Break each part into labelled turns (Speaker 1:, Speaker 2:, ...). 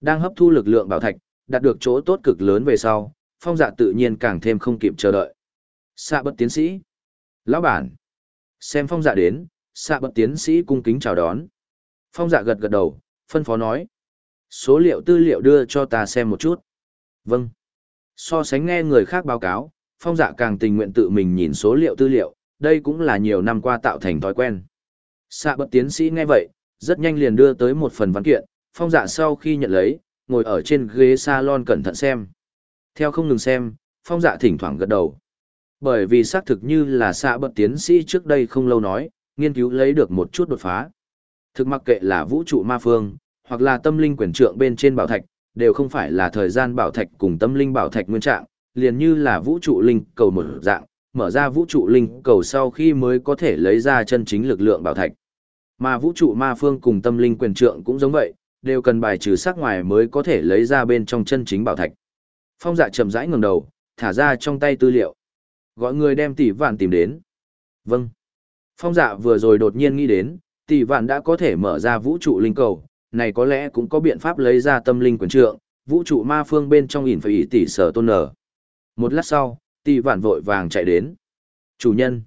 Speaker 1: Đang hấp thu lực lượng bảo thạch, đạt được chỗ tốt cực lớn về sau, phong dạ tự nhiên càng thêm không kịp chờ đợi. Xạ bất tiến sĩ. Lão bản. Xem phong dạ đến, xạ bất tiến sĩ cung kính chào đón. Phong dạ gật gật đầu, phân phó nói. Số liệu tư liệu đưa cho ta xem một chút. Vâng. So sánh nghe người khác báo cáo, phong dạ càng tình nguyện tự mình nhìn số liệu tư liệu, đây cũng là nhiều năm qua tạo thành thói quen. Xạ bất tiến sĩ nghe vậy, rất nhanh liền đưa tới một phần văn kiện, phong dạ sau khi nhận lấy, ngồi ở trên ghế salon cẩn thận xem. Theo không ngừng xem, phong dạ thỉnh thoảng gật đầu. Bởi vì xác thực như là xạ bất tiến sĩ trước đây không lâu nói, nghiên cứu lấy được một chút đột phá. Thực mặc kệ là vũ trụ ma phương, hoặc là tâm linh quyền trượng bên trên bảo thạch, đều không phải là thời gian bảo thạch cùng tâm linh bảo thạch nguyên trạng, liền như là vũ trụ linh cầu một dạng, mở ra vũ trụ linh cầu sau khi mới có thể lấy ra chân chính lực lượng bảo thạch. Mà vũ trụ ma phương cùng tâm linh quyền trượng cũng giống vậy, đều cần bài trừ sắc ngoài mới có thể lấy ra bên trong chân chính bảo thạch. Phong dạ chậm rãi ngẩng đầu, thả ra trong tay tư liệu. Gọi người đem tỷ vạn tìm đến. Vâng. Phong dạ vừa rồi đột nhiên nghĩ đến, tỷ vạn đã có thể mở ra vũ trụ linh cầu, này có lẽ cũng có biện pháp lấy ra tâm linh quyền trượng, vũ trụ ma phương bên trong ỉn phải ý tỷ sở tôn nở. Một lát sau, tỷ vạn vội vàng chạy đến. Chủ nhân,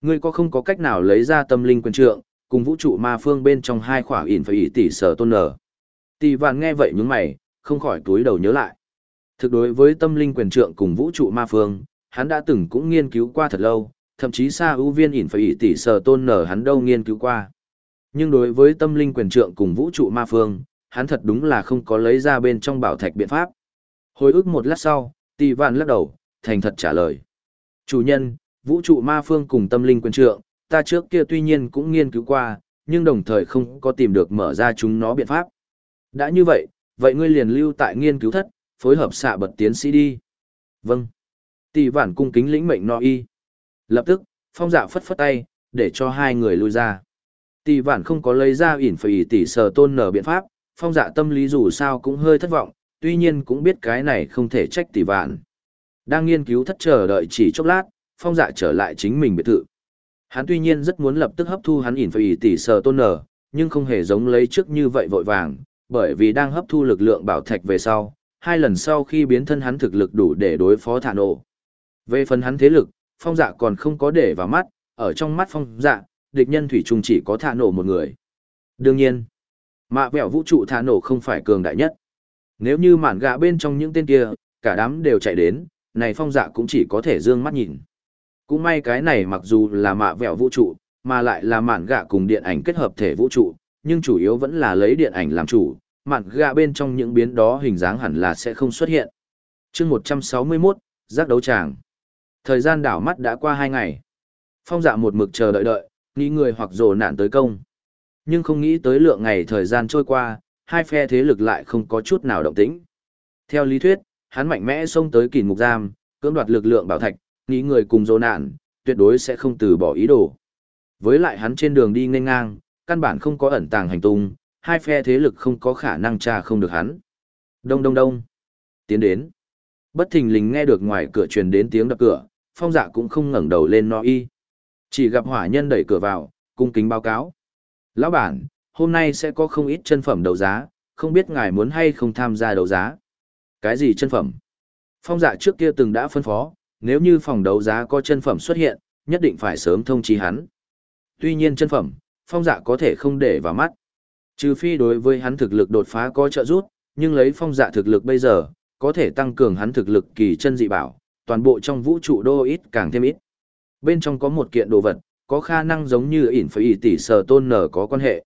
Speaker 1: ngươi có không có cách nào lấy ra tâm linh quyền trượng, cùng vũ trụ ma phương bên trong hai khỏa ỉn phải ý tỷ sở tôn nở. Tỷ vạn nghe vậy nhướng mày, không khỏi túi đầu nhớ lại. Thực đối với tâm linh quyền trượng cùng vũ trụ ma phương, hắn đã từng cũng nghiên cứu qua thật lâu, thậm chí xa ưu viên ỉn phải ý tỷ sở tôn nở hắn đâu nghiên cứu qua. Nhưng đối với tâm linh quyền trượng cùng vũ trụ ma phương, hắn thật đúng là không có lấy ra bên trong bảo thạch biện pháp. Hồi ức một lát sau, tỷ vạn lắc đầu, thành thật trả lời. Chủ nhân, vũ trụ ma phương cùng tâm linh quyền trượng, ta trước kia tuy nhiên cũng nghiên cứu qua, nhưng đồng thời không có tìm được mở ra chúng nó biện pháp. Đã như vậy, vậy ngươi liền lưu tại nghiên cứu thất, phối hợp xạ bật tiến sĩ đi. Vâng. Tỷ vản cung kính lĩnh mệnh no y. Lập tức, phong dạ phất phất tay, để cho hai người lui ra. Tỷ vản không có lấy ra ỉn phải tỷ sở tôn nở biện pháp, phong dạ tâm lý dù sao cũng hơi thất vọng, tuy nhiên cũng biết cái này không thể trách tỷ vạn. Đang nghiên cứu thất chờ đợi chỉ chốc lát, phong dạ trở lại chính mình biệt thự. Hắn tuy nhiên rất muốn lập tức hấp thu hắn ỉn phải tỷ sở tôn nở, nhưng không hề giống lấy trước như vậy vội vàng, bởi vì đang hấp thu lực lượng bảo thạch về sau, hai lần sau khi biến thân hắn thực lực đủ để đối phó thả nổ. Về phần hắn thế lực, phong dạ còn không có để vào mắt, ở trong mắt phong dạ, địch nhân thủy trùng chỉ có thả nổ một người. Đương nhiên, mạ vẹo vũ trụ thả nổ không phải cường đại nhất. Nếu như mản gạ bên trong những tên kia, cả đám đều chạy đến, này phong dạ cũng chỉ có thể dương mắt nhìn. Cũng may cái này mặc dù là mạ vẹo vũ trụ, mà lại là mản gạ cùng điện ảnh kết hợp thể vũ trụ, nhưng chủ yếu vẫn là lấy điện ảnh làm chủ, mạn gạ bên trong những biến đó hình dáng hẳn là sẽ không xuất hiện. chương 161, giác đấu tràng. Thời gian đảo mắt đã qua hai ngày. Phong dạ một mực chờ đợi đợi, nghĩ người hoặc rồ nạn tới công. Nhưng không nghĩ tới lượng ngày thời gian trôi qua, hai phe thế lực lại không có chút nào động tĩnh. Theo lý thuyết, hắn mạnh mẽ xông tới kỳ ngục giam, cưỡng đoạt lực lượng bảo thạch, nghĩ người cùng rồ nạn, tuyệt đối sẽ không từ bỏ ý đồ. Với lại hắn trên đường đi ngang ngang, căn bản không có ẩn tàng hành tung, hai phe thế lực không có khả năng tra không được hắn. Đông đông đông. Tiến đến. Bất thình lình nghe được ngoài cửa truyền đến tiếng đập cửa, phong dạ cũng không ngẩng đầu lên no y. Chỉ gặp hỏa nhân đẩy cửa vào, cung kính báo cáo. Lão bản, hôm nay sẽ có không ít chân phẩm đấu giá, không biết ngài muốn hay không tham gia đấu giá. Cái gì chân phẩm? Phong dạ trước kia từng đã phân phó, nếu như phòng đấu giá có chân phẩm xuất hiện, nhất định phải sớm thông chí hắn. Tuy nhiên chân phẩm, phong dạ có thể không để vào mắt. Trừ phi đối với hắn thực lực đột phá có trợ giúp, nhưng lấy phong dạ thực lực bây giờ, có thể tăng cường hắn thực lực kỳ chân dị bảo, toàn bộ trong vũ trụ đô ít càng thêm ít. Bên trong có một kiện đồ vật, có khả năng giống như ỉn phải tỷ sở tôn nở có quan hệ.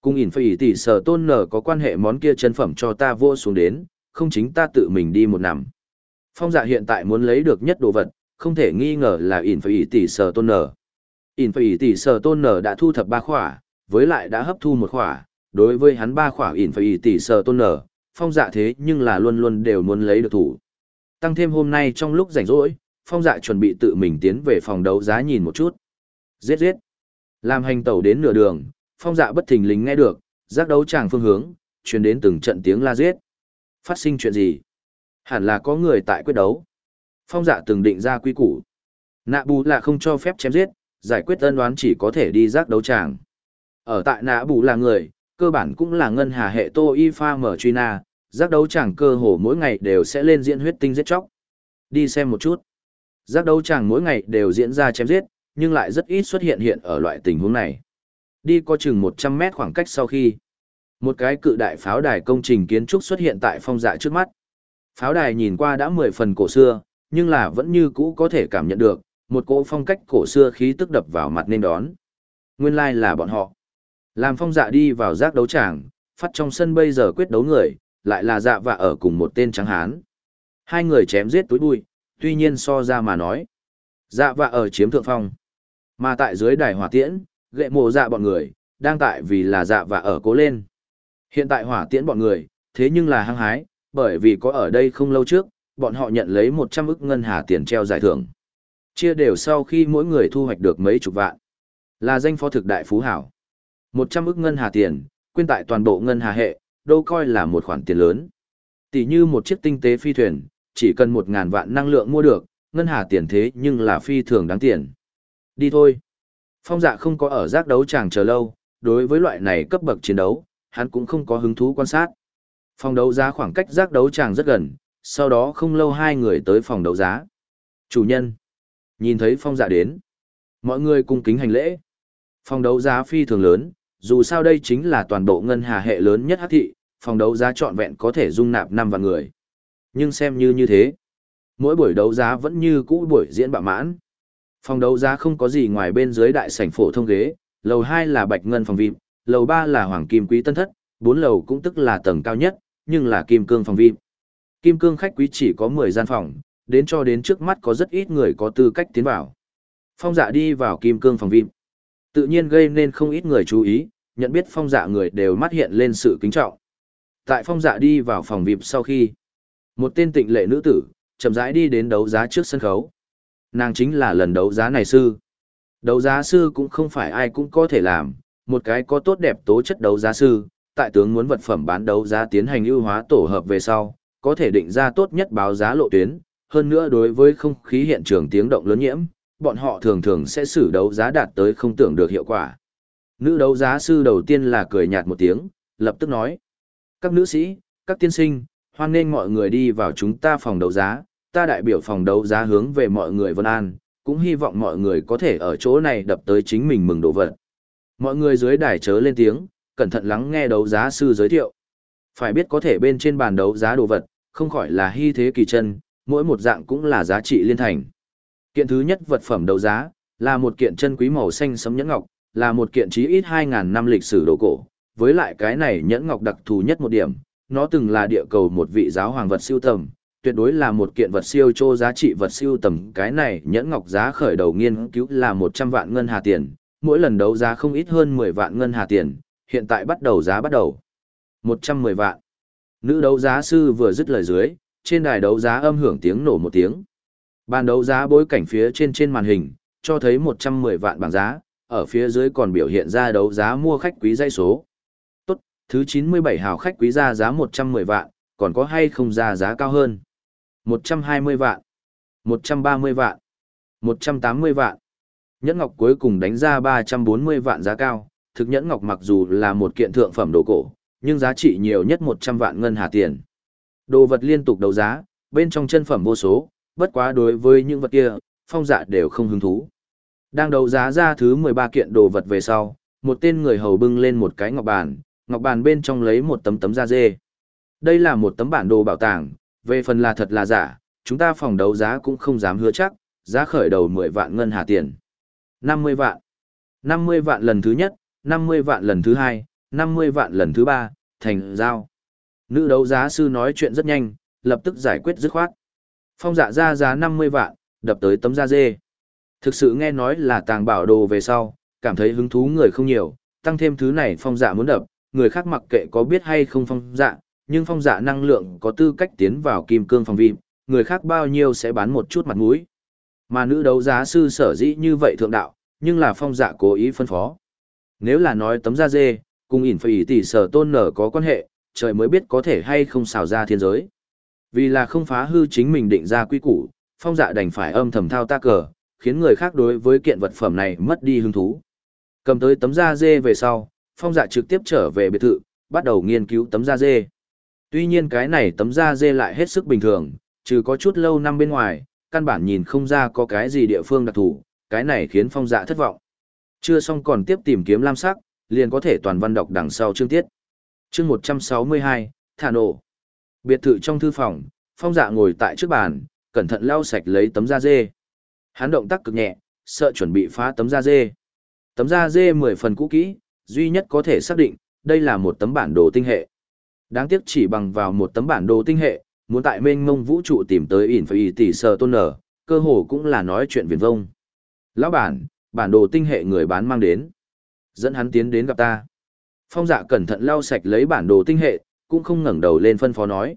Speaker 1: Cùng ỉn phải tỷ sở tôn nở có quan hệ món kia chân phẩm cho ta vô xuống đến, không chính ta tự mình đi một nằm. Phong dạ hiện tại muốn lấy được nhất đồ vật, không thể nghi ngờ là ỉn phải tỷ sở tôn nở. ỉn phải tỷ sở tôn nở đã thu thập ba khỏa, với lại đã hấp thu một khỏa, đối với hắn ba khỏa ỉn phải tỷ sợ tôn nở, phong dạ thế nhưng là luôn luôn đều muốn lấy được thủ. Tăng thêm hôm nay trong lúc rảnh rỗi, phong dạ chuẩn bị tự mình tiến về phòng đấu giá nhìn một chút. Giết giết. Làm hành tẩu đến nửa đường, phong dạ bất thình lình nghe được, giác đấu tràng phương hướng, truyền đến từng trận tiếng la giết. Phát sinh chuyện gì? Hẳn là có người tại quyết đấu. Phong dạ từng định ra quy củ. Nạ bù là không cho phép chém giết, giải quyết ân đoán chỉ có thể đi giác đấu tràng. Ở tại nạ bù là người, cơ bản cũng là ngân hà hệ tô y pha mở truy na, giác đấu chẳng cơ hồ mỗi ngày đều sẽ lên diễn huyết tinh giết chóc. Đi xem một chút. Giác đấu chẳng mỗi ngày đều diễn ra chém giết, nhưng lại rất ít xuất hiện hiện ở loại tình huống này. Đi có chừng 100 mét khoảng cách sau khi, một cái cự đại pháo đài công trình kiến trúc xuất hiện tại phong dạ trước mắt. Pháo đài nhìn qua đã 10 phần cổ xưa, nhưng là vẫn như cũ có thể cảm nhận được, một cỗ phong cách cổ xưa khí tức đập vào mặt nên đón. Nguyên lai like là bọn họ. Làm phong dạ đi vào giác đấu tràng, phát trong sân bây giờ quyết đấu người, lại là dạ vạ ở cùng một tên trắng hán. Hai người chém giết túi bụi, tuy nhiên so ra mà nói. Dạ vạ ở chiếm thượng phong. Mà tại dưới đài hỏa tiễn, gệ mồ dạ bọn người, đang tại vì là dạ vạ ở cố lên. Hiện tại hỏa tiễn bọn người, thế nhưng là hăng hái, bởi vì có ở đây không lâu trước, bọn họ nhận lấy 100 ức ngân hà tiền treo giải thưởng. Chia đều sau khi mỗi người thu hoạch được mấy chục vạn. Là danh phó thực đại phú hảo. 100 ức ngân hà tiền, quyên tại toàn bộ ngân hà hệ, đâu coi là một khoản tiền lớn. Tỷ như một chiếc tinh tế phi thuyền, chỉ cần một ngàn vạn năng lượng mua được, ngân hà tiền thế nhưng là phi thường đáng tiền. Đi thôi. Phong dạ không có ở giác đấu chàng chờ lâu, đối với loại này cấp bậc chiến đấu, hắn cũng không có hứng thú quan sát. Phòng đấu giá khoảng cách giác đấu chàng rất gần, sau đó không lâu hai người tới phòng đấu giá. Chủ nhân. Nhìn thấy phong dạ đến. Mọi người cùng kính hành lễ. Phòng đấu giá phi thường lớn, dù sao đây chính là toàn bộ ngân hà hệ lớn nhất hắc thị, phòng đấu giá trọn vẹn có thể dung nạp năm vạn người. Nhưng xem như như thế, mỗi buổi đấu giá vẫn như cũ buổi diễn bạo mãn. Phòng đấu giá không có gì ngoài bên dưới đại sảnh phổ thông ghế, lầu 2 là bạch ngân phòng VIP, lầu 3 là hoàng kim quý tân thất, 4 lầu cũng tức là tầng cao nhất, nhưng là kim cương phòng VIP. Kim cương khách quý chỉ có 10 gian phòng, đến cho đến trước mắt có rất ít người có tư cách tiến vào. Phong dạ đi vào kim cương phòng VIP. Tự nhiên gây nên không ít người chú ý, nhận biết phong dạ người đều mắt hiện lên sự kính trọng. Tại phong dạ đi vào phòng VIP sau khi, một tên tịnh lệ nữ tử, chậm rãi đi đến đấu giá trước sân khấu. Nàng chính là lần đấu giá này sư. Đấu giá sư cũng không phải ai cũng có thể làm, một cái có tốt đẹp tố chất đấu giá sư, tại tướng muốn vật phẩm bán đấu giá tiến hành ưu hóa tổ hợp về sau, có thể định ra tốt nhất báo giá lộ tuyến, hơn nữa đối với không khí hiện trường tiếng động lớn nhiễm, bọn họ thường thường sẽ xử đấu giá đạt tới không tưởng được hiệu quả. Nữ đấu giá sư đầu tiên là cười nhạt một tiếng, lập tức nói. Các nữ sĩ, các tiên sinh, hoan nghênh mọi người đi vào chúng ta phòng đấu giá, ta đại biểu phòng đấu giá hướng về mọi người vân an, cũng hy vọng mọi người có thể ở chỗ này đập tới chính mình mừng đồ vật. Mọi người dưới đài chớ lên tiếng, cẩn thận lắng nghe đấu giá sư giới thiệu. Phải biết có thể bên trên bàn đấu giá đồ vật, không khỏi là hy thế kỳ chân, mỗi một dạng cũng là giá trị liên thành. Kiện thứ nhất vật phẩm đấu giá, là một kiện chân quý màu xanh sẫm nhẫn ngọc, là một kiện chí ít 2000 năm lịch sử đồ cổ. Với lại cái này nhẫn ngọc đặc thù nhất một điểm, nó từng là địa cầu một vị giáo hoàng vật siêu tầm, tuyệt đối là một kiện vật siêu trô giá trị vật siêu tầm. Cái này nhẫn ngọc giá khởi đầu nghiên cứu là 100 vạn ngân hà tiền, mỗi lần đấu giá không ít hơn 10 vạn ngân hà tiền, hiện tại bắt đầu giá bắt đầu. 110 vạn. Nữ đấu giá sư vừa dứt lời dưới, trên đài đấu giá âm hưởng tiếng nổ một tiếng ban đấu giá bối cảnh phía trên trên màn hình, cho thấy 110 vạn bảng giá, ở phía dưới còn biểu hiện ra đấu giá mua khách quý dây số. Tốt, thứ 97 hào khách quý ra giá 110 vạn, còn có hay không ra giá cao hơn? 120 vạn, 130 vạn, 180 vạn. Nhẫn ngọc cuối cùng đánh ra 340 vạn giá cao, thực nhẫn ngọc mặc dù là một kiện thượng phẩm đồ cổ, nhưng giá trị nhiều nhất 100 vạn ngân hà tiền. Đồ vật liên tục đấu giá, bên trong chân phẩm vô số, bất quá đối với những vật kia, phong dạ đều không hứng thú. Đang đấu giá ra thứ 13 kiện đồ vật về sau, một tên người hầu bưng lên một cái ngọc bàn, ngọc bàn bên trong lấy một tấm tấm da dê. Đây là một tấm bản đồ bảo tàng, về phần là thật là giả, chúng ta phòng đấu giá cũng không dám hứa chắc, giá khởi đầu 10 vạn ngân hà tiền. 50 vạn. 50 vạn lần thứ nhất, 50 vạn lần thứ hai, 50 vạn lần thứ ba, thành giao. Nữ đấu giá sư nói chuyện rất nhanh, lập tức giải quyết dứt khoát. Phong dạ ra giá 50 vạn, đập tới tấm da dê. Thực sự nghe nói là tàng bảo đồ về sau, cảm thấy hứng thú người không nhiều, tăng thêm thứ này phong dạ muốn đập, người khác mặc kệ có biết hay không phong dạ, nhưng phong dạ năng lượng có tư cách tiến vào kim cương phòng vim, người khác bao nhiêu sẽ bán một chút mặt mũi. Mà nữ đấu giá sư sở dĩ như vậy thượng đạo, nhưng là phong dạ cố ý phân phó. Nếu là nói tấm da dê, cùng ỉn phải tỷ sở tôn nở có quan hệ, trời mới biết có thể hay không xào ra thiên giới. Vì là không phá hư chính mình định ra quy củ, phong dạ đành phải âm thầm thao tác cờ, khiến người khác đối với kiện vật phẩm này mất đi hứng thú. Cầm tới tấm da dê về sau, phong dạ trực tiếp trở về biệt thự, bắt đầu nghiên cứu tấm da dê. Tuy nhiên cái này tấm da dê lại hết sức bình thường, trừ có chút lâu năm bên ngoài, căn bản nhìn không ra có cái gì địa phương đặc thù, cái này khiến phong dạ thất vọng. Chưa xong còn tiếp tìm kiếm lam sắc, liền có thể toàn văn đọc đằng sau chương tiết. Chương 162, Thả nổ. Biệt thự trong thư phòng, phong dạ ngồi tại trước bàn, cẩn thận lau sạch lấy tấm da dê. Hắn động tác cực nhẹ, sợ chuẩn bị phá tấm da dê. Tấm da dê 10 phần cũ kỹ, duy nhất có thể xác định, đây là một tấm bản đồ tinh hệ. Đáng tiếc chỉ bằng vào một tấm bản đồ tinh hệ, muốn tại mênh mông vũ trụ tìm tới ỉn phải tỷ sờ tôn nở, cơ hồ cũng là nói chuyện viển vông. Lão bản, bản đồ tinh hệ người bán mang đến. Dẫn hắn tiến đến gặp ta. Phong dạ cẩn thận lau sạch lấy bản đồ tinh hệ, cũng không ngẩng đầu lên phân phó nói.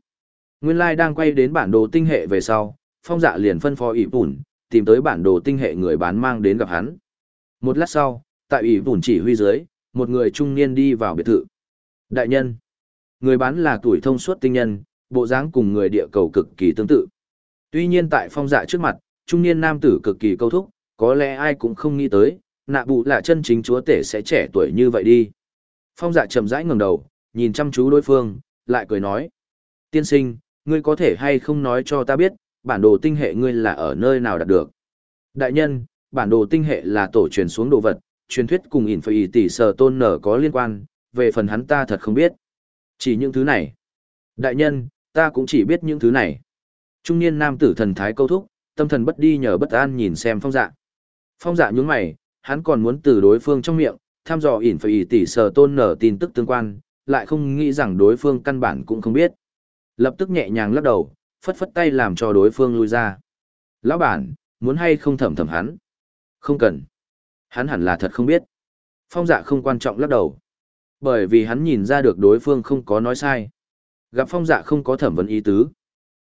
Speaker 1: Nguyên lai đang quay đến bản đồ tinh hệ về sau, phong dạ liền phân phó ỉ bùn, tìm tới bản đồ tinh hệ người bán mang đến gặp hắn. Một lát sau, tại ỉ bùn chỉ huy dưới, một người trung niên đi vào biệt thự. Đại nhân, người bán là tuổi thông suốt tinh nhân, bộ dáng cùng người địa cầu cực kỳ tương tự. Tuy nhiên tại phong dạ trước mặt, trung niên nam tử cực kỳ câu thúc, có lẽ ai cũng không nghĩ tới, nạ bụ là chân chính chúa tể sẽ trẻ tuổi như vậy đi. Phong dạ chậm rãi ngẩng đầu, nhìn chăm chú đối phương, lại cười nói. Tiên sinh, ngươi có thể hay không nói cho ta biết, bản đồ tinh hệ ngươi là ở nơi nào đạt được. Đại nhân, bản đồ tinh hệ là tổ truyền xuống đồ vật, truyền thuyết cùng ỉn phải tỷ sở tôn nở có liên quan, về phần hắn ta thật không biết. Chỉ những thứ này. Đại nhân, ta cũng chỉ biết những thứ này. Trung niên nam tử thần thái câu thúc, tâm thần bất đi nhờ bất an nhìn xem phong dạ. Phong dạ nhướng mày, hắn còn muốn từ đối phương trong miệng, thăm dò ỉn phải tỷ sở tôn nở tin tức tương quan, lại không nghĩ rằng đối phương căn bản cũng không biết. Lập tức nhẹ nhàng lắc đầu, phất phất tay làm cho đối phương lui ra. Lão bản, muốn hay không thẩm thẩm hắn? Không cần. Hắn hẳn là thật không biết. Phong dạ không quan trọng lắc đầu. Bởi vì hắn nhìn ra được đối phương không có nói sai. Gặp phong dạ không có thẩm vấn ý tứ.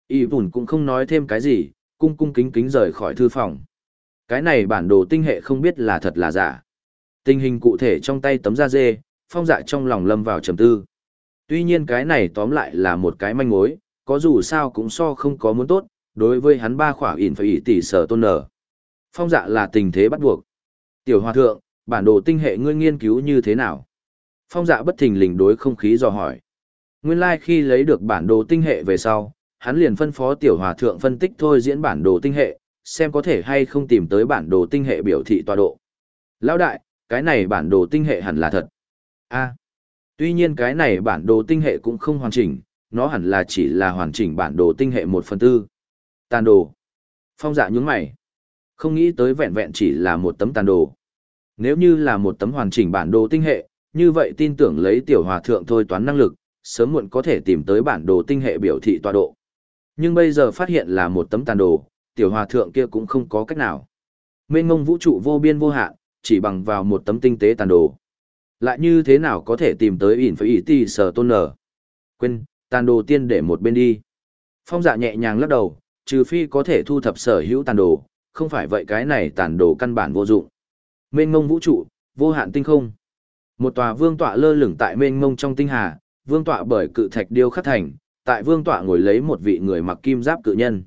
Speaker 1: Y vùn cũng không nói thêm cái gì, cung cung kính kính rời khỏi thư phòng. Cái này bản đồ tinh hệ không biết là thật là giả. Tình hình cụ thể trong tay tấm da dê, phong dạ trong lòng lâm vào trầm tư. Tuy nhiên cái này tóm lại là một cái manh mối, có dù sao cũng so không có muốn tốt, đối với hắn ba khỏa ỉn phải ỉ tỷ sở tôn nở. Phong dạ là tình thế bắt buộc. Tiểu hòa thượng, bản đồ tinh hệ ngươi nghiên cứu như thế nào? Phong dạ bất thình lình đối không khí dò hỏi. Nguyên lai like khi lấy được bản đồ tinh hệ về sau, hắn liền phân phó tiểu hòa thượng phân tích thôi diễn bản đồ tinh hệ, xem có thể hay không tìm tới bản đồ tinh hệ biểu thị tọa độ. Lão đại, cái này bản đồ tinh hệ hẳn là thật. A. tuy nhiên cái này bản đồ tinh hệ cũng không hoàn chỉnh, nó hẳn là chỉ là hoàn chỉnh bản đồ tinh hệ một phần tư. Tàn đồ. Phong dạ nhún mày. Không nghĩ tới vẹn vẹn chỉ là một tấm tàn đồ. Nếu như là một tấm hoàn chỉnh bản đồ tinh hệ, như vậy tin tưởng lấy tiểu hòa thượng thôi toán năng lực, sớm muộn có thể tìm tới bản đồ tinh hệ biểu thị tọa độ. Nhưng bây giờ phát hiện là một tấm tàn đồ, tiểu hòa thượng kia cũng không có cách nào. Mênh mông vũ trụ vô biên vô hạn, chỉ bằng vào một tấm tinh tế tàn đồ. Lại như thế nào có thể tìm tới ỉn phải ỉ tì sở tôn nở. Quên, tàn đồ tiên để một bên đi. Phong dạ nhẹ nhàng lắc đầu, trừ phi có thể thu thập sở hữu tàn đồ, không phải vậy cái này tàn đồ căn bản vô dụng. Mênh mông vũ trụ, vô hạn tinh không. Một tòa vương tọa lơ lửng tại mênh mông trong tinh hà, vương tọa bởi cự thạch điêu khắc thành, tại vương tọa ngồi lấy một vị người mặc kim giáp cự nhân.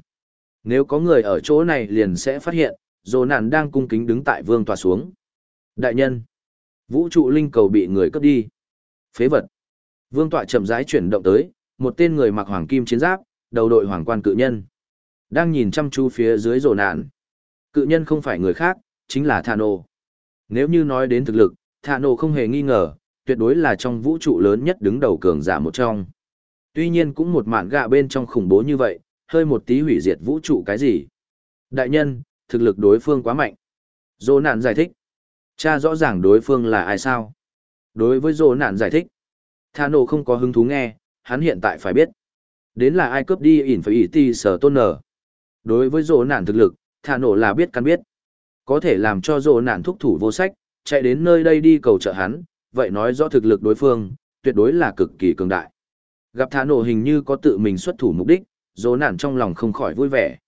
Speaker 1: Nếu có người ở chỗ này liền sẽ phát hiện, dồ nạn đang cung kính đứng tại vương tọa xuống. Đại nhân, vũ trụ linh cầu bị người cướp đi. Phế vật. Vương tọa chậm rãi chuyển động tới, một tên người mặc hoàng kim chiến giáp, đầu đội hoàng quan cự nhân. Đang nhìn chăm chú phía dưới rồ nạn. Cự nhân không phải người khác, chính là Thano. Nếu như nói đến thực lực, Thano không hề nghi ngờ, tuyệt đối là trong vũ trụ lớn nhất đứng đầu cường giả một trong. Tuy nhiên cũng một mạn gạ bên trong khủng bố như vậy, hơi một tí hủy diệt vũ trụ cái gì. Đại nhân, thực lực đối phương quá mạnh. Dô nạn giải thích. Cha rõ ràng đối phương là ai sao? Đối với dỗ nạn giải thích. Thano không có hứng thú nghe, hắn hiện tại phải biết. Đến là ai cướp đi ỉn phải ỉ ti sở tôn nở. Đối với dỗ nạn thực lực, Thano là biết căn biết. Có thể làm cho dỗ nạn thúc thủ vô sách, chạy đến nơi đây đi cầu trợ hắn, vậy nói rõ thực lực đối phương, tuyệt đối là cực kỳ cường đại. Gặp thả nổ hình như có tự mình xuất thủ mục đích, dỗ Nạn trong lòng không khỏi vui vẻ.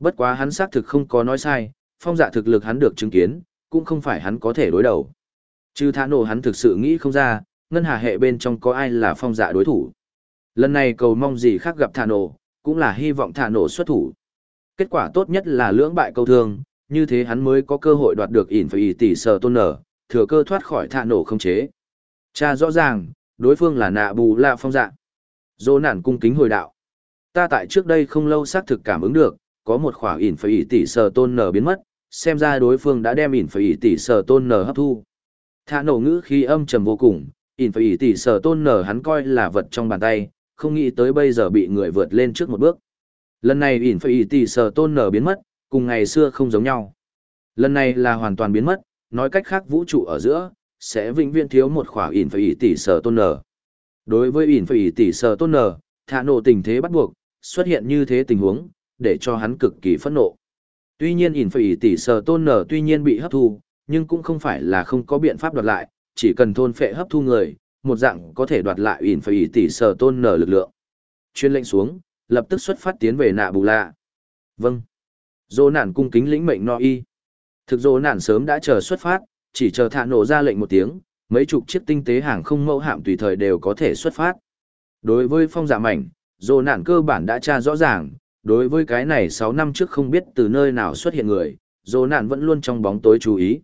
Speaker 1: Bất quá hắn xác thực không có nói sai, phong dạ thực lực hắn được chứng kiến, cũng không phải hắn có thể đối đầu. Chứ thả nổ hắn thực sự nghĩ không ra, ngân hà hệ bên trong có ai là phong dạ đối thủ. Lần này cầu mong gì khác gặp thả nổ, cũng là hy vọng thả nổ xuất thủ. Kết quả tốt nhất là lưỡng bại câu thương, như thế hắn mới có cơ hội đoạt được ỉn phải tỷ sờ tôn nở, thừa cơ thoát khỏi thả nổ không chế. Cha rõ ràng, đối phương là nạ bù lạ phong dạ. Dô nản cung kính hồi đạo. Ta tại trước đây không lâu xác thực cảm ứng được, có một khoảng ỉn phải tỷ sờ tôn nở biến mất, xem ra đối phương đã đem ỉn phải tỷ sở tôn nở hấp thu. Thả nổ ngữ khi âm trầm vô cùng, ỉn phải tỷ sở tôn nở hắn coi là vật trong bàn tay, không nghĩ tới bây giờ bị người vượt lên trước một bước. Lần này ỉn phải tỷ sở tôn nở biến mất, cùng ngày xưa không giống nhau. Lần này là hoàn toàn biến mất, nói cách khác vũ trụ ở giữa, sẽ vĩnh viễn thiếu một khỏa ỉn phải tỷ sở tôn nở. Đối với ỉn phải tỷ sở tôn nở, thả nổ tình thế bắt buộc, xuất hiện như thế tình huống, để cho hắn cực kỳ phẫn nộ. Tuy nhiên ỉn phải tỷ sở tôn nở tuy nhiên bị hấp thu, nhưng cũng không phải là không có biện pháp đoạt lại, chỉ cần thôn phệ hấp thu người, một dạng có thể đoạt lại ỉn phải tỷ sở tôn nở lực lượng. Chuyên lệnh xuống, lập tức xuất phát tiến về nạ bù lạ. Vâng. Dô nản cung kính lĩnh mệnh no y. Thực dô nản sớm đã chờ xuất phát, chỉ chờ thả nổ ra lệnh một tiếng, mấy chục chiếc tinh tế hàng không mẫu hạm tùy thời đều có thể xuất phát. Đối với phong giả mảnh, dô nản cơ bản đã tra rõ ràng, đối với cái này 6 năm trước không biết từ nơi nào xuất hiện người, dồ nản vẫn luôn trong bóng tối chú ý.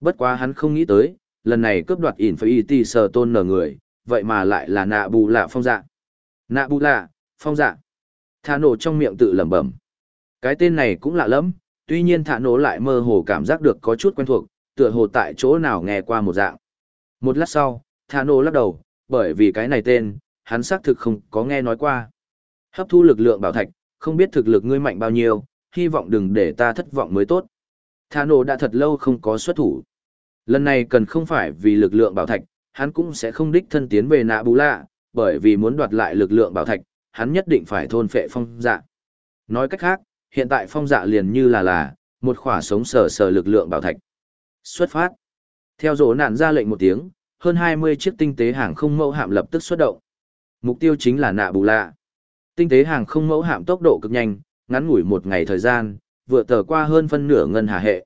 Speaker 1: Bất quá hắn không nghĩ tới, lần này cướp đoạt ỉn phải y tì sờ tôn nở người, vậy mà lại là nạ bù lạ phong dạ. Nạ bù lạ, phong dạ. Thả nổ trong miệng tự lẩm bẩm. Cái tên này cũng lạ lắm, tuy nhiên thả nổ lại mơ hồ cảm giác được có chút quen thuộc, tựa hồ tại chỗ nào nghe qua một dạng. Một lát sau, thả nổ lắc đầu, bởi vì cái này tên, hắn xác thực không có nghe nói qua. Hấp thu lực lượng bảo thạch, không biết thực lực ngươi mạnh bao nhiêu, hy vọng đừng để ta thất vọng mới tốt. Thả nổ đã thật lâu không có xuất thủ. Lần này cần không phải vì lực lượng bảo thạch, hắn cũng sẽ không đích thân tiến về nạ bù lạ, bởi vì muốn đoạt lại lực lượng bảo thạch, hắn nhất định phải thôn phệ phong dạ. Nói cách khác, hiện tại phong dạ liền như là là, một khỏa sống sờ sờ lực lượng bảo thạch. Xuất phát. Theo dỗ nạn ra lệnh một tiếng, hơn 20 chiếc tinh tế hàng không mẫu hạm lập tức xuất động. Mục tiêu chính là nạ bù lạ. Tinh tế hàng không mẫu hạm tốc độ cực nhanh, ngắn ngủi một ngày thời gian, vừa tờ qua hơn phân nửa ngân hà hệ.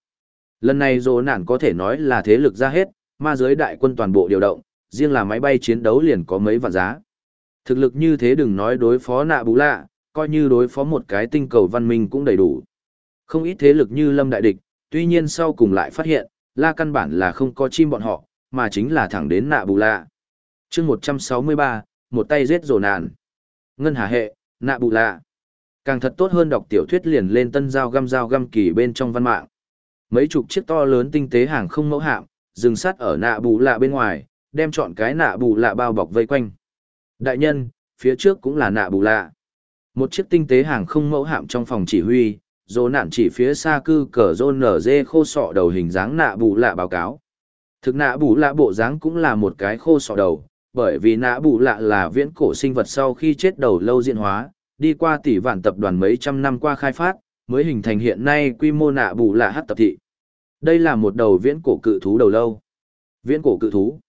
Speaker 1: Lần này dỗ nạn có thể nói là thế lực ra hết, ma giới đại quân toàn bộ điều động, riêng là máy bay chiến đấu liền có mấy vạn giá. Thực lực như thế đừng nói đối phó nạ bù lạ, coi như đối phó một cái tinh cầu văn minh cũng đầy đủ. Không ít thế lực như lâm đại địch, tuy nhiên sau cùng lại phát hiện, la căn bản là không có chim bọn họ, mà chính là thẳng đến nạ bù lạ. chương 163, một tay giết rồ nàn. Ngân hà hệ, nạ bù lạ. Càng thật tốt hơn đọc tiểu thuyết liền lên tân giao găm giao găm kỳ bên trong văn mạng. Mấy chục chiếc to lớn tinh tế hàng không mẫu hạm, dừng sát ở nạ bù lạ bên ngoài, đem chọn cái nạ bù lạ bao bọc vây quanh. Đại nhân, phía trước cũng là nạ bù lạ. Một chiếc tinh tế hàng không mẫu hạm trong phòng chỉ huy, dồ nạn chỉ phía xa cư cờ rôn nở dê khô sọ đầu hình dáng nạ bù lạ báo cáo. Thực nạ bù lạ bộ dáng cũng là một cái khô sọ đầu, bởi vì nã bù lạ là viễn cổ sinh vật sau khi chết đầu lâu diễn hóa, đi qua tỷ vạn tập đoàn mấy trăm năm qua khai phát, mới hình thành hiện nay quy mô nạ bù lạ hát tập thị. Đây là một đầu viễn cổ cự thú đầu lâu. Viễn cổ cự thú.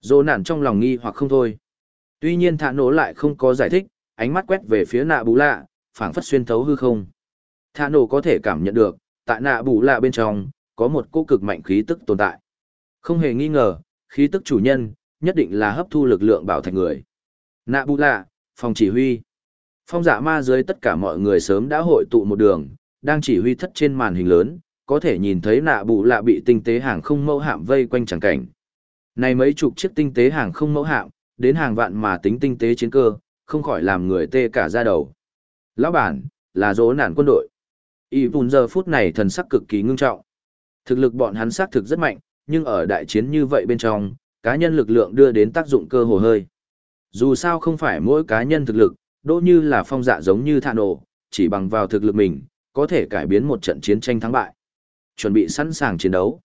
Speaker 1: Dồ nản trong lòng nghi hoặc không thôi. Tuy nhiên thả nổ lại không có giải thích, ánh mắt quét về phía nạ bù lạ, phảng phất xuyên thấu hư không. Thả nổ có thể cảm nhận được, tại nạ bù lạ bên trong, có một cô cực mạnh khí tức tồn tại. Không hề nghi ngờ, khí tức chủ nhân, nhất định là hấp thu lực lượng bảo thành người. Nạ bù lạ, phòng chỉ huy. Phong dạ ma dưới tất cả mọi người sớm đã hội tụ một đường, đang chỉ huy thất trên màn hình lớn, có thể nhìn thấy nạ bù lạ bị tinh tế hàng không mẫu hạm vây quanh chẳng cảnh. Này mấy chục chiếc tinh tế hàng không mẫu hạm, đến hàng vạn mà tính tinh tế chiến cơ, không khỏi làm người tê cả da đầu. Lão bản, là dỗ nản quân đội. Y vùn giờ phút này thần sắc cực kỳ ngưng trọng. Thực lực bọn hắn xác thực rất mạnh, nhưng ở đại chiến như vậy bên trong, cá nhân lực lượng đưa đến tác dụng cơ hồ hơi. Dù sao không phải mỗi cá nhân thực lực, đỗ như là phong dạ giống như thạ nổ, chỉ bằng vào thực lực mình, có thể cải biến một trận chiến tranh thắng bại. Chuẩn bị sẵn sàng chiến đấu.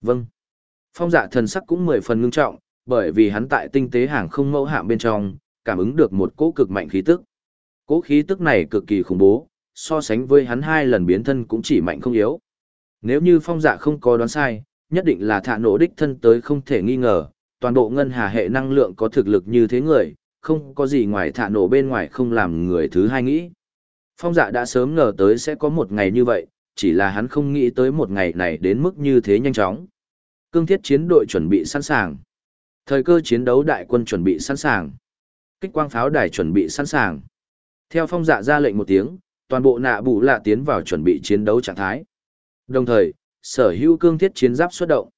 Speaker 1: Vâng. Phong dạ thần sắc cũng mười phần ngưng trọng, bởi vì hắn tại tinh tế hàng không mẫu hạm bên trong, cảm ứng được một cỗ cực mạnh khí tức. Cỗ khí tức này cực kỳ khủng bố, so sánh với hắn hai lần biến thân cũng chỉ mạnh không yếu. Nếu như phong dạ không có đoán sai, nhất định là thả nổ đích thân tới không thể nghi ngờ, toàn bộ ngân hà hệ năng lượng có thực lực như thế người, không có gì ngoài thả nổ bên ngoài không làm người thứ hai nghĩ. Phong dạ đã sớm ngờ tới sẽ có một ngày như vậy, chỉ là hắn không nghĩ tới một ngày này đến mức như thế nhanh chóng. Cương thiết chiến đội chuẩn bị sẵn sàng. Thời cơ chiến đấu đại quân chuẩn bị sẵn sàng. Kích quang pháo đài chuẩn bị sẵn sàng. Theo phong dạ ra lệnh một tiếng, toàn bộ nạ bù lạ tiến vào chuẩn bị chiến đấu trạng thái. Đồng thời, sở hữu cương thiết chiến giáp xuất động.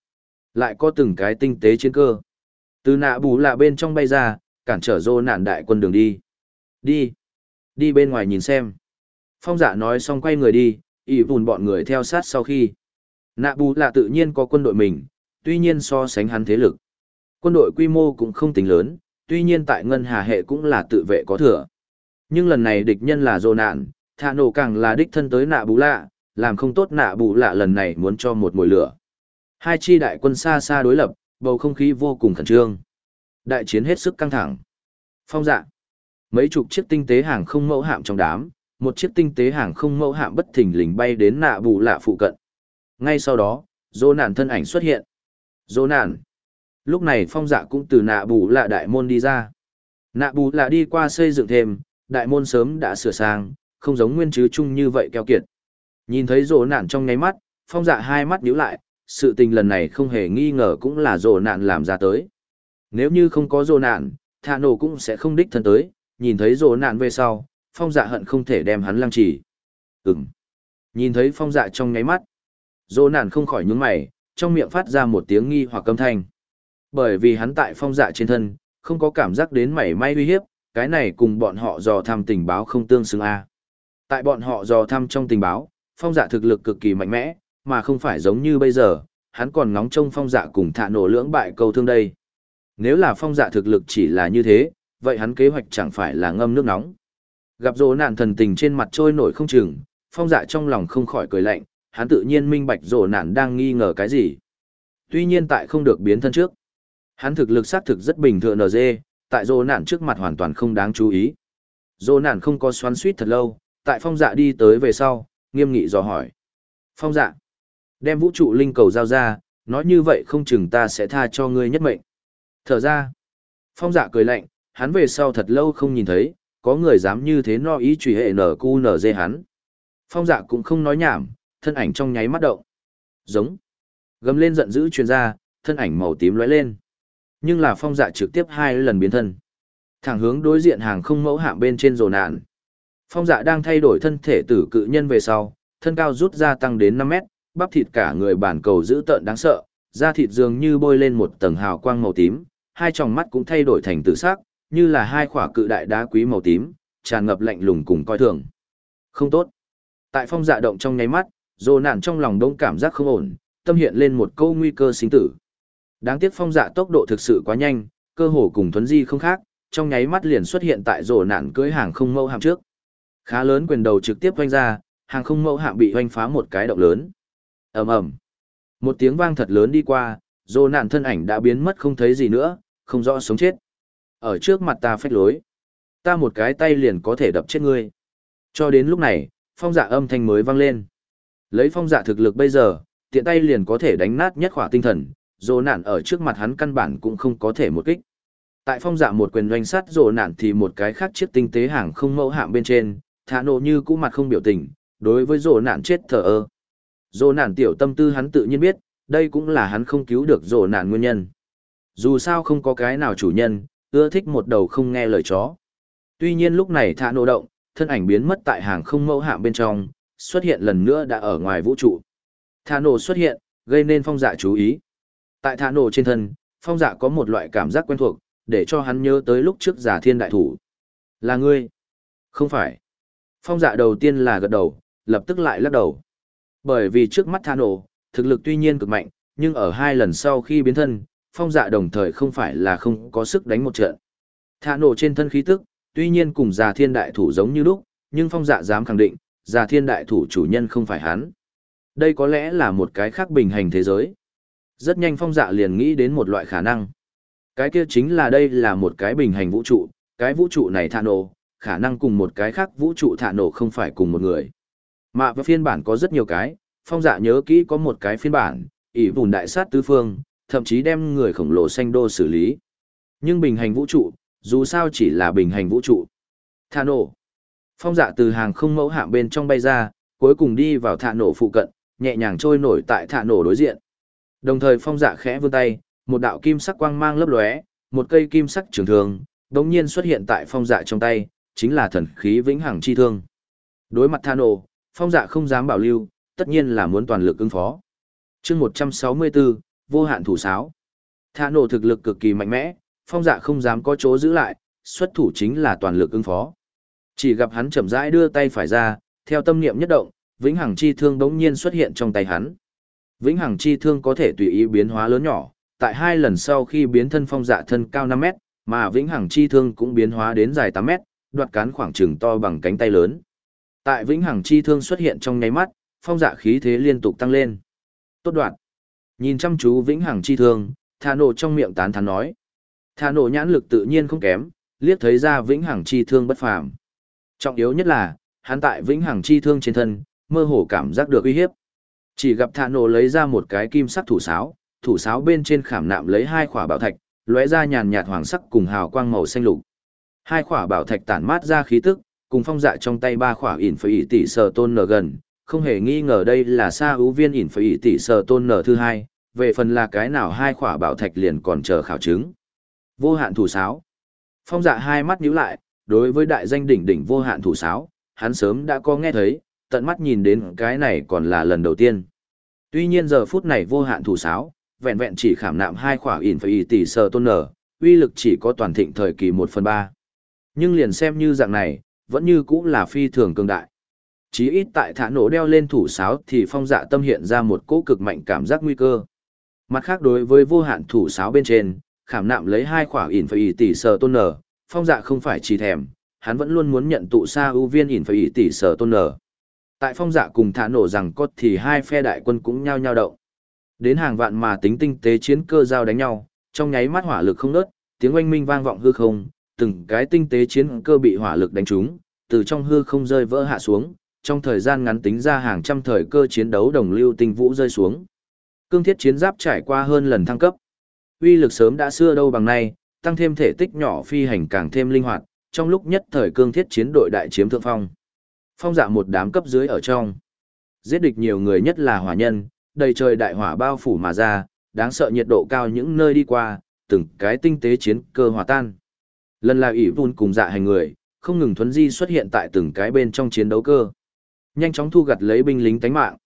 Speaker 1: Lại có từng cái tinh tế chiến cơ. Từ nạ bù lạ bên trong bay ra, cản trở rô nạn đại quân đường đi. Đi. Đi bên ngoài nhìn xem. Phong giả nói xong quay người đi, ỷ vùn bọn người theo sát sau khi. Nạ bù lạ tự nhiên có quân đội mình, tuy nhiên so sánh hắn thế lực. Quân đội quy mô cũng không tính lớn, tuy nhiên tại ngân hà hệ cũng là tự vệ có thừa. Nhưng lần này địch nhân là dô nạn, thạ nổ càng là đích thân tới nạ bù lạ, làm không tốt nạ bù lạ lần này muốn cho một mồi lửa. Hai chi đại quân xa xa đối lập, bầu không khí vô cùng khẩn trương. Đại chiến hết sức căng thẳng. Phong dạ. Mấy chục chiếc tinh tế hàng không mẫu hạm trong đám, một chiếc tinh tế hàng không mẫu hạm bất thình lình bay đến nạ bù lạ phụ cận. Ngay sau đó, dô nạn thân ảnh xuất hiện. Dô nạn. Lúc này phong dạ cũng từ nạ bù lạ đại môn đi ra. Nạ bù lạ đi qua xây dựng thêm, đại môn sớm đã sửa sang, không giống nguyên chứ chung như vậy keo kiệt. Nhìn thấy rồ nạn trong nháy mắt, phong dạ hai mắt nhíu lại, sự tình lần này không hề nghi ngờ cũng là rồ nạn làm ra tới. Nếu như không có rồ nạn, thạ nổ cũng sẽ không đích thân tới, nhìn thấy rồ nạn về sau, phong dạ hận không thể đem hắn lăng trì. Ừm. Nhìn thấy phong dạ trong nháy mắt, rồ nạn không khỏi nhướng mày, trong miệng phát ra một tiếng nghi hoặc âm thanh. Bởi vì hắn tại phong dạ trên thân, không có cảm giác đến mảy may uy hiếp, cái này cùng bọn họ dò thăm tình báo không tương xứng a. Tại bọn họ dò thăm trong tình báo, phong dạ thực lực cực kỳ mạnh mẽ, mà không phải giống như bây giờ, hắn còn ngóng trông phong dạ cùng thạ nổ lưỡng bại câu thương đây. Nếu là phong dạ thực lực chỉ là như thế, vậy hắn kế hoạch chẳng phải là ngâm nước nóng. Gặp rỗ nạn thần tình trên mặt trôi nổi không chừng, phong dạ trong lòng không khỏi cười lạnh, hắn tự nhiên minh bạch rỗ nạn đang nghi ngờ cái gì. Tuy nhiên tại không được biến thân trước, hắn thực lực xác thực rất bình thường NG, tại rỗ nạn trước mặt hoàn toàn không đáng chú ý. Rỗ nạn không có xoắn suýt thật lâu, tại phong dạ đi tới về sau, nghiêm nghị dò hỏi. Phong dạ, đem vũ trụ linh cầu giao ra, nói như vậy không chừng ta sẽ tha cho ngươi nhất mệnh. Thở ra, phong dạ cười lạnh, hắn về sau thật lâu không nhìn thấy, có người dám như thế no ý trùy hệ nở cu nở dê hắn. Phong dạ cũng không nói nhảm, thân ảnh trong nháy mắt động. Giống. Gầm lên giận dữ truyền ra, thân ảnh màu tím lóe lên. Nhưng là phong dạ trực tiếp hai lần biến thân. Thẳng hướng đối diện hàng không mẫu hạm bên trên rồ nạn. Phong dạ đang thay đổi thân thể tử cự nhân về sau, thân cao rút ra tăng đến 5 mét, bắp thịt cả người bản cầu giữ tợn đáng sợ, da thịt dường như bôi lên một tầng hào quang màu tím, hai tròng mắt cũng thay đổi thành tử sắc, như là hai khỏa cự đại đá quý màu tím, tràn ngập lạnh lùng cùng coi thường. Không tốt. Tại phong dạ động trong nháy mắt, dồ nạn trong lòng đông cảm giác không ổn, tâm hiện lên một câu nguy cơ sinh tử. Đáng tiếc phong dạ tốc độ thực sự quá nhanh, cơ hồ cùng thuấn di không khác, trong nháy mắt liền xuất hiện tại rổ nạn cưới hàng không mẫu hạm trước. Khá lớn quyền đầu trực tiếp vanh ra, hàng không mẫu hạm bị hoanh phá một cái động lớn. ầm ầm Một tiếng vang thật lớn đi qua, dô nạn thân ảnh đã biến mất không thấy gì nữa, không rõ sống chết. Ở trước mặt ta phách lối. Ta một cái tay liền có thể đập chết ngươi. Cho đến lúc này, phong dạ âm thanh mới vang lên. Lấy phong dạ thực lực bây giờ, tiện tay liền có thể đánh nát nhất khỏa tinh thần, rồ nạn ở trước mặt hắn căn bản cũng không có thể một kích. Tại phong dạ một quyền doanh sát rồ nạn thì một cái khác chiếc tinh tế hàng không mẫu hạm bên trên, thả nộ như cũ mặt không biểu tình, đối với rồ nạn chết thở ơ. Rồ nạn tiểu tâm tư hắn tự nhiên biết, đây cũng là hắn không cứu được rồ nạn nguyên nhân. Dù sao không có cái nào chủ nhân, ưa thích một đầu không nghe lời chó. Tuy nhiên lúc này thả nộ động, thân ảnh biến mất tại hàng không mẫu hạm bên trong, xuất hiện lần nữa đã ở ngoài vũ trụ. Thả nộ xuất hiện, gây nên phong dạ chú ý. Tại thả nổ trên thân, phong dạ có một loại cảm giác quen thuộc, để cho hắn nhớ tới lúc trước giả thiên đại thủ. Là ngươi? Không phải. Phong dạ đầu tiên là gật đầu, lập tức lại lắc đầu. Bởi vì trước mắt Tha nổ, thực lực tuy nhiên cực mạnh, nhưng ở hai lần sau khi biến thân, phong dạ đồng thời không phải là không có sức đánh một trận. Tha nổ trên thân khí tức, tuy nhiên cùng Già thiên đại thủ giống như lúc, nhưng phong dạ dám khẳng định, Già thiên đại thủ chủ nhân không phải hắn. Đây có lẽ là một cái khác bình hành thế giới. Rất nhanh phong dạ liền nghĩ đến một loại khả năng. Cái kia chính là đây là một cái bình hành vũ trụ, cái vũ trụ này Tha nổ, khả năng cùng một cái khác vũ trụ thả nổ không phải cùng một người. Mạ và phiên bản có rất nhiều cái, phong dạ nhớ kỹ có một cái phiên bản, ỷ vùn đại sát tứ phương, thậm chí đem người khổng lồ xanh đô xử lý. Nhưng bình hành vũ trụ, dù sao chỉ là bình hành vũ trụ. Thả nổ. Phong dạ từ hàng không mẫu hạm bên trong bay ra, cuối cùng đi vào thả nổ phụ cận, nhẹ nhàng trôi nổi tại thả nổ đối diện. Đồng thời phong dạ khẽ vươn tay, một đạo kim sắc quang mang lấp lóe, một cây kim sắc trường thường đống nhiên xuất hiện tại phong dạ trong tay, chính là thần khí vĩnh hằng chi thương. Đối mặt Thano, phong dạ không dám bảo lưu, tất nhiên là muốn toàn lực ứng phó. chương 164, vô hạn thủ sáo. Thano thực lực cực kỳ mạnh mẽ, phong dạ không dám có chỗ giữ lại, xuất thủ chính là toàn lực ứng phó. Chỉ gặp hắn chậm rãi đưa tay phải ra, theo tâm niệm nhất động, vĩnh hằng chi thương bỗng nhiên xuất hiện trong tay hắn. Vĩnh hằng chi thương có thể tùy ý biến hóa lớn nhỏ, tại hai lần sau khi biến thân phong dạ thân cao 5 mét, mà vĩnh hằng chi thương cũng biến hóa đến dài 8 mét, đoạt cán khoảng trừng to bằng cánh tay lớn. Tại vĩnh hằng chi thương xuất hiện trong nháy mắt, phong dạ khí thế liên tục tăng lên. Tốt đoạn. Nhìn chăm chú vĩnh hằng chi thương, thà nổ trong miệng tán thán nói. Thà nổ nhãn lực tự nhiên không kém, liếc thấy ra vĩnh hằng chi thương bất phàm. Trọng yếu nhất là, hắn tại vĩnh hằng chi thương trên thân, mơ hồ cảm giác được uy hiếp. Chỉ gặp thà nổ lấy ra một cái kim sắc thủ sáo, thủ sáo bên trên khảm nạm lấy hai khỏa bảo thạch, lóe ra nhàn nhạt hoàng sắc cùng hào quang màu xanh lục. Hai khỏa bảo thạch tản mát ra khí tức, cùng phong dạ trong tay ba khỏa ỉn phải tỷ sở tôn nở gần, không hề nghi ngờ đây là sa ưu viên ỉn phải tỷ sở tôn nở thứ hai, về phần là cái nào hai khỏa bảo thạch liền còn chờ khảo chứng. Vô hạn thủ sáo. Phong dạ hai mắt nhíu lại, đối với đại danh đỉnh đỉnh vô hạn thủ sáo, hắn sớm đã có nghe thấy, tận mắt nhìn đến cái này còn là lần đầu tiên. Tuy nhiên giờ phút này vô hạn thủ sáo, vẹn vẹn chỉ khảm nạm hai khỏa ỉn phải tỷ sở tôn nở, uy lực chỉ có toàn thịnh thời kỳ một phần ba nhưng liền xem như dạng này, vẫn như cũng là phi thường cường đại. Chí ít tại thả nổ đeo lên thủ sáo thì phong dạ tâm hiện ra một cỗ cực mạnh cảm giác nguy cơ. Mặt khác đối với vô hạn thủ sáo bên trên, khảm nạm lấy hai khỏa ỉn phải ỉ tỷ sờ tôn nở, phong dạ không phải chỉ thèm, hắn vẫn luôn muốn nhận tụ xa ưu viên ỉn phải ỉ tỷ sở tôn nở. Tại phong dạ cùng thả nổ rằng cốt thì hai phe đại quân cũng nhao nhao động. Đến hàng vạn mà tính tinh tế chiến cơ giao đánh nhau, trong nháy mắt hỏa lực không nớt, tiếng oanh minh vang vọng hư không, từng cái tinh tế chiến cơ bị hỏa lực đánh trúng, từ trong hư không rơi vỡ hạ xuống, trong thời gian ngắn tính ra hàng trăm thời cơ chiến đấu đồng lưu tinh vũ rơi xuống. Cương thiết chiến giáp trải qua hơn lần thăng cấp. Uy lực sớm đã xưa đâu bằng nay, tăng thêm thể tích nhỏ phi hành càng thêm linh hoạt, trong lúc nhất thời cương thiết chiến đội đại chiếm thượng phong. Phong dạ một đám cấp dưới ở trong. Giết địch nhiều người nhất là hỏa nhân, đầy trời đại hỏa bao phủ mà ra, đáng sợ nhiệt độ cao những nơi đi qua, từng cái tinh tế chiến cơ hòa tan. Lần là ỷ vun cùng dạ hành người, không ngừng thuấn di xuất hiện tại từng cái bên trong chiến đấu cơ. Nhanh chóng thu gặt lấy binh lính tánh mạng.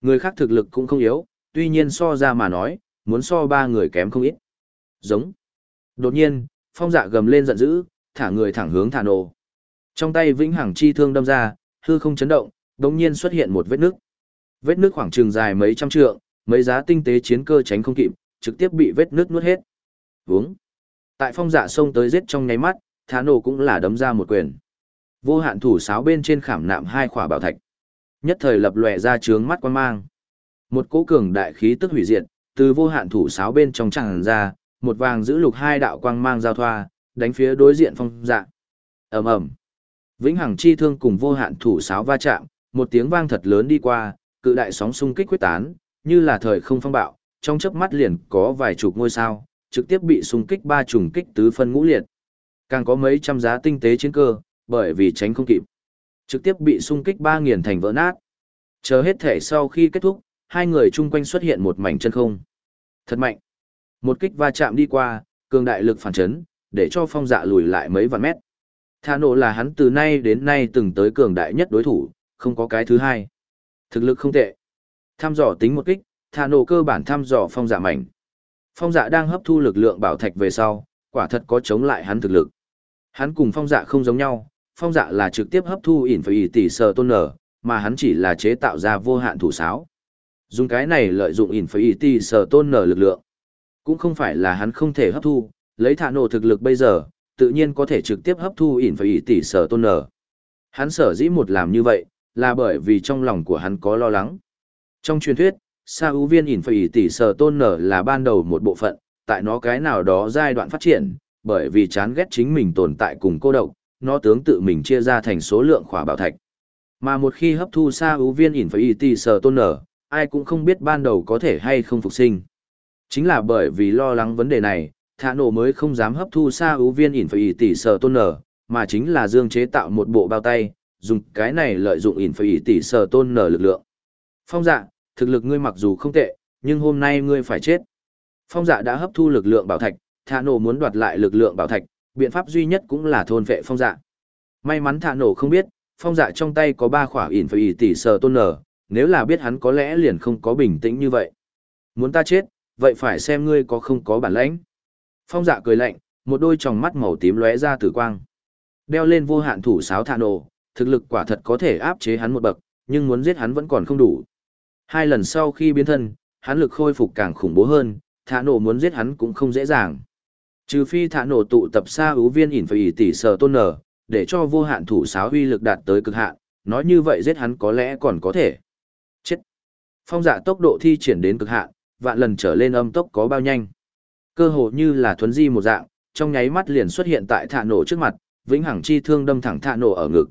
Speaker 1: Người khác thực lực cũng không yếu, tuy nhiên so ra mà nói, muốn so ba người kém không ít. Giống. Đột nhiên, phong dạ gầm lên giận dữ, thả người thẳng hướng thả nổ. Trong tay vĩnh hằng chi thương đâm ra, hư không chấn động, đột nhiên xuất hiện một vết nước. Vết nước khoảng trường dài mấy trăm trượng, mấy giá tinh tế chiến cơ tránh không kịp, trực tiếp bị vết nước nuốt hết. Vướng. Tại phong dạ xông tới giết trong nháy mắt, Thá nổ cũng là đấm ra một quyền. Vô hạn thủ sáo bên trên khảm nạm hai khỏa bảo thạch. Nhất thời lập lòe ra trướng mắt quan mang. Một cỗ cường đại khí tức hủy diệt, từ vô hạn thủ sáo bên trong tràn ra, một vàng giữ lục hai đạo quang mang giao thoa, đánh phía đối diện phong dạ. ầm ầm, Vĩnh hằng chi thương cùng vô hạn thủ sáo va chạm, một tiếng vang thật lớn đi qua, cự đại sóng xung kích quyết tán, như là thời không phong bạo, trong chớp mắt liền có vài chục ngôi sao, trực tiếp bị xung kích ba trùng kích tứ phân ngũ liệt. Càng có mấy trăm giá tinh tế chiến cơ, bởi vì tránh không kịp, trực tiếp bị xung kích ba nghiền thành vỡ nát. Chờ hết thể sau khi kết thúc, hai người chung quanh xuất hiện một mảnh chân không. Thật mạnh. Một kích va chạm đi qua, cường đại lực phản chấn, để cho phong dạ lùi lại mấy vạn mét. Thà nộ là hắn từ nay đến nay từng tới cường đại nhất đối thủ, không có cái thứ hai. Thực lực không tệ. Tham dò tính một kích, thà nộ cơ bản tham dò phong dạ mảnh. Phong dạ đang hấp thu lực lượng bảo thạch về sau, quả thật có chống lại hắn thực lực. Hắn cùng phong dạ không giống nhau, phong dạ là trực tiếp hấp thu ỉn phải tỷ sờ tôn nở, mà hắn chỉ là chế tạo ra vô hạn thủ sáo. Dùng cái này lợi dụng ỉn phải tỷ sờ tôn nở lực lượng. Cũng không phải là hắn không thể hấp thu, lấy thả nổ thực lực bây giờ, tự nhiên có thể trực tiếp hấp thu ỉn phải tỷ sờ tôn nở. Hắn sở dĩ một làm như vậy, là bởi vì trong lòng của hắn có lo lắng. Trong truyền thuyết, Sa ưu viên ỉn phải tỷ sở tôn nở là ban đầu một bộ phận, tại nó cái nào đó giai đoạn phát triển, bởi vì chán ghét chính mình tồn tại cùng cô độc, nó tướng tự mình chia ra thành số lượng khỏa bảo thạch. Mà một khi hấp thu Sa ưu viên ỉn phải tỷ sở tôn nở, ai cũng không biết ban đầu có thể hay không phục sinh. Chính là bởi vì lo lắng vấn đề này, thả nổ mới không dám hấp thu Sa ưu viên ỉn phải tỷ sở tôn nở, mà chính là dương chế tạo một bộ bao tay, dùng cái này lợi dụng ỉn phải tỷ sở tôn nở lực lượng. Phong dạng thực lực ngươi mặc dù không tệ, nhưng hôm nay ngươi phải chết. Phong dạ đã hấp thu lực lượng bảo thạch, thả nổ muốn đoạt lại lực lượng bảo thạch, biện pháp duy nhất cũng là thôn vệ phong dạ. May mắn thả nổ không biết, phong dạ trong tay có ba khỏa ỉn phải ỉ tỷ sờ tôn nở, nếu là biết hắn có lẽ liền không có bình tĩnh như vậy. Muốn ta chết, vậy phải xem ngươi có không có bản lãnh. Phong dạ cười lạnh, một đôi tròng mắt màu tím lóe ra tử quang. Đeo lên vô hạn thủ sáo thả nổ, thực lực quả thật có thể áp chế hắn một bậc, nhưng muốn giết hắn vẫn còn không đủ. Hai lần sau khi biến thân, hắn lực khôi phục càng khủng bố hơn, thả nổ muốn giết hắn cũng không dễ dàng. Trừ phi thả nổ tụ tập xa ưu viên ỉn phải tỷ sở tôn nở, để cho vô hạn thủ sáo huy lực đạt tới cực hạn, nói như vậy giết hắn có lẽ còn có thể. Chết! Phong dạ tốc độ thi triển đến cực hạn, vạn lần trở lên âm tốc có bao nhanh. Cơ hồ như là thuấn di một dạng, trong nháy mắt liền xuất hiện tại thả nổ trước mặt, vĩnh hằng chi thương đâm thẳng thả nổ ở ngực.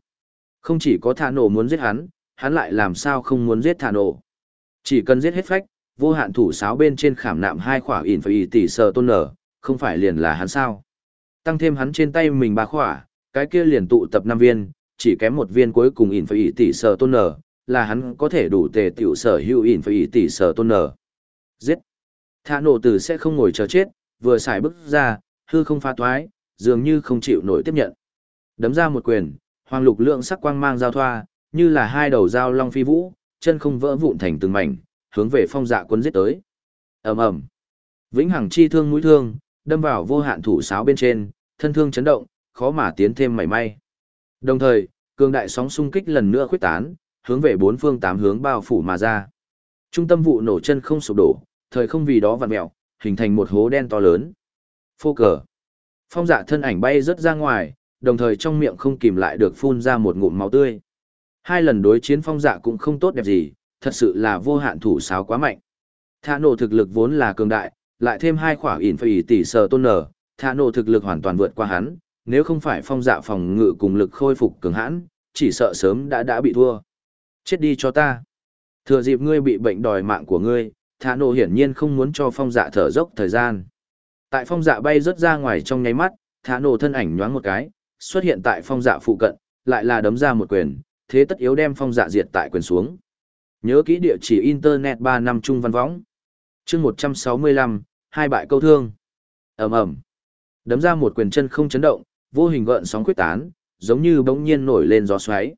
Speaker 1: Không chỉ có thả nổ muốn giết hắn, hắn lại làm sao không muốn giết thả nổ. Chỉ cần giết hết phách, vô hạn thủ sáo bên trên khảm nạm hai khỏa ỉn phải tỷ sờ tôn nở, không phải liền là hắn sao. Tăng thêm hắn trên tay mình ba khỏa, cái kia liền tụ tập năm viên, chỉ kém một viên cuối cùng ỉn phải tỷ sờ tôn nở, là hắn có thể đủ tề tiểu sở hữu ỉn phải tỷ sở tôn nở. Giết! Thả nổ từ sẽ không ngồi chờ chết, vừa xài bước ra, hư không phá toái, dường như không chịu nổi tiếp nhận. Đấm ra một quyền, hoàng lục lượng sắc quang mang giao thoa, như là hai đầu dao long phi vũ, chân không vỡ vụn thành từng mảnh, hướng về phong dạ quân giết tới. ầm ầm, vĩnh hằng chi thương mũi thương, đâm vào vô hạn thủ sáo bên trên, thân thương chấn động, khó mà tiến thêm mảy may. Đồng thời, cường đại sóng xung kích lần nữa khuyết tán, hướng về bốn phương tám hướng bao phủ mà ra. Trung tâm vụ nổ chân không sụp đổ, thời không vì đó vặn mèo, hình thành một hố đen to lớn. Phô cờ. Phong dạ thân ảnh bay rất ra ngoài, đồng thời trong miệng không kìm lại được phun ra một ngụm máu tươi. Hai lần đối chiến phong dạ cũng không tốt đẹp gì, thật sự là vô hạn thủ sáo quá mạnh. Thả nổ thực lực vốn là cường đại, lại thêm hai khỏa ỉn phải tỷ sờ tôn nở, thả nổ thực lực hoàn toàn vượt qua hắn, nếu không phải phong dạ phòng ngự cùng lực khôi phục cường hãn, chỉ sợ sớm đã đã bị thua. Chết đi cho ta. Thừa dịp ngươi bị bệnh đòi mạng của ngươi, thả nổ hiển nhiên không muốn cho phong dạ thở dốc thời gian. Tại phong dạ bay rớt ra ngoài trong nháy mắt, thả nổ thân ảnh nhoáng một cái, xuất hiện tại phong dạ phụ cận, lại là đấm ra một quyền, thế tất yếu đem phong dạ diệt tại quyền xuống. Nhớ kỹ địa chỉ internet 3 năm trung văn võng. chương 165, hai bại câu thương. ầm ầm Đấm ra một quyền chân không chấn động, vô hình gợn sóng quyết tán, giống như bỗng nhiên nổi lên gió xoáy.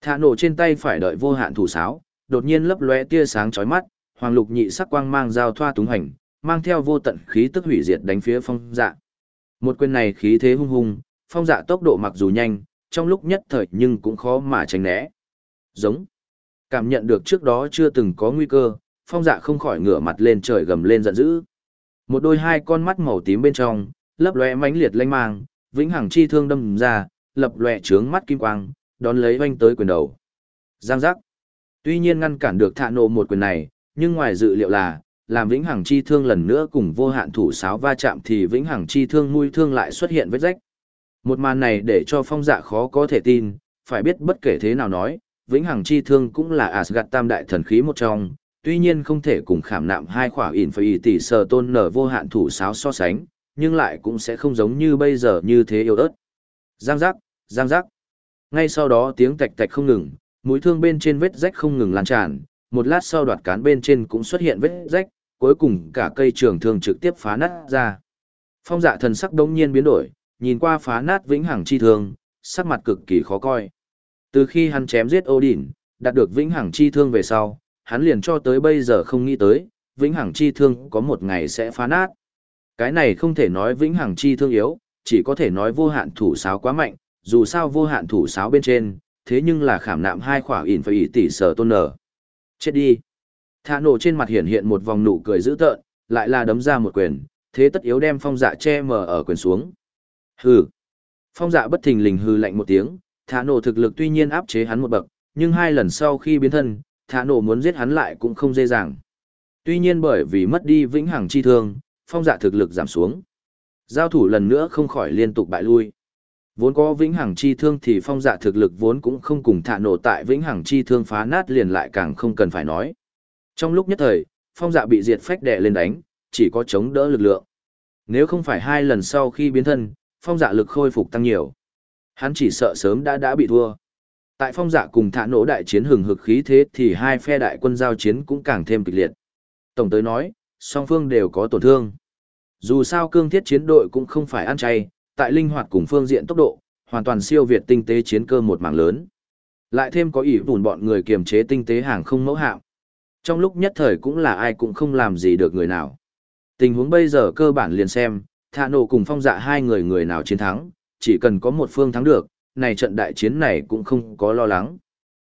Speaker 1: Thả nổ trên tay phải đợi vô hạn thủ sáo, đột nhiên lấp lóe tia sáng chói mắt, hoàng lục nhị sắc quang mang giao thoa túng hành, mang theo vô tận khí tức hủy diệt đánh phía phong dạ. Một quyền này khí thế hung hùng phong dạ tốc độ mặc dù nhanh, trong lúc nhất thời nhưng cũng khó mà tránh né. Giống. Cảm nhận được trước đó chưa từng có nguy cơ, phong dạ không khỏi ngửa mặt lên trời gầm lên giận dữ. Một đôi hai con mắt màu tím bên trong, lấp lóe mãnh liệt lanh mang, vĩnh hằng chi thương đâm ra, lập lòe trướng mắt kim quang, đón lấy oanh tới quyền đầu. Giang giác. Tuy nhiên ngăn cản được thạ nộ một quyền này, nhưng ngoài dự liệu là, làm vĩnh hằng chi thương lần nữa cùng vô hạn thủ sáo va chạm thì vĩnh hằng chi thương mũi thương lại xuất hiện vết rách. Một màn này để cho phong dạ khó có thể tin, phải biết bất kể thế nào nói, vĩnh hằng chi thương cũng là Asgard tam đại thần khí một trong, tuy nhiên không thể cùng khảm nạm hai khỏa ỉn phải tỷ sờ tôn nở vô hạn thủ sáo so sánh, nhưng lại cũng sẽ không giống như bây giờ như thế yếu ớt. Giang giác, giang giác. Ngay sau đó tiếng tạch tạch không ngừng, mũi thương bên trên vết rách không ngừng lan tràn, một lát sau đoạt cán bên trên cũng xuất hiện vết rách, cuối cùng cả cây trường thương trực tiếp phá nát ra. Phong dạ thần sắc đông nhiên biến đổi, nhìn qua phá nát vĩnh hằng chi thương, sắc mặt cực kỳ khó coi. Từ khi hắn chém giết Odin, đạt được vĩnh hằng chi thương về sau, hắn liền cho tới bây giờ không nghĩ tới, vĩnh hằng chi thương có một ngày sẽ phá nát. Cái này không thể nói vĩnh hằng chi thương yếu, chỉ có thể nói vô hạn thủ sáo quá mạnh, dù sao vô hạn thủ sáo bên trên, thế nhưng là khảm nạm hai khỏa ỉn phải ỉ tỷ sở tôn nở. Chết đi. Thả nổ trên mặt hiện hiện một vòng nụ cười dữ tợn, lại là đấm ra một quyền, thế tất yếu đem phong dạ che mờ ở quyền xuống. Hừ. Phong dạ bất thình lình hừ lạnh một tiếng, thả nổ thực lực tuy nhiên áp chế hắn một bậc, nhưng hai lần sau khi biến thân, thả nổ muốn giết hắn lại cũng không dễ dàng. Tuy nhiên bởi vì mất đi vĩnh hằng chi thương, phong dạ thực lực giảm xuống. Giao thủ lần nữa không khỏi liên tục bại lui. Vốn có vĩnh hằng chi thương thì phong dạ thực lực vốn cũng không cùng thả nổ tại vĩnh hằng chi thương phá nát liền lại càng không cần phải nói. Trong lúc nhất thời, phong dạ bị diệt phách đè lên đánh, chỉ có chống đỡ lực lượng. Nếu không phải hai lần sau khi biến thân, phong dạ lực khôi phục tăng nhiều. Hắn chỉ sợ sớm đã đã bị thua. Tại phong dạ cùng thả nổ đại chiến hừng hực khí thế thì hai phe đại quân giao chiến cũng càng thêm kịch liệt. Tổng tới nói, song phương đều có tổn thương. Dù sao cương thiết chiến đội cũng không phải ăn chay, tại linh hoạt cùng phương diện tốc độ, hoàn toàn siêu việt tinh tế chiến cơ một mảng lớn. Lại thêm có ỷ vùn bọn người kiềm chế tinh tế hàng không mẫu hạm. Trong lúc nhất thời cũng là ai cũng không làm gì được người nào. Tình huống bây giờ cơ bản liền xem, thả nổ cùng phong dạ hai người người nào chiến thắng, chỉ cần có một phương thắng được, này trận đại chiến này cũng không có lo lắng.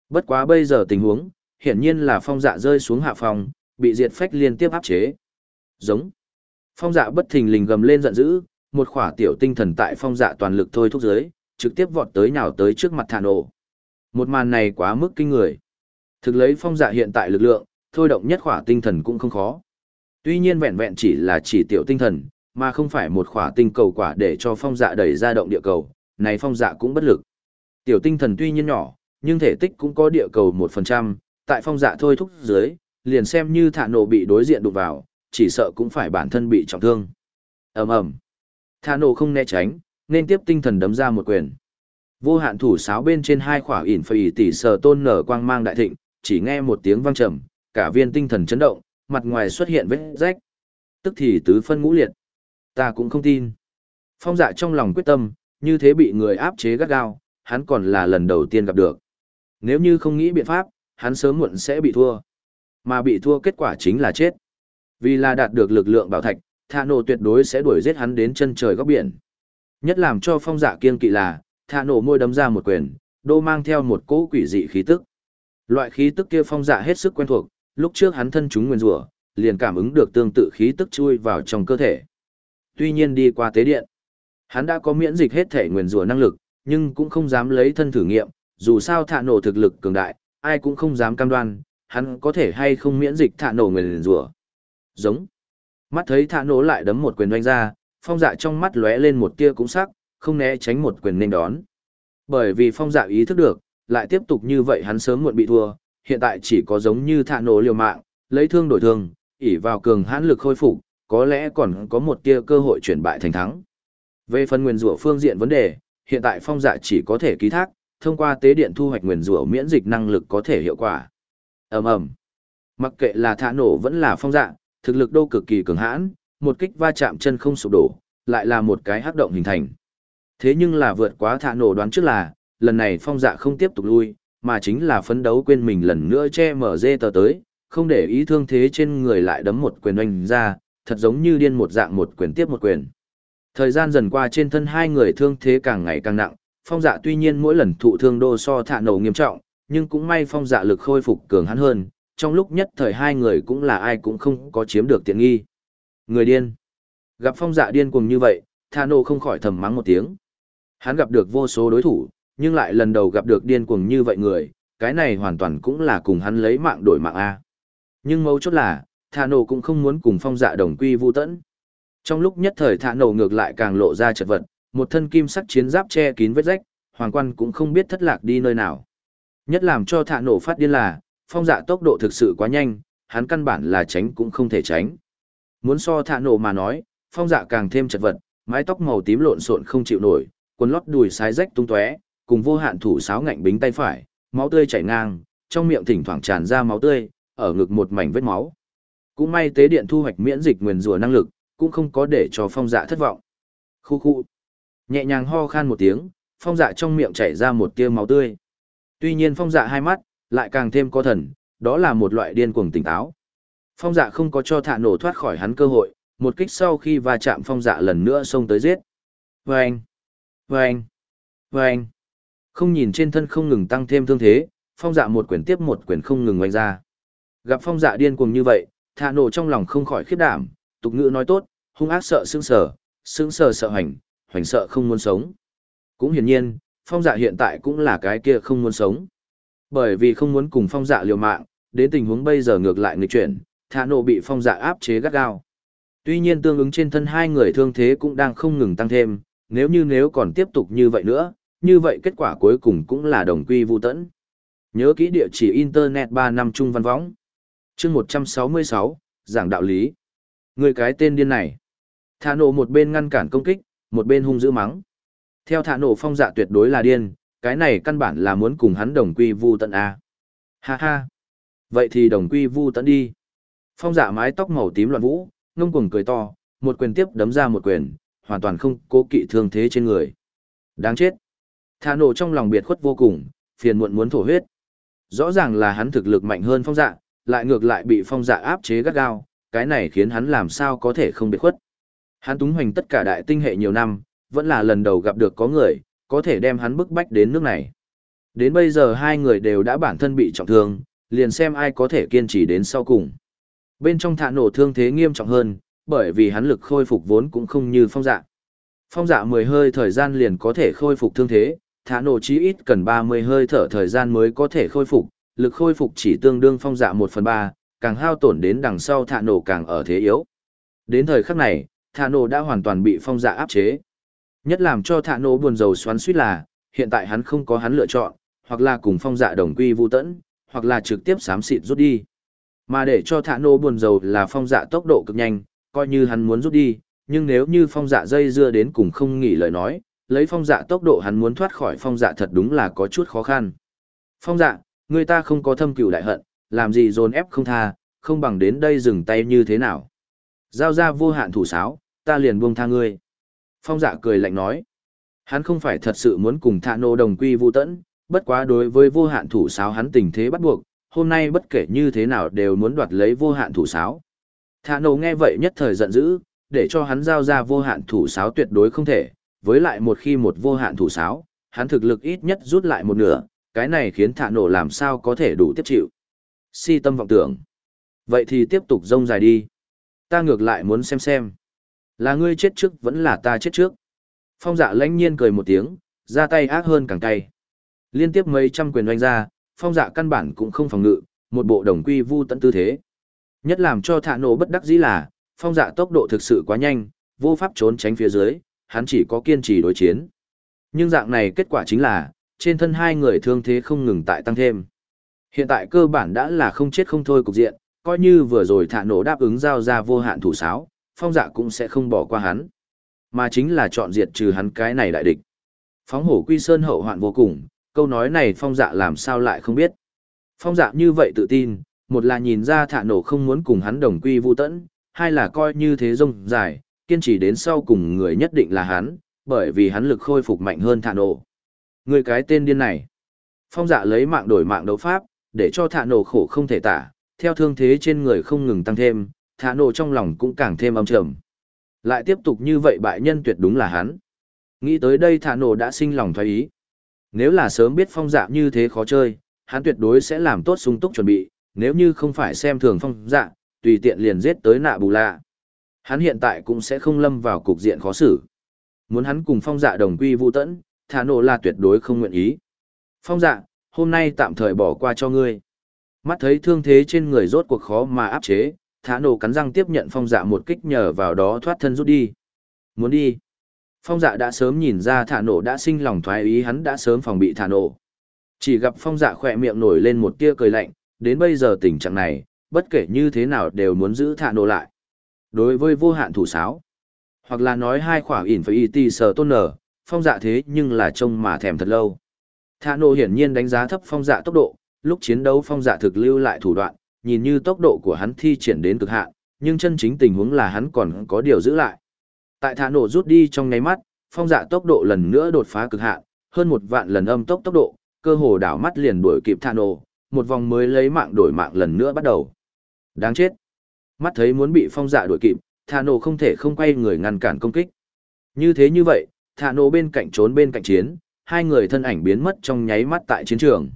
Speaker 1: Bất quá bây giờ tình huống, hiển nhiên là phong dạ rơi xuống hạ phòng, bị diệt phách liên tiếp áp chế. Giống. Phong dạ bất thình lình gầm lên giận dữ, một khỏa tiểu tinh thần tại phong dạ toàn lực thôi thúc giới, trực tiếp vọt tới nhào tới trước mặt thả nổ. Một màn này quá mức kinh người. Thực lấy phong dạ hiện tại lực lượng, thôi động nhất khỏa tinh thần cũng không khó. Tuy nhiên vẹn vẹn chỉ là chỉ tiểu tinh thần, mà không phải một khỏa tinh cầu quả để cho phong dạ đẩy ra động địa cầu, này phong dạ cũng bất lực. Tiểu tinh thần tuy nhiên nhỏ, nhưng thể tích cũng có địa cầu 1%, tại phong dạ thôi thúc dưới, liền xem như thả nổ bị đối diện đụng vào, chỉ sợ cũng phải bản thân bị trọng thương. ầm ầm Thả nổ không né tránh, nên tiếp tinh thần đấm ra một quyền. Vô hạn thủ sáo bên trên hai khỏa ỉn phì tỷ sờ tôn nở quang mang đại thịnh, chỉ nghe một tiếng vang trầm, cả viên tinh thần chấn động, mặt ngoài xuất hiện vết rách. Tức thì tứ phân ngũ liệt. Ta cũng không tin. Phong dạ trong lòng quyết tâm, như thế bị người áp chế gắt gao, hắn còn là lần đầu tiên gặp được. Nếu như không nghĩ biện pháp, hắn sớm muộn sẽ bị thua. Mà bị thua kết quả chính là chết. Vì là đạt được lực lượng bảo thạch, Thà nổ tuyệt đối sẽ đuổi giết hắn đến chân trời góc biển. Nhất làm cho phong dạ kiên kỵ là, Thà nổ môi đấm ra một quyền, đô mang theo một cỗ quỷ dị khí tức. Loại khí tức kia phong dạ hết sức quen thuộc, lúc trước hắn thân chúng nguyên rủa, liền cảm ứng được tương tự khí tức chui vào trong cơ thể. Tuy nhiên đi qua tế điện, hắn đã có miễn dịch hết thể nguyên rủa năng lực, nhưng cũng không dám lấy thân thử nghiệm, dù sao thạ nổ thực lực cường đại, ai cũng không dám cam đoan, hắn có thể hay không miễn dịch thạ nổ nguyên rủa. Giống. Mắt thấy thạ nổ lại đấm một quyền doanh ra, phong dạ trong mắt lóe lên một tia cũng sắc, không né tránh một quyền nên đón. Bởi vì phong dạ ý thức được, lại tiếp tục như vậy hắn sớm muộn bị thua, hiện tại chỉ có giống như thạ nổ liều mạng, lấy thương đổi thương, ỉ vào cường hãn lực khôi phục, có lẽ còn có một tia cơ hội chuyển bại thành thắng. Về phần nguyên rủa phương diện vấn đề, hiện tại phong dạ chỉ có thể ký thác, thông qua tế điện thu hoạch nguyên rủa miễn dịch năng lực có thể hiệu quả. Ầm ầm. Mặc kệ là thả nổ vẫn là phong dạ, thực lực đô cực kỳ cường hãn, một kích va chạm chân không sụp đổ, lại là một cái hắc động hình thành. Thế nhưng là vượt quá thả nổ đoán trước là, lần này phong dạ không tiếp tục lui, mà chính là phấn đấu quên mình lần nữa che mở dê tờ tới, không để ý thương thế trên người lại đấm một quyền oanh ra, thật giống như điên một dạng một quyền tiếp một quyền. Thời gian dần qua trên thân hai người thương thế càng ngày càng nặng, phong dạ tuy nhiên mỗi lần thụ thương đô so thạ nổ nghiêm trọng, nhưng cũng may phong dạ lực khôi phục cường hắn hơn, trong lúc nhất thời hai người cũng là ai cũng không có chiếm được tiện nghi. Người điên. Gặp phong dạ điên cuồng như vậy, thạ nổ không khỏi thầm mắng một tiếng. Hắn gặp được vô số đối thủ, nhưng lại lần đầu gặp được điên cuồng như vậy người, cái này hoàn toàn cũng là cùng hắn lấy mạng đổi mạng A. Nhưng mấu chốt là, thà nổ cũng không muốn cùng phong dạ đồng quy vu tẫn. Trong lúc nhất thời thà nổ ngược lại càng lộ ra chật vật, một thân kim sắc chiến giáp che kín vết rách, hoàng quan cũng không biết thất lạc đi nơi nào. Nhất làm cho thà nổ phát điên là, phong dạ tốc độ thực sự quá nhanh, hắn căn bản là tránh cũng không thể tránh. Muốn so thà nổ mà nói, phong dạ càng thêm chật vật, mái tóc màu tím lộn xộn không chịu nổi, quần lót đùi sái rách tung tóe, cùng vô hạn thủ sáo ngạnh bính tay phải, máu tươi chảy ngang, trong miệng thỉnh thoảng tràn ra máu tươi, ở ngực một mảnh vết máu. Cũng may tế điện thu hoạch miễn dịch nguyền rủa năng lực, cũng không có để cho phong dạ thất vọng. Khu khu. Nhẹ nhàng ho khan một tiếng, phong dạ trong miệng chảy ra một tia máu tươi. Tuy nhiên phong dạ hai mắt, lại càng thêm có thần, đó là một loại điên cuồng tỉnh táo. Phong dạ không có cho thạ nổ thoát khỏi hắn cơ hội, một kích sau khi va chạm phong dạ lần nữa xông tới giết. Vâng! Vâng! Vâng! Không nhìn trên thân không ngừng tăng thêm thương thế, phong dạ một quyền tiếp một quyền không ngừng oanh ra. Gặp phong dạ điên cuồng như vậy, thả nổ trong lòng không khỏi khiếp đảm, tục ngữ nói tốt, hung ác sợ sững sờ, sững sờ sợ hoành, hoành sợ không muốn sống. Cũng hiển nhiên, phong dạ hiện tại cũng là cái kia không muốn sống. Bởi vì không muốn cùng phong dạ liều mạng, đến tình huống bây giờ ngược lại nghịch chuyển, thả nổ bị phong dạ áp chế gắt gao. Tuy nhiên tương ứng trên thân hai người thương thế cũng đang không ngừng tăng thêm, nếu như nếu còn tiếp tục như vậy nữa, như vậy kết quả cuối cùng cũng là đồng quy vu tẫn. Nhớ kỹ địa chỉ Internet 3 năm trung văn võng chương 166, giảng đạo lý. Người cái tên điên này. Thả nổ một bên ngăn cản công kích, một bên hung dữ mắng. Theo thả nổ phong dạ tuyệt đối là điên, cái này căn bản là muốn cùng hắn đồng quy vu tận A. Ha ha. Vậy thì đồng quy vu tận đi. Phong dạ mái tóc màu tím loạn vũ, ngông cuồng cười to, một quyền tiếp đấm ra một quyền, hoàn toàn không cố kỵ thương thế trên người. Đáng chết. Thả nổ trong lòng biệt khuất vô cùng, phiền muộn muốn thổ huyết. Rõ ràng là hắn thực lực mạnh hơn phong dạ, lại ngược lại bị phong dạ áp chế gắt gao, cái này khiến hắn làm sao có thể không biệt khuất. Hắn túng hoành tất cả đại tinh hệ nhiều năm, vẫn là lần đầu gặp được có người, có thể đem hắn bức bách đến nước này. Đến bây giờ hai người đều đã bản thân bị trọng thương, liền xem ai có thể kiên trì đến sau cùng. Bên trong thạ nổ thương thế nghiêm trọng hơn, bởi vì hắn lực khôi phục vốn cũng không như phong dạ. Phong dạ 10 hơi thời gian liền có thể khôi phục thương thế, thả nổ chí ít cần 30 hơi thở thời gian mới có thể khôi phục, lực khôi phục chỉ tương đương phong dạ một phần ba, càng hao tổn đến đằng sau thạ nổ càng ở thế yếu. Đến thời khắc này, thạ nổ đã hoàn toàn bị phong dạ áp chế. Nhất làm cho thạ nổ buồn rầu xoắn suýt là, hiện tại hắn không có hắn lựa chọn, hoặc là cùng phong dạ đồng quy vu tẫn, hoặc là trực tiếp xám xịt rút đi. Mà để cho thạ nổ buồn rầu là phong dạ tốc độ cực nhanh, coi như hắn muốn rút đi, nhưng nếu như phong dạ dây dưa đến cùng không nghỉ lời nói, lấy phong dạ tốc độ hắn muốn thoát khỏi phong dạ thật đúng là có chút khó khăn. Phong dạ, người ta không có thâm cửu đại hận, làm gì dồn ép không tha, không bằng đến đây dừng tay như thế nào. Giao ra vô hạn thủ sáo, ta liền buông tha ngươi. Phong dạ cười lạnh nói. Hắn không phải thật sự muốn cùng thạ nô đồng quy vu tẫn, bất quá đối với vô hạn thủ sáo hắn tình thế bắt buộc, hôm nay bất kể như thế nào đều muốn đoạt lấy vô hạn thủ sáo. Thạ nô nghe vậy nhất thời giận dữ, để cho hắn giao ra vô hạn thủ sáo tuyệt đối không thể, với lại một khi một vô hạn thủ sáo, hắn thực lực ít nhất rút lại một nửa, cái này khiến thạ nổ làm sao có thể đủ tiếp chịu. Si tâm vọng tưởng. Vậy thì tiếp tục rông dài đi. Ta ngược lại muốn xem xem. Là ngươi chết trước vẫn là ta chết trước. Phong dạ lãnh nhiên cười một tiếng, ra tay ác hơn càng tay. Liên tiếp mấy trăm quyền doanh ra, phong dạ căn bản cũng không phòng ngự, một bộ đồng quy vu tận tư thế. Nhất làm cho thạ nổ bất đắc dĩ là, phong dạ tốc độ thực sự quá nhanh, vô pháp trốn tránh phía dưới, hắn chỉ có kiên trì đối chiến. Nhưng dạng này kết quả chính là, trên thân hai người thương thế không ngừng tại tăng thêm. Hiện tại cơ bản đã là không chết không thôi cục diện, coi như vừa rồi thả nổ đáp ứng giao ra vô hạn thủ sáo, phong dạ cũng sẽ không bỏ qua hắn. Mà chính là chọn diệt trừ hắn cái này đại địch. Phóng hổ quy sơn hậu hoạn vô cùng, câu nói này phong dạ làm sao lại không biết. Phong dạ như vậy tự tin, một là nhìn ra thả nổ không muốn cùng hắn đồng quy vu tẫn, hai là coi như thế rông dài, kiên trì đến sau cùng người nhất định là hắn, bởi vì hắn lực khôi phục mạnh hơn thả nổ. Người cái tên điên này. Phong dạ lấy mạng đổi mạng đấu pháp, để cho thạ nổ khổ không thể tả, theo thương thế trên người không ngừng tăng thêm, thạ nổ trong lòng cũng càng thêm âm trầm. Lại tiếp tục như vậy bại nhân tuyệt đúng là hắn. Nghĩ tới đây thạ nổ đã sinh lòng thoái ý. Nếu là sớm biết phong dạ như thế khó chơi, hắn tuyệt đối sẽ làm tốt sung túc chuẩn bị, nếu như không phải xem thường phong dạ, tùy tiện liền giết tới nạ bù lạ. Hắn hiện tại cũng sẽ không lâm vào cục diện khó xử. Muốn hắn cùng phong dạ đồng quy vu tẫn, thả nổ là tuyệt đối không nguyện ý. Phong dạ, hôm nay tạm thời bỏ qua cho ngươi. Mắt thấy thương thế trên người rốt cuộc khó mà áp chế, thả nổ cắn răng tiếp nhận phong dạ một kích nhờ vào đó thoát thân rút đi. Muốn đi. Phong dạ đã sớm nhìn ra thả nổ đã sinh lòng thoái ý hắn đã sớm phòng bị thả nổ. Chỉ gặp phong dạ khỏe miệng nổi lên một tia cười lạnh, đến bây giờ tình trạng này, bất kể như thế nào đều muốn giữ thả nổ lại. Đối với vô hạn thủ sáo, hoặc là nói hai khỏa ỉn phải y tì sờ tôn nở, phong dạ thế nhưng là trông mà thèm thật lâu. Thả nộ hiển nhiên đánh giá thấp phong dạ tốc độ, lúc chiến đấu phong dạ thực lưu lại thủ đoạn, nhìn như tốc độ của hắn thi triển đến cực hạn, nhưng chân chính tình huống là hắn còn có điều giữ lại. Tại thả nổ rút đi trong nháy mắt, phong dạ tốc độ lần nữa đột phá cực hạn, hơn một vạn lần âm tốc tốc độ, cơ hồ đảo mắt liền đuổi kịp thả nổ, một vòng mới lấy mạng đổi mạng lần nữa bắt đầu. Đáng chết. Mắt thấy muốn bị phong dạ đuổi kịp, thả nổ không thể không quay người ngăn cản công kích. Như thế như vậy, thả nổ bên cạnh trốn bên cạnh chiến, hai người thân ảnh biến mất trong nháy mắt tại chiến trường.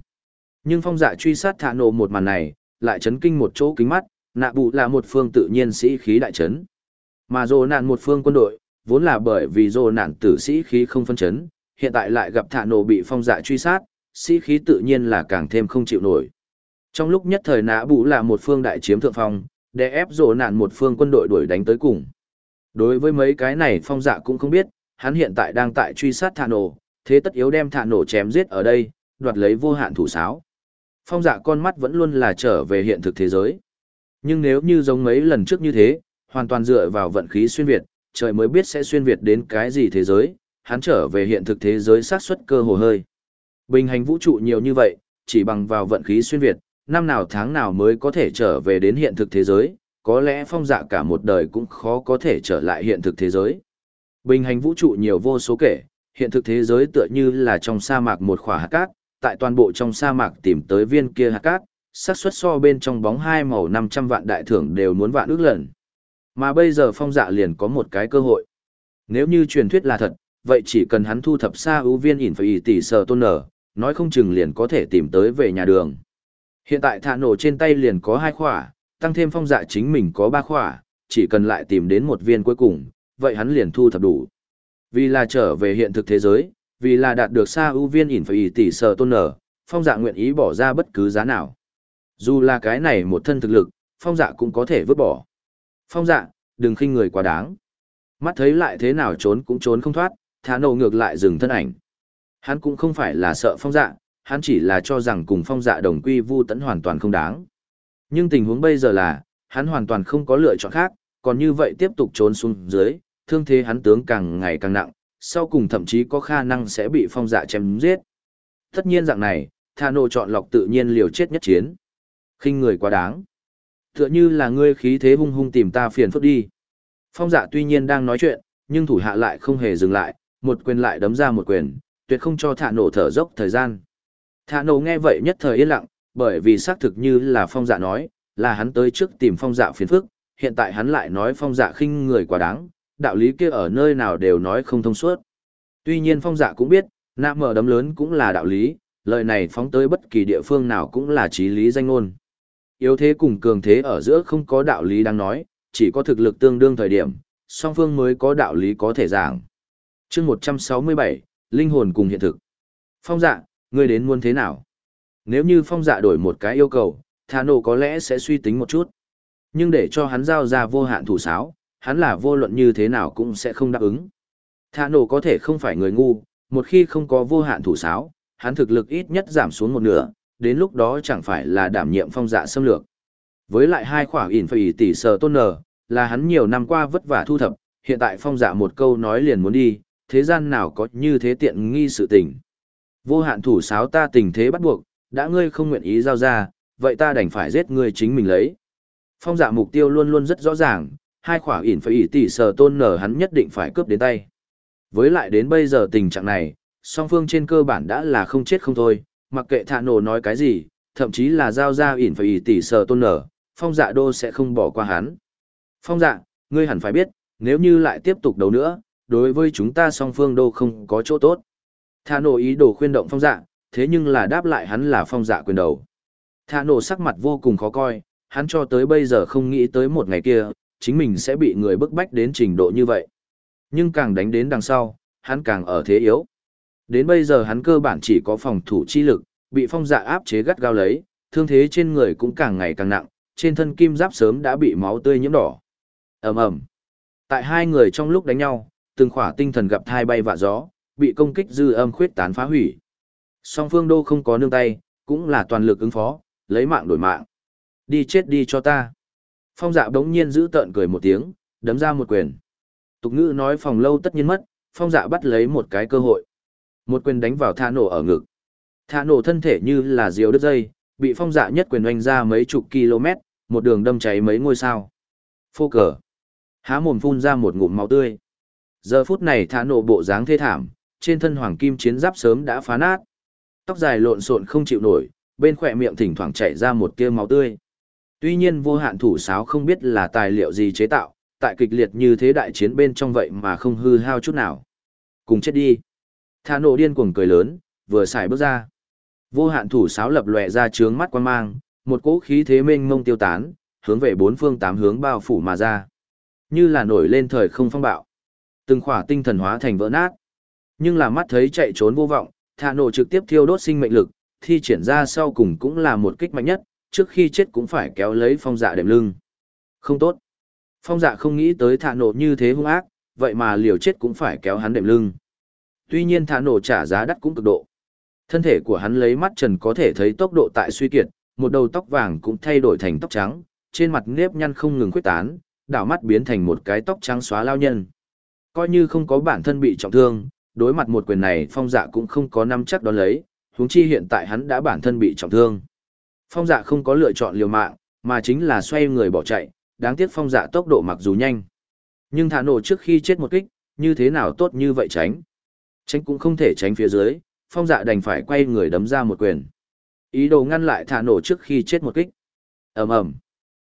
Speaker 1: Nhưng phong dạ truy sát thả nổ một màn này, lại chấn kinh một chỗ kính mắt, nạ bụ là một phương tự nhiên sĩ khí đại chấn. Mà dồ nạn một phương quân đội, vốn là bởi vì dồ nạn tử sĩ khí không phân chấn, hiện tại lại gặp thả nổ bị phong dạ truy sát, sĩ khí tự nhiên là càng thêm không chịu nổi. Trong lúc nhất thời nạ bụ là một phương đại chiếm thượng phong, để ép dồ nạn một phương quân đội đuổi đánh tới cùng. Đối với mấy cái này phong dạ cũng không biết, hắn hiện tại đang tại truy sát thả nổ, thế tất yếu đem thả nổ chém giết ở đây, đoạt lấy vô hạn thủ sáo. Phong dạ con mắt vẫn luôn là trở về hiện thực thế giới. Nhưng nếu như giống mấy lần trước như thế, hoàn toàn dựa vào vận khí xuyên Việt, trời mới biết sẽ xuyên Việt đến cái gì thế giới, hắn trở về hiện thực thế giới xác suất cơ hồ hơi. Bình hành vũ trụ nhiều như vậy, chỉ bằng vào vận khí xuyên Việt, năm nào tháng nào mới có thể trở về đến hiện thực thế giới, có lẽ phong dạ cả một đời cũng khó có thể trở lại hiện thực thế giới. Bình hành vũ trụ nhiều vô số kể, hiện thực thế giới tựa như là trong sa mạc một khỏa hạt cát, tại toàn bộ trong sa mạc tìm tới viên kia hạt cát, xác suất so bên trong bóng hai màu 500 vạn đại thưởng đều muốn vạn ước lần. Mà bây giờ phong dạ liền có một cái cơ hội. Nếu như truyền thuyết là thật, vậy chỉ cần hắn thu thập xa ưu viên ỉn phải tỷ sở tôn nở, nói không chừng liền có thể tìm tới về nhà đường. Hiện tại thả nổ trên tay liền có hai khỏa, tăng thêm phong dạ chính mình có ba khỏa, chỉ cần lại tìm đến một viên cuối cùng, vậy hắn liền thu thập đủ. Vì là trở về hiện thực thế giới, vì là đạt được xa ưu viên ỉn phải tỷ sở tôn nở, phong dạ nguyện ý bỏ ra bất cứ giá nào. Dù là cái này một thân thực lực, phong dạ cũng có thể vứt bỏ. Phong dạ, đừng khinh người quá đáng. Mắt thấy lại thế nào trốn cũng trốn không thoát, thả nổ ngược lại dừng thân ảnh. Hắn cũng không phải là sợ phong dạ, hắn chỉ là cho rằng cùng phong dạ đồng quy vu tẫn hoàn toàn không đáng. Nhưng tình huống bây giờ là, hắn hoàn toàn không có lựa chọn khác, còn như vậy tiếp tục trốn xuống dưới, thương thế hắn tướng càng ngày càng nặng, sau cùng thậm chí có khả năng sẽ bị phong dạ chém giết. Tất nhiên dạng này, Thà nổ chọn lọc tự nhiên liều chết nhất chiến. khinh người quá đáng. Tựa như là ngươi khí thế hung hung tìm ta phiền phức đi. Phong dạ tuy nhiên đang nói chuyện, nhưng thủ hạ lại không hề dừng lại, một quyền lại đấm ra một quyền, tuyệt không cho thà nổ thở dốc thời gian. Thà nổ nghe vậy nhất thời yên lặng, bởi vì xác thực như là phong dạ nói, là hắn tới trước tìm phong dạ phiền phức, hiện tại hắn lại nói phong dạ khinh người quá đáng, đạo lý kia ở nơi nào đều nói không thông suốt. Tuy nhiên phong dạ cũng biết, nạ mở đấm lớn cũng là đạo lý, lời này phóng tới bất kỳ địa phương nào cũng là trí lý danh ngôn. Yếu thế cùng cường thế ở giữa không có đạo lý đang nói, chỉ có thực lực tương đương thời điểm, song phương mới có đạo lý có thể giảng. chương 167, Linh hồn cùng hiện thực. Phong dạ, ngươi đến muốn thế nào? Nếu như phong dạ đổi một cái yêu cầu, thà nổ có lẽ sẽ suy tính một chút. Nhưng để cho hắn giao ra vô hạn thủ sáo, hắn là vô luận như thế nào cũng sẽ không đáp ứng. Thả nổ có thể không phải người ngu, một khi không có vô hạn thủ sáo, hắn thực lực ít nhất giảm xuống một nửa, đến lúc đó chẳng phải là đảm nhiệm phong dạ xâm lược. Với lại hai khỏa ỉn phải tỷ sờ tôn nở, là hắn nhiều năm qua vất vả thu thập, hiện tại phong dạ một câu nói liền muốn đi, thế gian nào có như thế tiện nghi sự tình. Vô hạn thủ sáo ta tình thế bắt buộc, đã ngươi không nguyện ý giao ra, vậy ta đành phải giết ngươi chính mình lấy. Phong dạ mục tiêu luôn luôn rất rõ ràng, hai khỏa ỉn phải ỉ tỷ sờ tôn nở hắn nhất định phải cướp đến tay. Với lại đến bây giờ tình trạng này, song phương trên cơ bản đã là không chết không thôi, mặc kệ thạ nổ nói cái gì, thậm chí là giao ra ỉn phải ỉ tỷ sờ tôn nở, phong dạ đô sẽ không bỏ qua hắn. Phong dạ, ngươi hẳn phải biết, nếu như lại tiếp tục đấu nữa, đối với chúng ta song phương đô không có chỗ tốt. Thạ nổ ý đồ khuyên động phong dạ, thế nhưng là đáp lại hắn là phong dạ quyền đầu. Thạ nổ sắc mặt vô cùng khó coi, hắn cho tới bây giờ không nghĩ tới một ngày kia, chính mình sẽ bị người bức bách đến trình độ như vậy. Nhưng càng đánh đến đằng sau, hắn càng ở thế yếu. Đến bây giờ hắn cơ bản chỉ có phòng thủ chi lực, bị phong dạ áp chế gắt gao lấy, thương thế trên người cũng càng ngày càng nặng, trên thân kim giáp sớm đã bị máu tươi nhiễm đỏ. ầm ầm Tại hai người trong lúc đánh nhau, từng khỏa tinh thần gặp thai bay vạ gió, bị công kích dư âm khuyết tán phá hủy. Song phương đô không có nương tay, cũng là toàn lực ứng phó, lấy mạng đổi mạng. Đi chết đi cho ta. Phong dạ đống nhiên giữ tợn cười một tiếng, đấm ra một quyền. Tục ngữ nói phòng lâu tất nhiên mất, phong dạ bắt lấy một cái cơ hội. Một quyền đánh vào thả nổ ở ngực. Thả nổ thân thể như là diều đứt dây, bị phong dạ nhất quyền oanh ra mấy chục km, một đường đâm cháy mấy ngôi sao. Phô cờ. Há mồm phun ra một ngụm máu tươi. Giờ phút này thả nổ bộ dáng thê thảm, trên thân hoàng kim chiến giáp sớm đã phá nát. Tóc dài lộn xộn không chịu nổi, bên khỏe miệng thỉnh thoảng chảy ra một tia máu tươi. Tuy nhiên vô hạn thủ sáo không biết là tài liệu gì chế tạo, tại kịch liệt như thế đại chiến bên trong vậy mà không hư hao chút nào. Cùng chết đi. Thả nổ điên cuồng cười lớn, vừa xài bước ra. Vô hạn thủ sáo lập lòe ra trướng mắt quan mang, một cỗ khí thế mênh mông tiêu tán, hướng về bốn phương tám hướng bao phủ mà ra. Như là nổi lên thời không phong bạo. Từng khỏa tinh thần hóa thành vỡ nát. Nhưng là mắt thấy chạy trốn vô vọng, thả nổ trực tiếp thiêu đốt sinh mệnh lực, thi triển ra sau cùng cũng là một kích mạnh nhất, trước khi chết cũng phải kéo lấy phong dạ đệm lưng. Không tốt. Phong dạ không nghĩ tới thả nổ như thế hung ác, vậy mà liều chết cũng phải kéo hắn đệm lưng. Tuy nhiên thả nổ trả giá đắt cũng cực độ. Thân thể của hắn lấy mắt trần có thể thấy tốc độ tại suy kiệt, một đầu tóc vàng cũng thay đổi thành tóc trắng, trên mặt nếp nhăn không ngừng khuếch tán, đảo mắt biến thành một cái tóc trắng xóa lao nhân. Coi như không có bản thân bị trọng thương, đối mặt một quyền này phong dạ cũng không có nắm chắc đón lấy, huống chi hiện tại hắn đã bản thân bị trọng thương. Phong dạ không có lựa chọn liều mạng, mà chính là xoay người bỏ chạy, đáng tiếc phong dạ tốc độ mặc dù nhanh. Nhưng thả nổ trước khi chết một kích, như thế nào tốt như vậy tránh. Tránh cũng không thể tránh phía dưới, phong dạ đành phải quay người đấm ra một quyền. Ý đồ ngăn lại thả nổ trước khi chết một kích. ầm ầm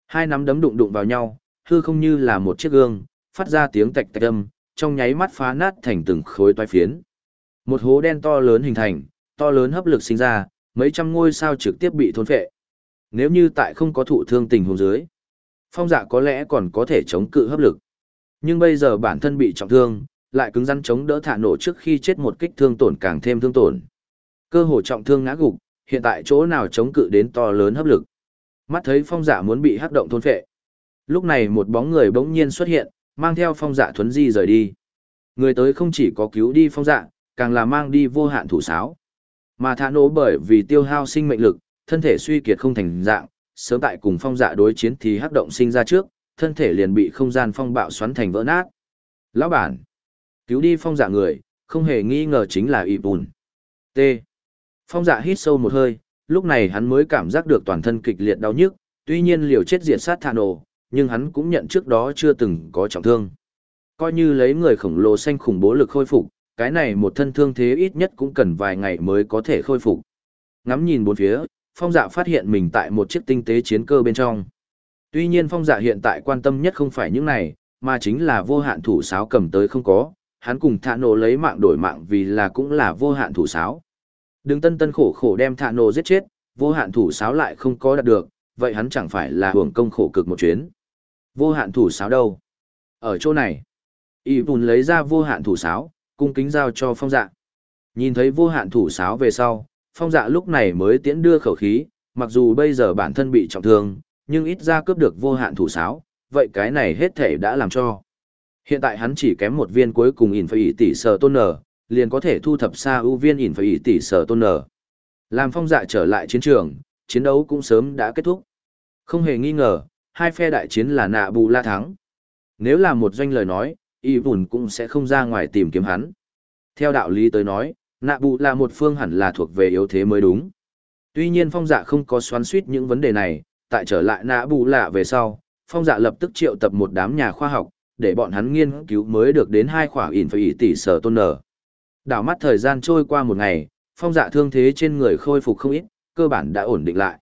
Speaker 1: Hai nắm đấm đụng đụng vào nhau, hư không như là một chiếc gương, phát ra tiếng tạch tạch âm, trong nháy mắt phá nát thành từng khối toái phiến. Một hố đen to lớn hình thành, to lớn hấp lực sinh ra, mấy trăm ngôi sao trực tiếp bị thôn phệ. Nếu như tại không có thụ thương tình huống dưới, phong dạ có lẽ còn có thể chống cự hấp lực. Nhưng bây giờ bản thân bị trọng thương, lại cứng rắn chống đỡ thả nổ trước khi chết một kích thương tổn càng thêm thương tổn. Cơ hội trọng thương ngã gục, hiện tại chỗ nào chống cự đến to lớn hấp lực. Mắt thấy phong dạ muốn bị hấp động thôn phệ. Lúc này một bóng người bỗng nhiên xuất hiện, mang theo phong dạ thuấn di rời đi. Người tới không chỉ có cứu đi phong dạ, càng là mang đi vô hạn thủ sáo. Mà thả nổ bởi vì tiêu hao sinh mệnh lực, thân thể suy kiệt không thành dạng, sớm tại cùng phong dạ đối chiến thì hắc động sinh ra trước, thân thể liền bị không gian phong bạo xoắn thành vỡ nát. Lão bản, cứu đi phong dạ người, không hề nghi ngờ chính là y bùn. T. Phong dạ hít sâu một hơi, lúc này hắn mới cảm giác được toàn thân kịch liệt đau nhức, tuy nhiên liều chết diệt sát thả nổ, nhưng hắn cũng nhận trước đó chưa từng có trọng thương. Coi như lấy người khổng lồ xanh khủng bố lực khôi phục, cái này một thân thương thế ít nhất cũng cần vài ngày mới có thể khôi phục. Ngắm nhìn bốn phía, phong dạ phát hiện mình tại một chiếc tinh tế chiến cơ bên trong. Tuy nhiên phong dạ hiện tại quan tâm nhất không phải những này, mà chính là vô hạn thủ sáo cầm tới không có, hắn cùng thạ nổ lấy mạng đổi mạng vì là cũng là vô hạn thủ sáo. Đừng tân tân khổ khổ đem thạ nổ giết chết, vô hạn thủ sáo lại không có đạt được, vậy hắn chẳng phải là hưởng công khổ cực một chuyến. Vô hạn thủ sáo đâu? Ở chỗ này. Y bùn lấy ra vô hạn thủ sáo, cung kính giao cho phong dạ. Nhìn thấy vô hạn thủ sáo về sau, phong dạ lúc này mới tiễn đưa khẩu khí, mặc dù bây giờ bản thân bị trọng thương, nhưng ít ra cướp được vô hạn thủ sáo, vậy cái này hết thể đã làm cho. Hiện tại hắn chỉ kém một viên cuối cùng ỉn phải tỷ sở tôn nở, liền có thể thu thập xa ưu viên ỉn phải tỷ sở tôn nở. Làm phong dạ trở lại chiến trường, chiến đấu cũng sớm đã kết thúc. Không hề nghi ngờ, hai phe đại chiến là nạ bù la thắng. Nếu là một doanh lời nói, y bùn cũng sẽ không ra ngoài tìm kiếm hắn. Theo đạo lý tới nói, nạ bù là một phương hẳn là thuộc về yếu thế mới đúng. Tuy nhiên phong dạ không có xoắn suýt những vấn đề này, tại trở lại nạ bù lạ về sau, phong dạ lập tức triệu tập một đám nhà khoa học, để bọn hắn nghiên cứu mới được đến hai khoảng ỉn phải ỉ tỷ sở tôn nở. Đảo mắt thời gian trôi qua một ngày, phong dạ thương thế trên người khôi phục không ít, cơ bản đã ổn định lại.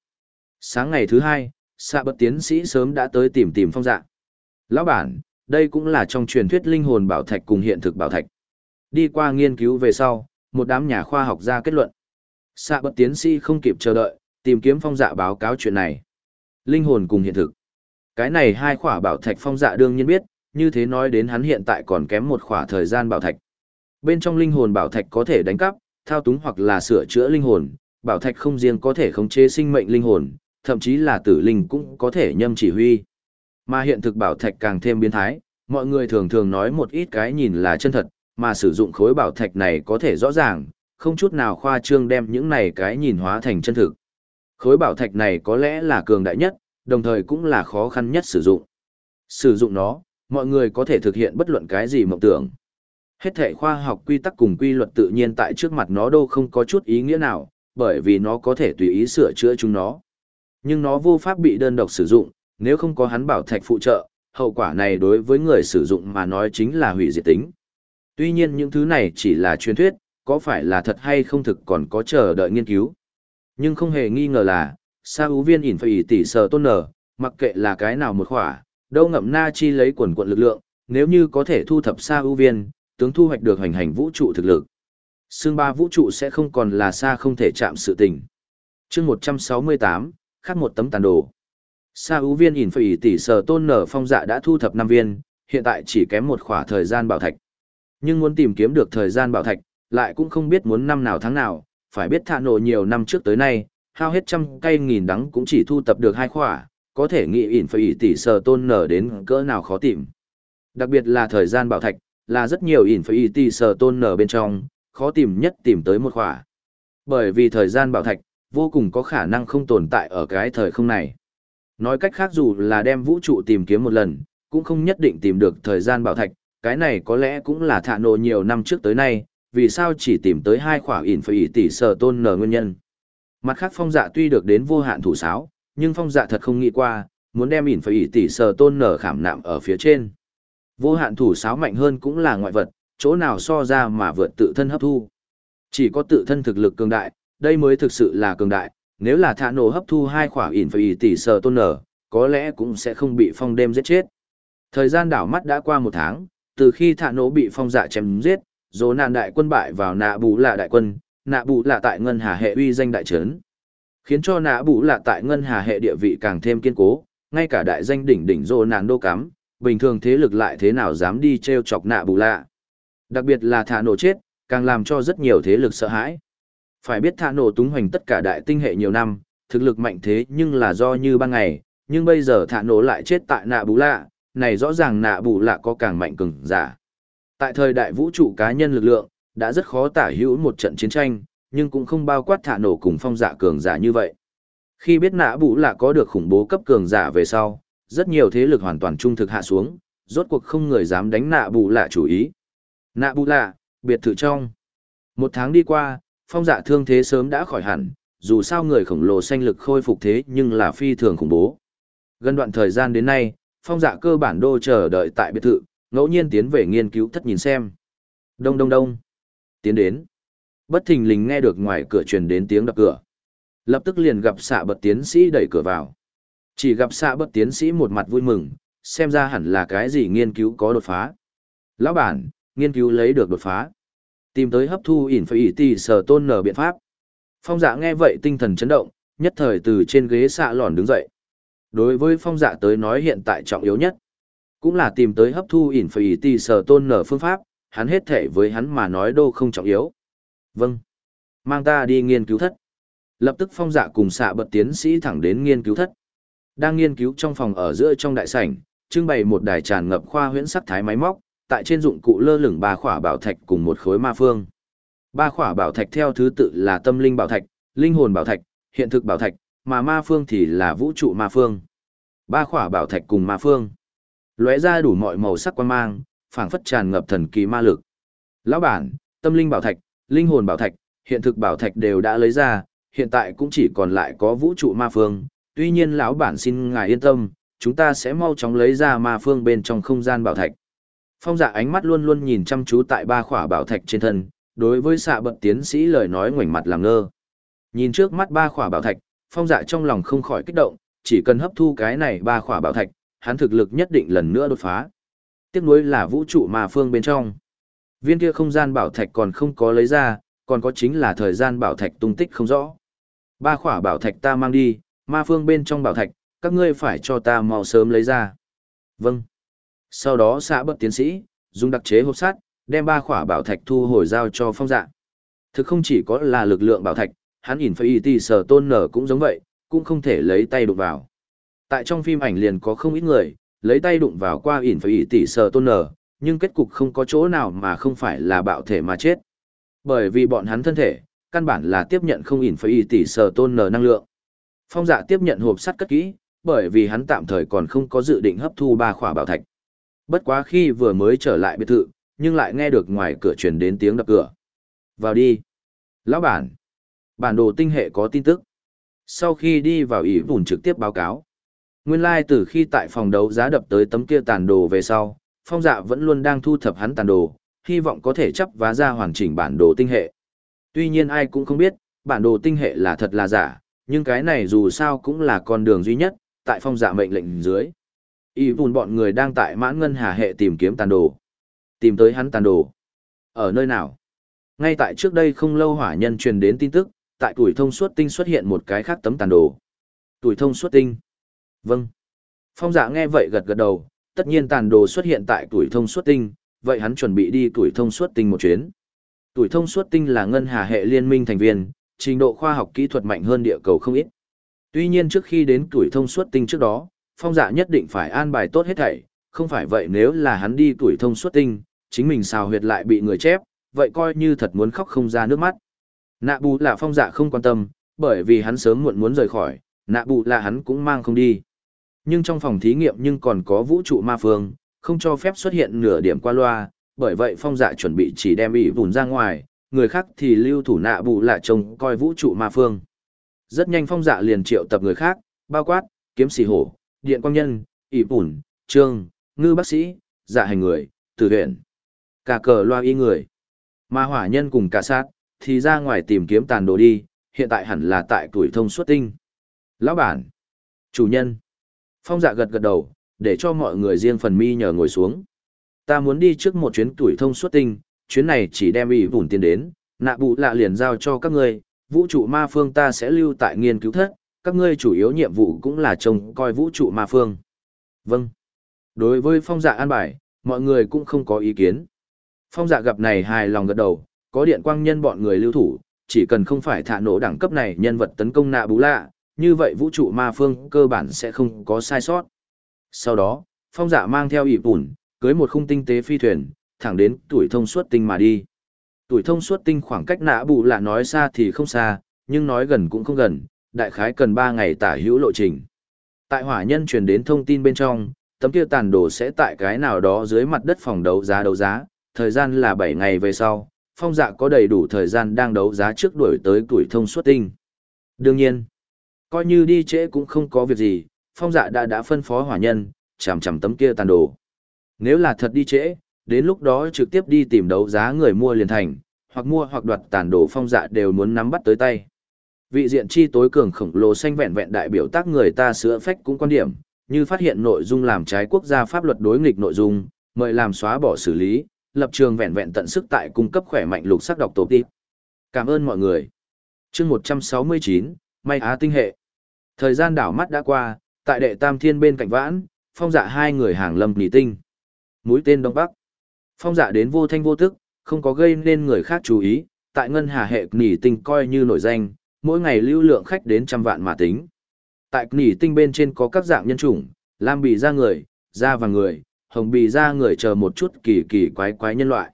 Speaker 1: Sáng ngày thứ hai, xạ bất tiến sĩ sớm đã tới tìm tìm phong dạ. Lão bản, đây cũng là trong truyền thuyết linh hồn bảo thạch cùng hiện thực bảo thạch. Đi qua nghiên cứu về sau, một đám nhà khoa học ra kết luận. Xạ bất tiến sĩ không kịp chờ đợi, tìm kiếm phong dạ báo cáo chuyện này. Linh hồn cùng hiện thực. Cái này hai khỏa bảo thạch phong dạ đương nhiên biết, như thế nói đến hắn hiện tại còn kém một khỏa thời gian bảo thạch. Bên trong linh hồn bảo thạch có thể đánh cắp, thao túng hoặc là sửa chữa linh hồn, bảo thạch không riêng có thể khống chế sinh mệnh linh hồn, thậm chí là tử linh cũng có thể nhâm chỉ huy. Mà hiện thực bảo thạch càng thêm biến thái, mọi người thường thường nói một ít cái nhìn là chân thật, mà sử dụng khối bảo thạch này có thể rõ ràng, không chút nào khoa trương đem những này cái nhìn hóa thành chân thực. Khối bảo thạch này có lẽ là cường đại nhất, đồng thời cũng là khó khăn nhất sử dụng. Sử dụng nó, mọi người có thể thực hiện bất luận cái gì mộng tưởng. Hết thể khoa học quy tắc cùng quy luật tự nhiên tại trước mặt nó đâu không có chút ý nghĩa nào, bởi vì nó có thể tùy ý sửa chữa chúng nó. Nhưng nó vô pháp bị đơn độc sử dụng, nếu không có hắn bảo thạch phụ trợ, hậu quả này đối với người sử dụng mà nói chính là hủy diệt tính. Tuy nhiên những thứ này chỉ là truyền thuyết, có phải là thật hay không thực còn có chờ đợi nghiên cứu. Nhưng không hề nghi ngờ là, sa ú viên ỉn phải tỷ sờ tôn nở, mặc kệ là cái nào một khỏa, đâu ngậm na chi lấy quần quận lực lượng, nếu như có thể thu thập sa ưu viên, tướng thu hoạch được hành hành vũ trụ thực lực. Xương ba vũ trụ sẽ không còn là xa không thể chạm sự tình. chương 168, khác một tấm tàn đồ. Sa ưu viên ỉn phỉ tỷ sở tôn nở phong dạ đã thu thập 5 viên, hiện tại chỉ kém một khỏa thời gian bảo thạch. Nhưng muốn tìm kiếm được thời gian bảo thạch, lại cũng không biết muốn năm nào tháng nào, phải biết thạ nổ nhiều năm trước tới nay, hao hết trăm cây nghìn đắng cũng chỉ thu tập được hai khỏa, có thể nghĩ ỉn phỉ tỷ sở tôn nở đến cỡ nào khó tìm. Đặc biệt là thời gian bảo thạch, là rất nhiều ỉn phỉ tỷ sở tôn nở bên trong, khó tìm nhất tìm tới một khỏa. Bởi vì thời gian bảo thạch, vô cùng có khả năng không tồn tại ở cái thời không này. Nói cách khác dù là đem vũ trụ tìm kiếm một lần, cũng không nhất định tìm được thời gian bảo thạch, cái này có lẽ cũng là thạ nộ nhiều năm trước tới nay, vì sao chỉ tìm tới hai khỏa ỉn phải tỷ sở tôn nở nguyên nhân. Mặt khác phong dạ tuy được đến vô hạn thủ sáo, nhưng phong dạ thật không nghĩ qua, muốn đem ỉn phải tỷ sở tôn nở khảm nạm ở phía trên. Vô hạn thủ sáo mạnh hơn cũng là ngoại vật, chỗ nào so ra mà vượt tự thân hấp thu. Chỉ có tự thân thực lực cường đại, đây mới thực sự là cường đại, nếu là thả nổ hấp thu hai khỏa ỉn phải tỷ sờ tôn nở, có lẽ cũng sẽ không bị phong đêm giết chết. Thời gian đảo mắt đã qua một tháng, từ khi thả nổ bị phong dạ chém giết, dỗ nạn đại quân bại vào nạ bù là đại quân, nạ bù là tại ngân hà hệ uy danh đại trấn. Khiến cho nạ bù là tại ngân hà hệ địa vị càng thêm kiên cố, ngay cả đại danh đỉnh đỉnh dỗ nạn đô cắm, bình thường thế lực lại thế nào dám đi treo chọc nạ bù lạ. Đặc biệt là thả nổ chết, càng làm cho rất nhiều thế lực sợ hãi. Phải biết thả nổ túng hoành tất cả đại tinh hệ nhiều năm, thực lực mạnh thế nhưng là do như ban ngày, nhưng bây giờ thả nổ lại chết tại nạ bù lạ, này rõ ràng nạ bù lạ có càng mạnh cường giả. Tại thời đại vũ trụ cá nhân lực lượng, đã rất khó tả hữu một trận chiến tranh, nhưng cũng không bao quát thả nổ cùng phong giả cường giả như vậy. Khi biết nạ bù lạ có được khủng bố cấp cường giả về sau, rất nhiều thế lực hoàn toàn trung thực hạ xuống, rốt cuộc không người dám đánh nạ bù lạ chủ ý. Nạ bù lạ, biệt thự trong. Một tháng đi qua, phong dạ thương thế sớm đã khỏi hẳn, dù sao người khổng lồ xanh lực khôi phục thế nhưng là phi thường khủng bố. Gần đoạn thời gian đến nay, phong dạ cơ bản đô chờ đợi tại biệt thự, ngẫu nhiên tiến về nghiên cứu thất nhìn xem. Đông đông đông. Tiến đến. Bất thình lình nghe được ngoài cửa truyền đến tiếng đập cửa. Lập tức liền gặp xạ bật tiến sĩ đẩy cửa vào. Chỉ gặp xạ bật tiến sĩ một mặt vui mừng, xem ra hẳn là cái gì nghiên cứu có đột phá. Lão bản, nghiên cứu lấy được đột phá. Tìm tới hấp thu ỉn phải ỉ tì sở tôn nở biện pháp. Phong dạ nghe vậy tinh thần chấn động, nhất thời từ trên ghế xạ lòn đứng dậy. Đối với phong dạ tới nói hiện tại trọng yếu nhất, cũng là tìm tới hấp thu ỉn phải tì sở tôn nở phương pháp, hắn hết thể với hắn mà nói đô không trọng yếu. Vâng. Mang ta đi nghiên cứu thất. Lập tức phong dạ cùng xạ bật tiến sĩ thẳng đến nghiên cứu thất. Đang nghiên cứu trong phòng ở giữa trong đại sảnh, trưng bày một đài tràn ngập khoa huyễn sắc thái máy móc, tại trên dụng cụ lơ lửng ba khỏa bảo thạch cùng một khối ma phương. Ba khỏa bảo thạch theo thứ tự là tâm linh bảo thạch, linh hồn bảo thạch, hiện thực bảo thạch, mà ma phương thì là vũ trụ ma phương. Ba khỏa bảo thạch cùng ma phương lóe ra đủ mọi màu sắc quan mang, phảng phất tràn ngập thần kỳ ma lực. Lão bản, tâm linh bảo thạch, linh hồn bảo thạch, hiện thực bảo thạch đều đã lấy ra, hiện tại cũng chỉ còn lại có vũ trụ ma phương. Tuy nhiên lão bản xin ngài yên tâm, chúng ta sẽ mau chóng lấy ra ma phương bên trong không gian bảo thạch. Phong dạ ánh mắt luôn luôn nhìn chăm chú tại ba khỏa bảo thạch trên thân, đối với xạ bận tiến sĩ lời nói ngoảnh mặt làm ngơ. Nhìn trước mắt ba khỏa bảo thạch, phong dạ trong lòng không khỏi kích động, chỉ cần hấp thu cái này ba khỏa bảo thạch, hắn thực lực nhất định lần nữa đột phá. Tiếc nuối là vũ trụ ma phương bên trong. Viên kia không gian bảo thạch còn không có lấy ra, còn có chính là thời gian bảo thạch tung tích không rõ. Ba khỏa bảo thạch ta mang đi, ma phương bên trong bảo thạch, các ngươi phải cho ta mau sớm lấy ra. Vâng. Sau đó xã bất tiến sĩ, dùng đặc chế hộp sắt, đem ba khỏa bảo thạch thu hồi giao cho phong dạ. Thực không chỉ có là lực lượng bảo thạch, hắn nhìn phải y tì sở tôn nở cũng giống vậy, cũng không thể lấy tay đụng vào. Tại trong phim ảnh liền có không ít người, lấy tay đụng vào qua ỉn phải ỉ tỉ sờ tôn nở, nhưng kết cục không có chỗ nào mà không phải là bạo thể mà chết. Bởi vì bọn hắn thân thể, căn bản là tiếp nhận không ỉn phải ỉ tỉ sờ tôn nở năng lượng. Phong dạ tiếp nhận hộp sắt cất kỹ, bởi vì hắn tạm thời còn không có dự định hấp thu ba khỏa bảo thạch. Bất quá khi vừa mới trở lại biệt thự, nhưng lại nghe được ngoài cửa truyền đến tiếng đập cửa. Vào đi. Lão bản. Bản đồ tinh hệ có tin tức. Sau khi đi vào ý vùn trực tiếp báo cáo. Nguyên lai like từ khi tại phòng đấu giá đập tới tấm kia tàn đồ về sau, phong dạ vẫn luôn đang thu thập hắn tàn đồ, hy vọng có thể chấp vá ra hoàn chỉnh bản đồ tinh hệ. Tuy nhiên ai cũng không biết, bản đồ tinh hệ là thật là giả, nhưng cái này dù sao cũng là con đường duy nhất, tại phong dạ mệnh lệnh dưới. Y vùn bọn người đang tại mãn ngân hà hệ tìm kiếm tàn đồ. Tìm tới hắn tàn đồ. Ở nơi nào? Ngay tại trước đây không lâu hỏa nhân truyền đến tin tức, tại tuổi thông suốt tinh xuất hiện một cái khác tấm tàn đồ. Tuổi thông suốt tinh. Vâng. Phong dạ nghe vậy gật gật đầu, tất nhiên tàn đồ xuất hiện tại tuổi thông suốt tinh, vậy hắn chuẩn bị đi tuổi thông suốt tinh một chuyến. Tuổi thông suốt tinh là ngân hà hệ liên minh thành viên, trình độ khoa học kỹ thuật mạnh hơn địa cầu không ít. Tuy nhiên trước khi đến tuổi thông suốt tinh trước đó, phong dạ nhất định phải an bài tốt hết thảy, không phải vậy nếu là hắn đi tuổi thông suốt tinh, chính mình xào huyệt lại bị người chép, vậy coi như thật muốn khóc không ra nước mắt. Nạ bù là phong dạ không quan tâm, bởi vì hắn sớm muộn muốn rời khỏi, nạ bù là hắn cũng mang không đi. Nhưng trong phòng thí nghiệm nhưng còn có vũ trụ ma phương, không cho phép xuất hiện nửa điểm qua loa, bởi vậy phong dạ chuẩn bị chỉ đem ỉ vùn ra ngoài, người khác thì lưu thủ nạ bù là trông coi vũ trụ ma phương. Rất nhanh phong dạ liền triệu tập người khác, bao quát, kiếm xì hổ, điện quang nhân, ỷ bùn, trương, ngư bác sĩ, dạ hành người, tử huyện, cả cờ loa y người. Ma hỏa nhân cùng cả sát, thì ra ngoài tìm kiếm tàn đồ đi, hiện tại hẳn là tại tuổi thông suốt tinh. Lão bản, chủ nhân, Phong dạ gật gật đầu, để cho mọi người riêng phần mi nhờ ngồi xuống. Ta muốn đi trước một chuyến tuổi thông suốt tinh, chuyến này chỉ đem ỷ bùn tiền đến, nạ bụ lạ liền giao cho các ngươi, vũ trụ ma phương ta sẽ lưu tại nghiên cứu thất, các ngươi chủ yếu nhiệm vụ cũng là trông coi vũ trụ ma phương. Vâng. Đối với phong dạ an bài, mọi người cũng không có ý kiến. Phong dạ gặp này hài lòng gật đầu, có điện quang nhân bọn người lưu thủ, chỉ cần không phải thả nổ đẳng cấp này nhân vật tấn công nạ bú lạ, như vậy vũ trụ ma phương cơ bản sẽ không có sai sót. Sau đó, phong dạ mang theo ịp ủn, cưới một khung tinh tế phi thuyền, thẳng đến tuổi thông suốt tinh mà đi. Tuổi thông suốt tinh khoảng cách nạ bù lạ nói xa thì không xa, nhưng nói gần cũng không gần, đại khái cần 3 ngày tả hữu lộ trình. Tại hỏa nhân truyền đến thông tin bên trong, tấm kia tàn đồ sẽ tại cái nào đó dưới mặt đất phòng đấu giá đấu giá, thời gian là 7 ngày về sau, phong dạ có đầy đủ thời gian đang đấu giá trước đuổi tới tuổi thông suốt tinh. Đương nhiên, coi như đi trễ cũng không có việc gì, phong dạ đã đã phân phó hỏa nhân, chằm chằm tấm kia tàn đồ. Nếu là thật đi trễ, đến lúc đó trực tiếp đi tìm đấu giá người mua liền thành, hoặc mua hoặc đoạt tàn đồ phong dạ đều muốn nắm bắt tới tay. Vị diện chi tối cường khổng lồ xanh vẹn vẹn đại biểu tác người ta sữa phách cũng quan điểm, như phát hiện nội dung làm trái quốc gia pháp luật đối nghịch nội dung, mời làm xóa bỏ xử lý, lập trường vẹn vẹn tận sức tại cung cấp khỏe mạnh lục sắc đọc tổ tiếp. Cảm ơn mọi người. chương 169, May Á Tinh Hệ. Thời gian đảo mắt đã qua, tại đệ tam thiên bên cạnh vãn, phong dạ hai người hàng lâm nỉ tinh. Mũi tên Đông Bắc. Phong dạ đến vô thanh vô tức, không có gây nên người khác chú ý, tại ngân hà hệ nỉ tinh coi như nổi danh, mỗi ngày lưu lượng khách đến trăm vạn mà tính. Tại nỉ tinh bên trên có các dạng nhân chủng, lam bì da người, da và người, hồng bì da người chờ một chút kỳ kỳ quái quái nhân loại.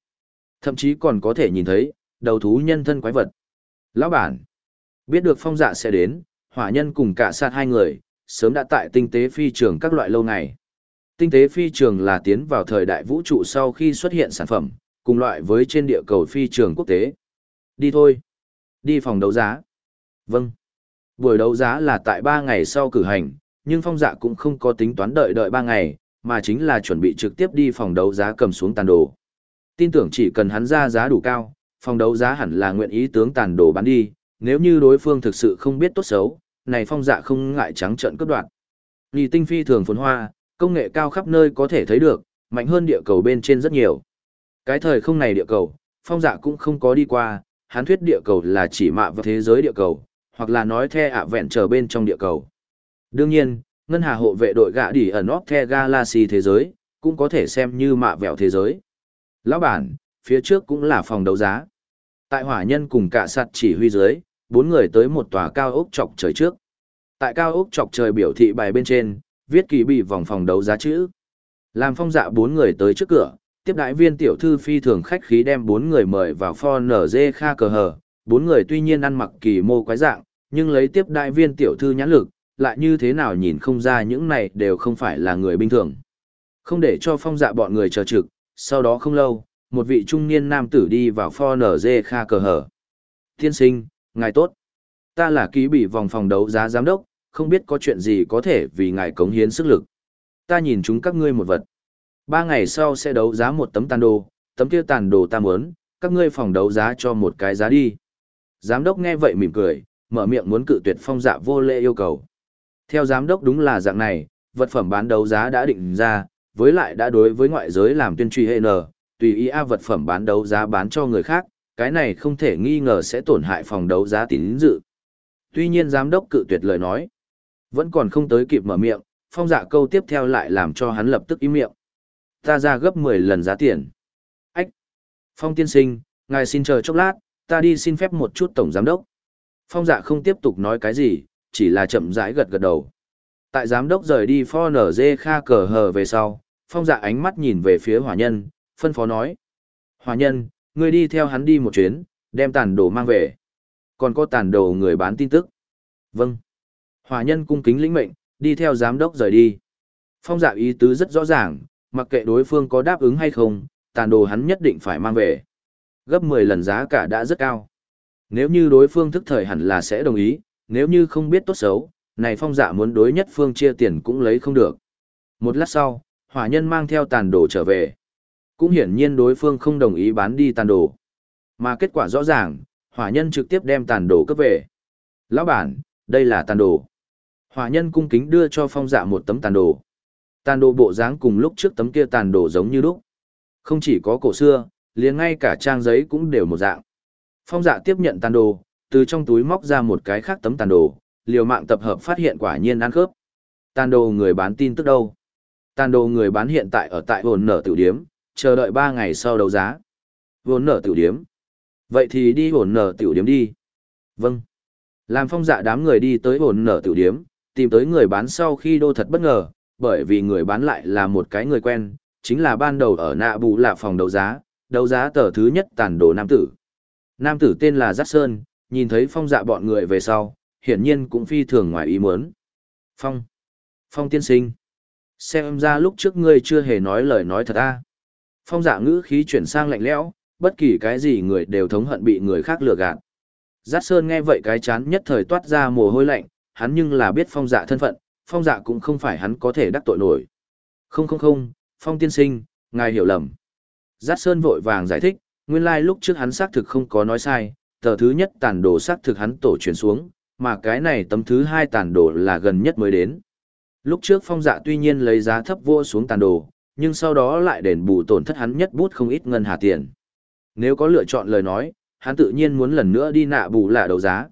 Speaker 1: Thậm chí còn có thể nhìn thấy, đầu thú nhân thân quái vật. Lão bản, biết được phong dạ sẽ đến, hỏa nhân cùng cả sát hai người, sớm đã tại tinh tế phi trường các loại lâu ngày. Tinh tế phi trường là tiến vào thời đại vũ trụ sau khi xuất hiện sản phẩm, cùng loại với trên địa cầu phi trường quốc tế. Đi thôi. Đi phòng đấu giá. Vâng. Buổi đấu giá là tại 3 ngày sau cử hành, nhưng phong dạ cũng không có tính toán đợi đợi 3 ngày, mà chính là chuẩn bị trực tiếp đi phòng đấu giá cầm xuống tàn đồ. Tin tưởng chỉ cần hắn ra giá đủ cao, phòng đấu giá hẳn là nguyện ý tướng tàn đồ bán đi, nếu như đối phương thực sự không biết tốt xấu, này phong dạ không ngại trắng trợn cướp đoạt. Nhì tinh phi thường phồn hoa, công nghệ cao khắp nơi có thể thấy được, mạnh hơn địa cầu bên trên rất nhiều. Cái thời không này địa cầu, phong dạ cũng không có đi qua, hắn thuyết địa cầu là chỉ mạ vào thế giới địa cầu, hoặc là nói the ạ vẹn trở bên trong địa cầu. Đương nhiên, ngân hà hộ vệ đội gã đỉ ẩn óc the galaxy thế giới, cũng có thể xem như mạ vẹo thế giới. Lão bản, phía trước cũng là phòng đấu giá. Tại hỏa nhân cùng cả sạt chỉ huy dưới, bốn người tới một tòa cao ốc chọc trời trước. Tại cao ốc chọc trời biểu thị bài bên trên, viết kỳ bị vòng phòng đấu giá chữ. Làm phong dạ bốn người tới trước cửa, tiếp đại viên tiểu thư phi thường khách khí đem bốn người mời vào pho nở dê kha cờ hờ. Bốn người tuy nhiên ăn mặc kỳ mô quái dạng, nhưng lấy tiếp đại viên tiểu thư nhãn lực, lại như thế nào nhìn không ra những này đều không phải là người bình thường. Không để cho phong dạ bọn người chờ trực, sau đó không lâu, một vị trung niên nam tử đi vào pho nở dê kha cờ hở Tiên sinh, ngài tốt. Ta là ký bị vòng phòng đấu giá giám đốc, không biết có chuyện gì có thể vì ngài cống hiến sức lực. Ta nhìn chúng các ngươi một vật. Ba ngày sau sẽ đấu giá một tấm tàn đồ, tấm kia tàn đồ ta muốn, các ngươi phòng đấu giá cho một cái giá đi. Giám đốc nghe vậy mỉm cười, mở miệng muốn cự tuyệt phong dạ vô lễ yêu cầu. Theo giám đốc đúng là dạng này, vật phẩm bán đấu giá đã định ra, với lại đã đối với ngoại giới làm tuyên truy hệ nờ, tùy ý a vật phẩm bán đấu giá bán cho người khác, cái này không thể nghi ngờ sẽ tổn hại phòng đấu giá tín dự. Tuy nhiên giám đốc cự tuyệt lời nói, vẫn còn không tới kịp mở miệng, phong dạ câu tiếp theo lại làm cho hắn lập tức im miệng. Ta ra gấp 10 lần giá tiền. Ách! Phong tiên sinh, ngài xin chờ chốc lát, ta đi xin phép một chút tổng giám đốc. Phong dạ không tiếp tục nói cái gì, chỉ là chậm rãi gật gật đầu. Tại giám đốc rời đi pho nở dê kha cờ hờ về sau, phong dạ ánh mắt nhìn về phía hỏa nhân, phân phó nói. Hỏa nhân, ngươi đi theo hắn đi một chuyến, đem tàn đồ mang về. Còn có tàn đồ người bán tin tức. Vâng. Hỏa nhân cung kính lĩnh mệnh, đi theo giám đốc rời đi. Phong dạ ý tứ rất rõ ràng, mặc kệ đối phương có đáp ứng hay không, tàn đồ hắn nhất định phải mang về. Gấp 10 lần giá cả đã rất cao. Nếu như đối phương thức thời hẳn là sẽ đồng ý, nếu như không biết tốt xấu, này phong dạ muốn đối nhất phương chia tiền cũng lấy không được. Một lát sau, hỏa nhân mang theo tàn đồ trở về. Cũng hiển nhiên đối phương không đồng ý bán đi tàn đồ. Mà kết quả rõ ràng, hỏa nhân trực tiếp đem tàn đồ cấp về. Lão bản, đây là tàn đồ. Hỏa nhân cung kính đưa cho phong dạ một tấm tàn đồ. Tàn đồ bộ dáng cùng lúc trước tấm kia tàn đồ giống như lúc. Không chỉ có cổ xưa, liền ngay cả trang giấy cũng đều một dạng. Phong dạ tiếp nhận tàn đồ, từ trong túi móc ra một cái khác tấm tàn đồ, liều mạng tập hợp phát hiện quả nhiên ăn khớp. Tàn đồ người bán tin tức đâu? Tàn đồ người bán hiện tại ở tại hồn nở tiểu điếm, chờ đợi 3 ngày sau đấu giá. Hồn nở tiểu điếm. Vậy thì đi hồn nở tiểu điếm đi. Vâng. Làm phong dạ đám người đi tới hồn nở tiểu điếm, tìm tới người bán sau khi đô thật bất ngờ, bởi vì người bán lại là một cái người quen, chính là ban đầu ở nạ bù là phòng đấu giá, đấu giá tờ thứ nhất tàn đồ nam tử. Nam tử tên là Giác Sơn, nhìn thấy phong dạ bọn người về sau, hiển nhiên cũng phi thường ngoài ý muốn. Phong. Phong tiên sinh. Xem ra lúc trước ngươi chưa hề nói lời nói thật a. Phong dạ ngữ khí chuyển sang lạnh lẽo, bất kỳ cái gì người đều thống hận bị người khác lừa gạt. Giác Sơn nghe vậy cái chán nhất thời toát ra mồ hôi lạnh, hắn nhưng là biết phong dạ thân phận, phong dạ cũng không phải hắn có thể đắc tội nổi. Không không không, phong tiên sinh, ngài hiểu lầm. Giác Sơn vội vàng giải thích, nguyên lai like lúc trước hắn xác thực không có nói sai, tờ thứ nhất tàn đồ xác thực hắn tổ truyền xuống, mà cái này tấm thứ hai tàn đồ là gần nhất mới đến. Lúc trước phong dạ tuy nhiên lấy giá thấp vua xuống tàn đồ, nhưng sau đó lại đền bù tổn thất hắn nhất bút không ít ngân hà tiền. Nếu có lựa chọn lời nói, hắn tự nhiên muốn lần nữa đi nạ bù lạ đấu giá.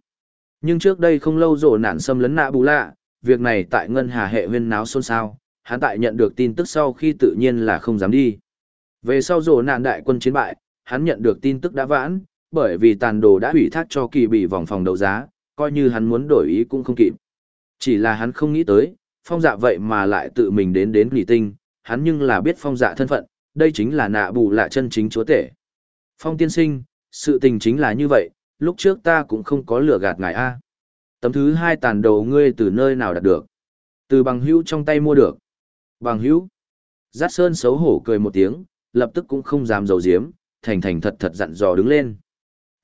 Speaker 1: Nhưng trước đây không lâu rồi nạn xâm lấn nạ bù lạ, việc này tại ngân hà hệ huyên náo xôn xao, hắn tại nhận được tin tức sau khi tự nhiên là không dám đi. Về sau rồ nạn đại quân chiến bại, hắn nhận được tin tức đã vãn, bởi vì tàn đồ đã hủy thác cho kỳ bị vòng phòng đấu giá, coi như hắn muốn đổi ý cũng không kịp. Chỉ là hắn không nghĩ tới, phong dạ vậy mà lại tự mình đến đến nghỉ tinh, hắn nhưng là biết phong dạ thân phận, đây chính là nạ bù lạ chân chính chúa tể. Phong tiên sinh, sự tình chính là như vậy, lúc trước ta cũng không có lừa gạt ngài A. Tấm thứ hai tàn đồ ngươi từ nơi nào đạt được? Từ bằng hữu trong tay mua được. Bằng hữu? Giác Sơn xấu hổ cười một tiếng, lập tức cũng không dám giấu giếm, thành thành thật thật dặn dò đứng lên.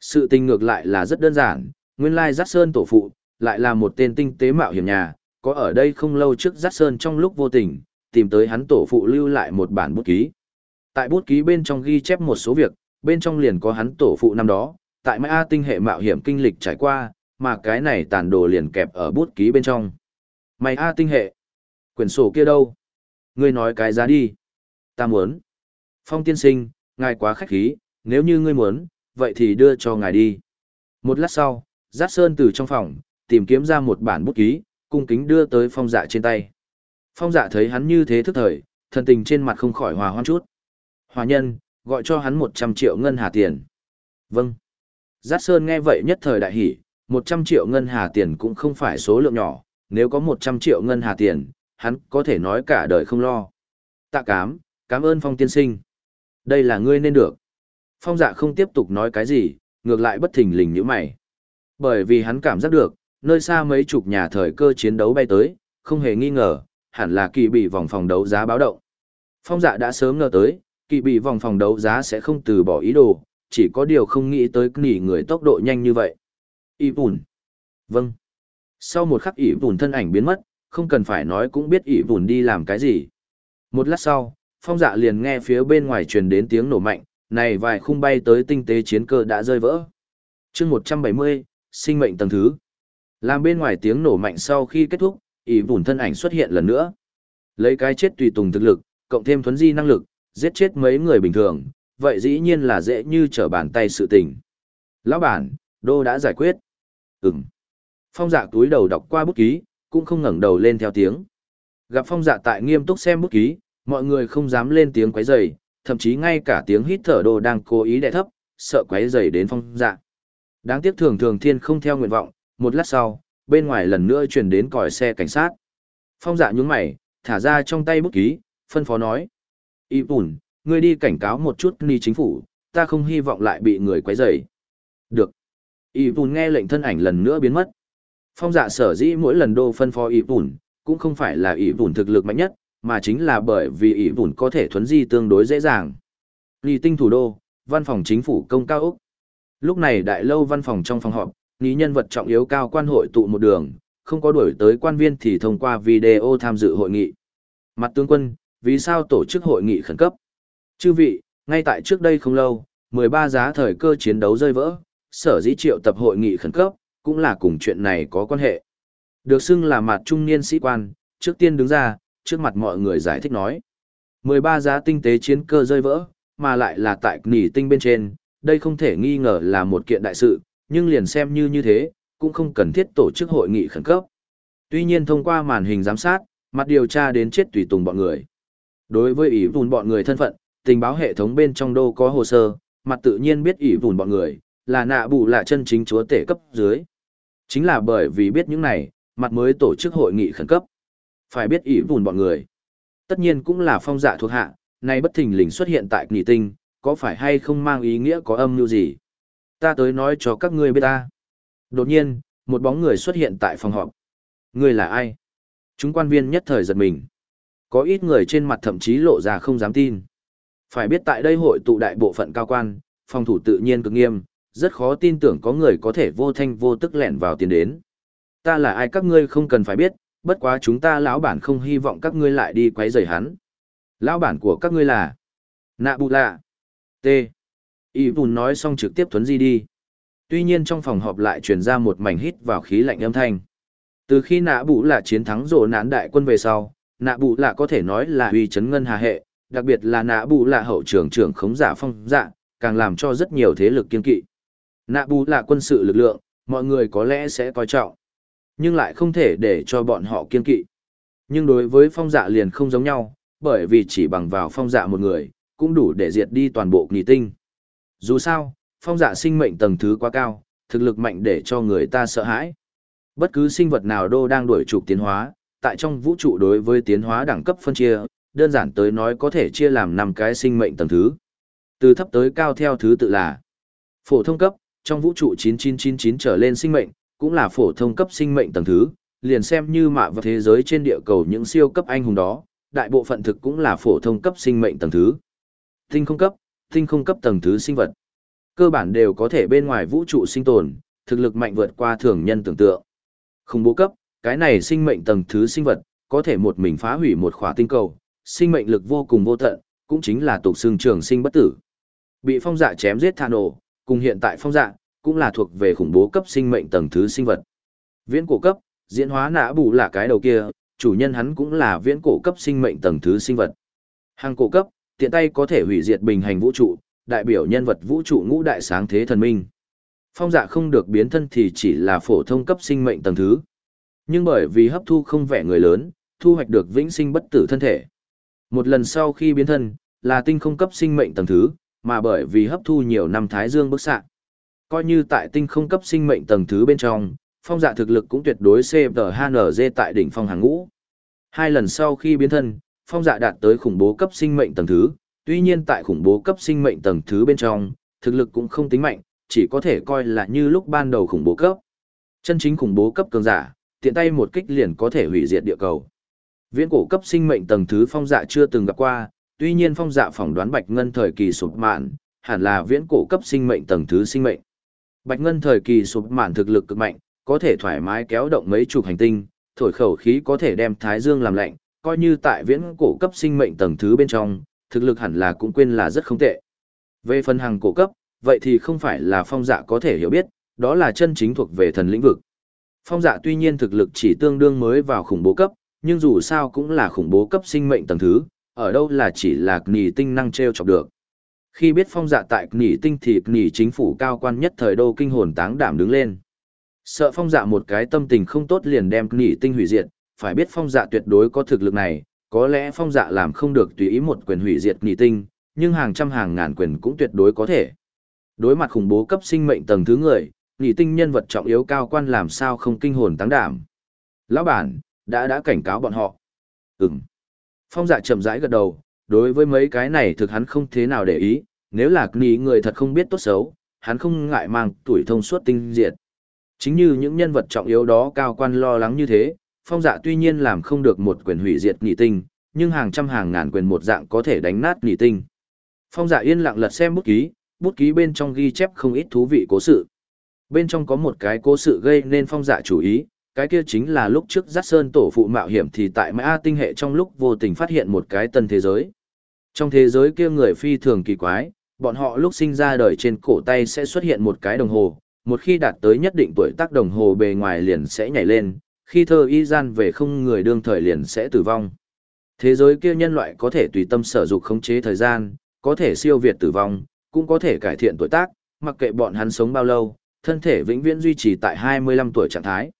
Speaker 1: Sự tình ngược lại là rất đơn giản, nguyên lai Giác Sơn tổ phụ, lại là một tên tinh tế mạo hiểm nhà, có ở đây không lâu trước Giác Sơn trong lúc vô tình, tìm tới hắn tổ phụ lưu lại một bản bút ký. Tại bút ký bên trong ghi chép một số việc, bên trong liền có hắn tổ phụ năm đó, tại Mai A tinh hệ mạo hiểm kinh lịch trải qua, mà cái này tàn đồ liền kẹp ở bút ký bên trong. Mày A tinh hệ. Quyển sổ kia đâu? Ngươi nói cái giá đi. Ta muốn. Phong tiên sinh, ngài quá khách khí, nếu như ngươi muốn, vậy thì đưa cho ngài đi. Một lát sau, Giác Sơn từ trong phòng, tìm kiếm ra một bản bút ký, cung kính đưa tới phong dạ trên tay. Phong dạ thấy hắn như thế thức thời, thần tình trên mặt không khỏi hòa hoan chút. Hòa nhân, gọi cho hắn 100 triệu ngân hà tiền. Vâng. Giác Sơn nghe vậy nhất thời đại hỉ, 100 triệu ngân hà tiền cũng không phải số lượng nhỏ, nếu có 100 triệu ngân hà tiền, hắn có thể nói cả đời không lo. Tạ cám, cảm ơn Phong tiên sinh. Đây là ngươi nên được. Phong dạ không tiếp tục nói cái gì, ngược lại bất thình lình như mày. Bởi vì hắn cảm giác được, nơi xa mấy chục nhà thời cơ chiến đấu bay tới, không hề nghi ngờ, hẳn là kỳ bị vòng phòng đấu giá báo động. Phong dạ đã sớm ngờ tới, kỳ bị vòng phòng đấu giá sẽ không từ bỏ ý đồ, chỉ có điều không nghĩ tới nỉ người tốc độ nhanh như vậy. Y bùn. Vâng. Sau một khắc ỷ bùn thân ảnh biến mất, không cần phải nói cũng biết ỷ bùn đi làm cái gì. Một lát sau, phong dạ liền nghe phía bên ngoài truyền đến tiếng nổ mạnh, này vài khung bay tới tinh tế chiến cơ đã rơi vỡ. chương 170, sinh mệnh tầng thứ. Làm bên ngoài tiếng nổ mạnh sau khi kết thúc, ỷ vùn thân ảnh xuất hiện lần nữa. Lấy cái chết tùy tùng thực lực, cộng thêm thuấn di năng lực, giết chết mấy người bình thường, vậy dĩ nhiên là dễ như trở bàn tay sự tình. Lão bản, đô đã giải quyết. Ừm. Phong dạ túi đầu đọc qua bút ký, cũng không ngẩng đầu lên theo tiếng. Gặp phong dạ tại nghiêm túc xem bút ký, mọi người không dám lên tiếng quấy rầy, thậm chí ngay cả tiếng hít thở đồ đang cố ý đè thấp, sợ quấy rầy đến phong dạ. Đáng tiếc thường thường thiên không theo nguyện vọng, một lát sau, bên ngoài lần nữa truyền đến còi xe cảnh sát. Phong dạ nhướng mày, thả ra trong tay bút ký, phân phó nói. Y bùn, ngươi đi cảnh cáo một chút ni chính phủ, ta không hy vọng lại bị người quấy rầy. Được. Y bùn nghe lệnh thân ảnh lần nữa biến mất. Phong dạ sở dĩ mỗi lần đô phân phó Y bùn, cũng không phải là Y bùn thực lực mạnh nhất, mà chính là bởi vì ỷ vùn có thể thuấn di tương đối dễ dàng. Lý tinh thủ đô, văn phòng chính phủ công cao Úc. Lúc này đại lâu văn phòng trong phòng họp, lý nhân vật trọng yếu cao quan hội tụ một đường, không có đuổi tới quan viên thì thông qua video tham dự hội nghị. Mặt tướng quân, vì sao tổ chức hội nghị khẩn cấp? Chư vị, ngay tại trước đây không lâu, 13 giá thời cơ chiến đấu rơi vỡ, sở dĩ triệu tập hội nghị khẩn cấp, cũng là cùng chuyện này có quan hệ. Được xưng là mặt trung niên sĩ quan, trước tiên đứng ra, trước mặt mọi người giải thích nói. 13 giá tinh tế chiến cơ rơi vỡ, mà lại là tại nỉ tinh bên trên, đây không thể nghi ngờ là một kiện đại sự, nhưng liền xem như như thế, cũng không cần thiết tổ chức hội nghị khẩn cấp. Tuy nhiên thông qua màn hình giám sát, mặt điều tra đến chết tùy tùng bọn người. Đối với ỷ vùn bọn người thân phận, tình báo hệ thống bên trong đô có hồ sơ, mặt tự nhiên biết ỷ vùn bọn người, là nạ bù là chân chính chúa tể cấp dưới. Chính là bởi vì biết những này, mặt mới tổ chức hội nghị khẩn cấp. Phải biết ý vùn bọn người. Tất nhiên cũng là phong dạ thuộc hạ, nay bất thình lình xuất hiện tại nghỉ tinh, có phải hay không mang ý nghĩa có âm mưu gì? Ta tới nói cho các ngươi biết ta. Đột nhiên, một bóng người xuất hiện tại phòng họp. Ngươi là ai? Chúng quan viên nhất thời giật mình. Có ít người trên mặt thậm chí lộ ra không dám tin. Phải biết tại đây hội tụ đại bộ phận cao quan, phòng thủ tự nhiên cực nghiêm, rất khó tin tưởng có người có thể vô thanh vô tức lẻn vào tiền đến. Ta là ai các ngươi không cần phải biết, bất quá chúng ta lão bản không hy vọng các ngươi lại đi quấy rầy hắn. Lão bản của các ngươi là Nạ Bụ Lạ. T. Y Bùn nói xong trực tiếp thuấn di đi. Tuy nhiên trong phòng họp lại truyền ra một mảnh hít vào khí lạnh âm thanh. Từ khi nạ bụ lạ chiến thắng rổ nán đại quân về sau, nạ bụ lạ có thể nói là uy chấn ngân hà hệ, đặc biệt là nạ bụ lạ hậu trưởng trưởng khống giả phong dạ, càng làm cho rất nhiều thế lực kiên kỵ. Nạ bụ lạ quân sự lực lượng, mọi người có lẽ sẽ coi trọng, nhưng lại không thể để cho bọn họ kiên kỵ. Nhưng đối với phong dạ liền không giống nhau, bởi vì chỉ bằng vào phong dạ một người, cũng đủ để diệt đi toàn bộ nghỉ tinh. Dù sao, phong dạ sinh mệnh tầng thứ quá cao, thực lực mạnh để cho người ta sợ hãi. Bất cứ sinh vật nào đô đang đuổi trục tiến hóa, tại trong vũ trụ đối với tiến hóa đẳng cấp phân chia, đơn giản tới nói có thể chia làm 5 cái sinh mệnh tầng thứ. Từ thấp tới cao theo thứ tự là phổ thông cấp, trong vũ trụ 9999 trở lên sinh mệnh, cũng là phổ thông cấp sinh mệnh tầng thứ, liền xem như mạ và thế giới trên địa cầu những siêu cấp anh hùng đó, đại bộ phận thực cũng là phổ thông cấp sinh mệnh tầng thứ. Tinh không cấp, tinh không cấp tầng thứ sinh vật. Cơ bản đều có thể bên ngoài vũ trụ sinh tồn, thực lực mạnh vượt qua thường nhân tưởng tượng. không bố cấp, cái này sinh mệnh tầng thứ sinh vật, có thể một mình phá hủy một khỏa tinh cầu, sinh mệnh lực vô cùng vô tận, cũng chính là tục xương trường sinh bất tử. Bị phong dạ chém giết thà nổ, cùng hiện tại phong dạ, cũng là thuộc về khủng bố cấp sinh mệnh tầng thứ sinh vật. Viễn cổ cấp, diễn hóa nã bù là cái đầu kia, chủ nhân hắn cũng là viễn cổ cấp sinh mệnh tầng thứ sinh vật. Hàng cổ cấp, tiện tay có thể hủy diệt bình hành vũ trụ, đại biểu nhân vật vũ trụ ngũ đại sáng thế thần minh. Phong dạ không được biến thân thì chỉ là phổ thông cấp sinh mệnh tầng thứ. Nhưng bởi vì hấp thu không vẻ người lớn, thu hoạch được vĩnh sinh bất tử thân thể. Một lần sau khi biến thân, là tinh không cấp sinh mệnh tầng thứ, mà bởi vì hấp thu nhiều năm thái dương bức xạ. Coi như tại tinh không cấp sinh mệnh tầng thứ bên trong, phong dạ thực lực cũng tuyệt đối CFHNZ tại đỉnh phong hàng ngũ. Hai lần sau khi biến thân, phong dạ đạt tới khủng bố cấp sinh mệnh tầng thứ, tuy nhiên tại khủng bố cấp sinh mệnh tầng thứ bên trong, thực lực cũng không tính mạnh, chỉ có thể coi là như lúc ban đầu khủng bố cấp. Chân chính khủng bố cấp cường giả, tiện tay một kích liền có thể hủy diệt địa cầu. Viễn cổ cấp sinh mệnh tầng thứ phong dạ chưa từng gặp qua, tuy nhiên phong dạ phỏng đoán Bạch Ngân thời kỳ sụp mạn, hẳn là viễn cổ cấp sinh mệnh tầng thứ sinh mệnh. Bạch Ngân thời kỳ sụp mạn thực lực cực mạnh, có thể thoải mái kéo động mấy chục hành tinh, thổi khẩu khí có thể đem Thái Dương làm lạnh, coi như tại viễn cổ cấp sinh mệnh tầng thứ bên trong, thực lực hẳn là cũng quên là rất không tệ. Về phần hàng cổ cấp, vậy thì không phải là phong dạ có thể hiểu biết, đó là chân chính thuộc về thần lĩnh vực. Phong dạ tuy nhiên thực lực chỉ tương đương mới vào khủng bố cấp, nhưng dù sao cũng là khủng bố cấp sinh mệnh tầng thứ, ở đâu là chỉ lạc nì tinh năng treo chọc được. Khi biết phong dạ tại nghỉ tinh thì nghỉ chính phủ cao quan nhất thời đô kinh hồn táng đảm đứng lên. Sợ phong dạ một cái tâm tình không tốt liền đem nghỉ tinh hủy diệt, phải biết phong dạ tuyệt đối có thực lực này, có lẽ phong dạ làm không được tùy ý một quyền hủy diệt nghỉ tinh, nhưng hàng trăm hàng ngàn quyền cũng tuyệt đối có thể. Đối mặt khủng bố cấp sinh mệnh tầng thứ người, nghỉ tinh nhân vật trọng yếu cao quan làm sao không kinh hồn táng đảm. Lão bản, đã đã cảnh cáo bọn họ. Ừm. Phong dạ chậm rãi gật đầu, đối với mấy cái này thực hắn không thế nào để ý, nếu là nghĩ người thật không biết tốt xấu, hắn không ngại mang tuổi thông suốt tinh diệt. Chính như những nhân vật trọng yếu đó cao quan lo lắng như thế, phong dạ tuy nhiên làm không được một quyền hủy diệt nhị tinh, nhưng hàng trăm hàng ngàn quyền một dạng có thể đánh nát nhị tinh. Phong dạ yên lặng lật xem bút ký, bút ký bên trong ghi chép không ít thú vị cố sự. Bên trong có một cái cố sự gây nên phong dạ chủ ý, cái kia chính là lúc trước giác sơn tổ phụ mạo hiểm thì tại mã tinh hệ trong lúc vô tình phát hiện một cái tân thế giới. Trong thế giới kia người phi thường kỳ quái, bọn họ lúc sinh ra đời trên cổ tay sẽ xuất hiện một cái đồng hồ, một khi đạt tới nhất định tuổi tác đồng hồ bề ngoài liền sẽ nhảy lên, khi thơ y gian về không người đương thời liền sẽ tử vong. Thế giới kia nhân loại có thể tùy tâm sở dục khống chế thời gian, có thể siêu việt tử vong, cũng có thể cải thiện tuổi tác, mặc kệ bọn hắn sống bao lâu, thân thể vĩnh viễn duy trì tại 25 tuổi trạng thái.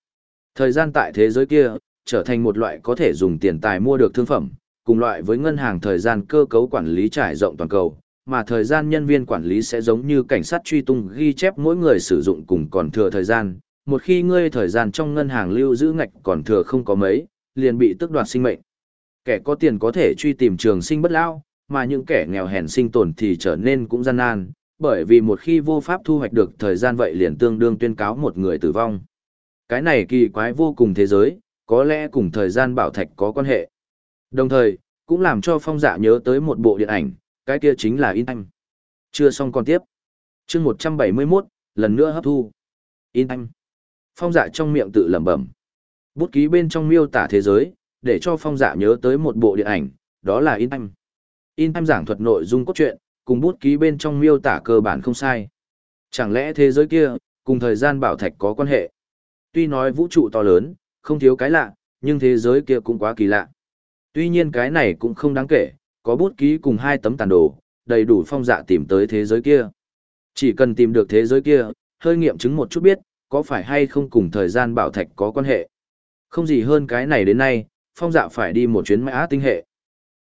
Speaker 1: Thời gian tại thế giới kia, trở thành một loại có thể dùng tiền tài mua được thương phẩm, cùng loại với ngân hàng thời gian cơ cấu quản lý trải rộng toàn cầu, mà thời gian nhân viên quản lý sẽ giống như cảnh sát truy tung ghi chép mỗi người sử dụng cùng còn thừa thời gian. Một khi ngươi thời gian trong ngân hàng lưu giữ ngạch còn thừa không có mấy, liền bị tước đoạt sinh mệnh. Kẻ có tiền có thể truy tìm trường sinh bất lao, mà những kẻ nghèo hèn sinh tồn thì trở nên cũng gian nan, bởi vì một khi vô pháp thu hoạch được thời gian vậy liền tương đương tuyên cáo một người tử vong. Cái này kỳ quái vô cùng thế giới, có lẽ cùng thời gian bảo thạch có quan hệ. Đồng thời, cũng làm cho phong dạ nhớ tới một bộ điện ảnh, cái kia chính là In Anh. Chưa xong còn tiếp. chương 171, lần nữa hấp thu. In Anh. Phong dạ trong miệng tự lẩm bẩm. Bút ký bên trong miêu tả thế giới, để cho phong dạ nhớ tới một bộ điện ảnh, đó là In Anh. In Anh giảng thuật nội dung cốt truyện, cùng bút ký bên trong miêu tả cơ bản không sai. Chẳng lẽ thế giới kia, cùng thời gian bảo thạch có quan hệ? Tuy nói vũ trụ to lớn, không thiếu cái lạ, nhưng thế giới kia cũng quá kỳ lạ. Tuy nhiên cái này cũng không đáng kể, có bút ký cùng hai tấm tàn đồ, đầy đủ phong dạ tìm tới thế giới kia. Chỉ cần tìm được thế giới kia, hơi nghiệm chứng một chút biết, có phải hay không cùng thời gian bảo thạch có quan hệ. Không gì hơn cái này đến nay, phong dạ phải đi một chuyến Mai A tinh hệ.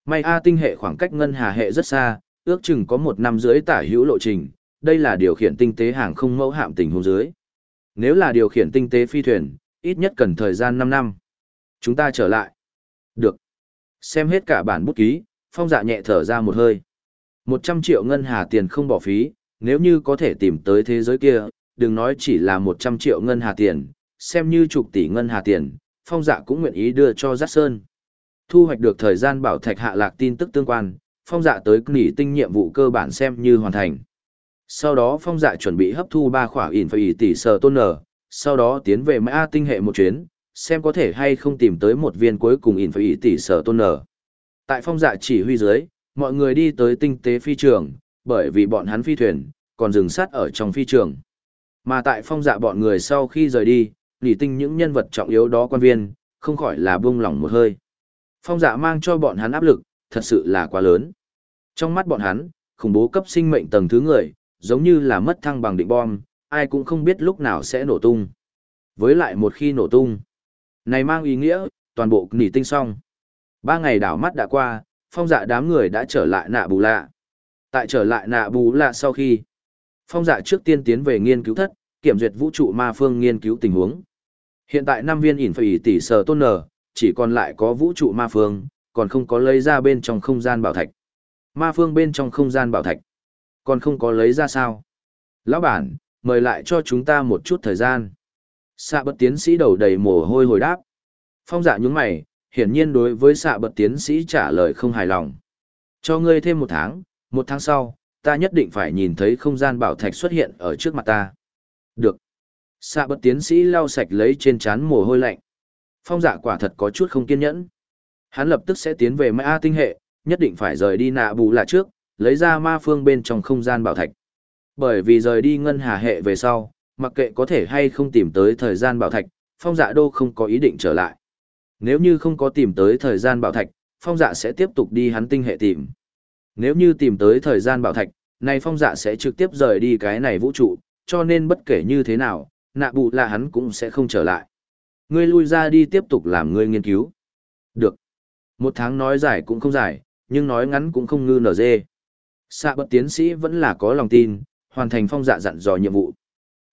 Speaker 1: Mai A tinh hệ khoảng cách ngân hà hệ rất xa, ước chừng có một năm rưỡi tả hữu lộ trình, đây là điều khiển tinh tế hàng không mẫu hạm tình huống dưới. Nếu là điều khiển tinh tế phi thuyền, ít nhất cần thời gian 5 năm. Chúng ta trở lại. Được. Xem hết cả bản bút ký, phong dạ nhẹ thở ra một hơi. 100 triệu ngân hà tiền không bỏ phí, nếu như có thể tìm tới thế giới kia, đừng nói chỉ là 100 triệu ngân hà tiền, xem như chục tỷ ngân hà tiền, phong dạ cũng nguyện ý đưa cho Giác Sơn. Thu hoạch được thời gian bảo thạch hạ lạc tin tức tương quan, phong dạ tới nghỉ tinh nhiệm vụ cơ bản xem như hoàn thành. Sau đó phong dạ chuẩn bị hấp thu ba khỏa ỉn phải tỷ sờ tôn nở, sau đó tiến về mã tinh hệ một chuyến, xem có thể hay không tìm tới một viên cuối cùng ỉn phải tỷ sờ tôn nở. Tại phong dạ chỉ huy dưới, mọi người đi tới tinh tế phi trường, bởi vì bọn hắn phi thuyền, còn dừng sát ở trong phi trường. Mà tại phong dạ bọn người sau khi rời đi, nỉ tinh những nhân vật trọng yếu đó quan viên, không khỏi là buông lỏng một hơi. Phong dạ mang cho bọn hắn áp lực, thật sự là quá lớn. Trong mắt bọn hắn, khủng bố cấp sinh mệnh tầng thứ người, giống như là mất thăng bằng định bom, ai cũng không biết lúc nào sẽ nổ tung. Với lại một khi nổ tung, này mang ý nghĩa, toàn bộ nỉ tinh xong. Ba ngày đảo mắt đã qua, phong dạ đám người đã trở lại nạ bù lạ. Tại trở lại nạ bù lạ sau khi, phong dạ trước tiên tiến về nghiên cứu thất, kiểm duyệt vũ trụ ma phương nghiên cứu tình huống. Hiện tại năm viên ỉn phải tỷ sở tôn nở, chỉ còn lại có vũ trụ ma phương, còn không có lấy ra bên trong không gian bảo thạch. Ma phương bên trong không gian bảo thạch, còn không có lấy ra sao. Lão bản, mời lại cho chúng ta một chút thời gian. Xạ bật tiến sĩ đầu đầy mồ hôi hồi đáp. Phong dạ nhúng mày, hiển nhiên đối với xạ bật tiến sĩ trả lời không hài lòng. Cho ngươi thêm một tháng, một tháng sau, ta nhất định phải nhìn thấy không gian bảo thạch xuất hiện ở trước mặt ta. Được. Xạ bật tiến sĩ lau sạch lấy trên trán mồ hôi lạnh. Phong dạ quả thật có chút không kiên nhẫn. Hắn lập tức sẽ tiến về Ma tinh hệ, nhất định phải rời đi nạ bù lạ trước, lấy ra ma phương bên trong không gian bảo thạch. Bởi vì rời đi ngân hà hệ về sau, mặc kệ có thể hay không tìm tới thời gian bảo thạch, phong dạ đô không có ý định trở lại. Nếu như không có tìm tới thời gian bảo thạch, phong dạ sẽ tiếp tục đi hắn tinh hệ tìm. Nếu như tìm tới thời gian bảo thạch, này phong dạ sẽ trực tiếp rời đi cái này vũ trụ, cho nên bất kể như thế nào, nạ bụ là hắn cũng sẽ không trở lại. Ngươi lui ra đi tiếp tục làm ngươi nghiên cứu. Được. Một tháng nói dài cũng không dài, nhưng nói ngắn cũng không ngư nở dê. Xạ bật tiến sĩ vẫn là có lòng tin, hoàn thành phong dạ dặn dò nhiệm vụ.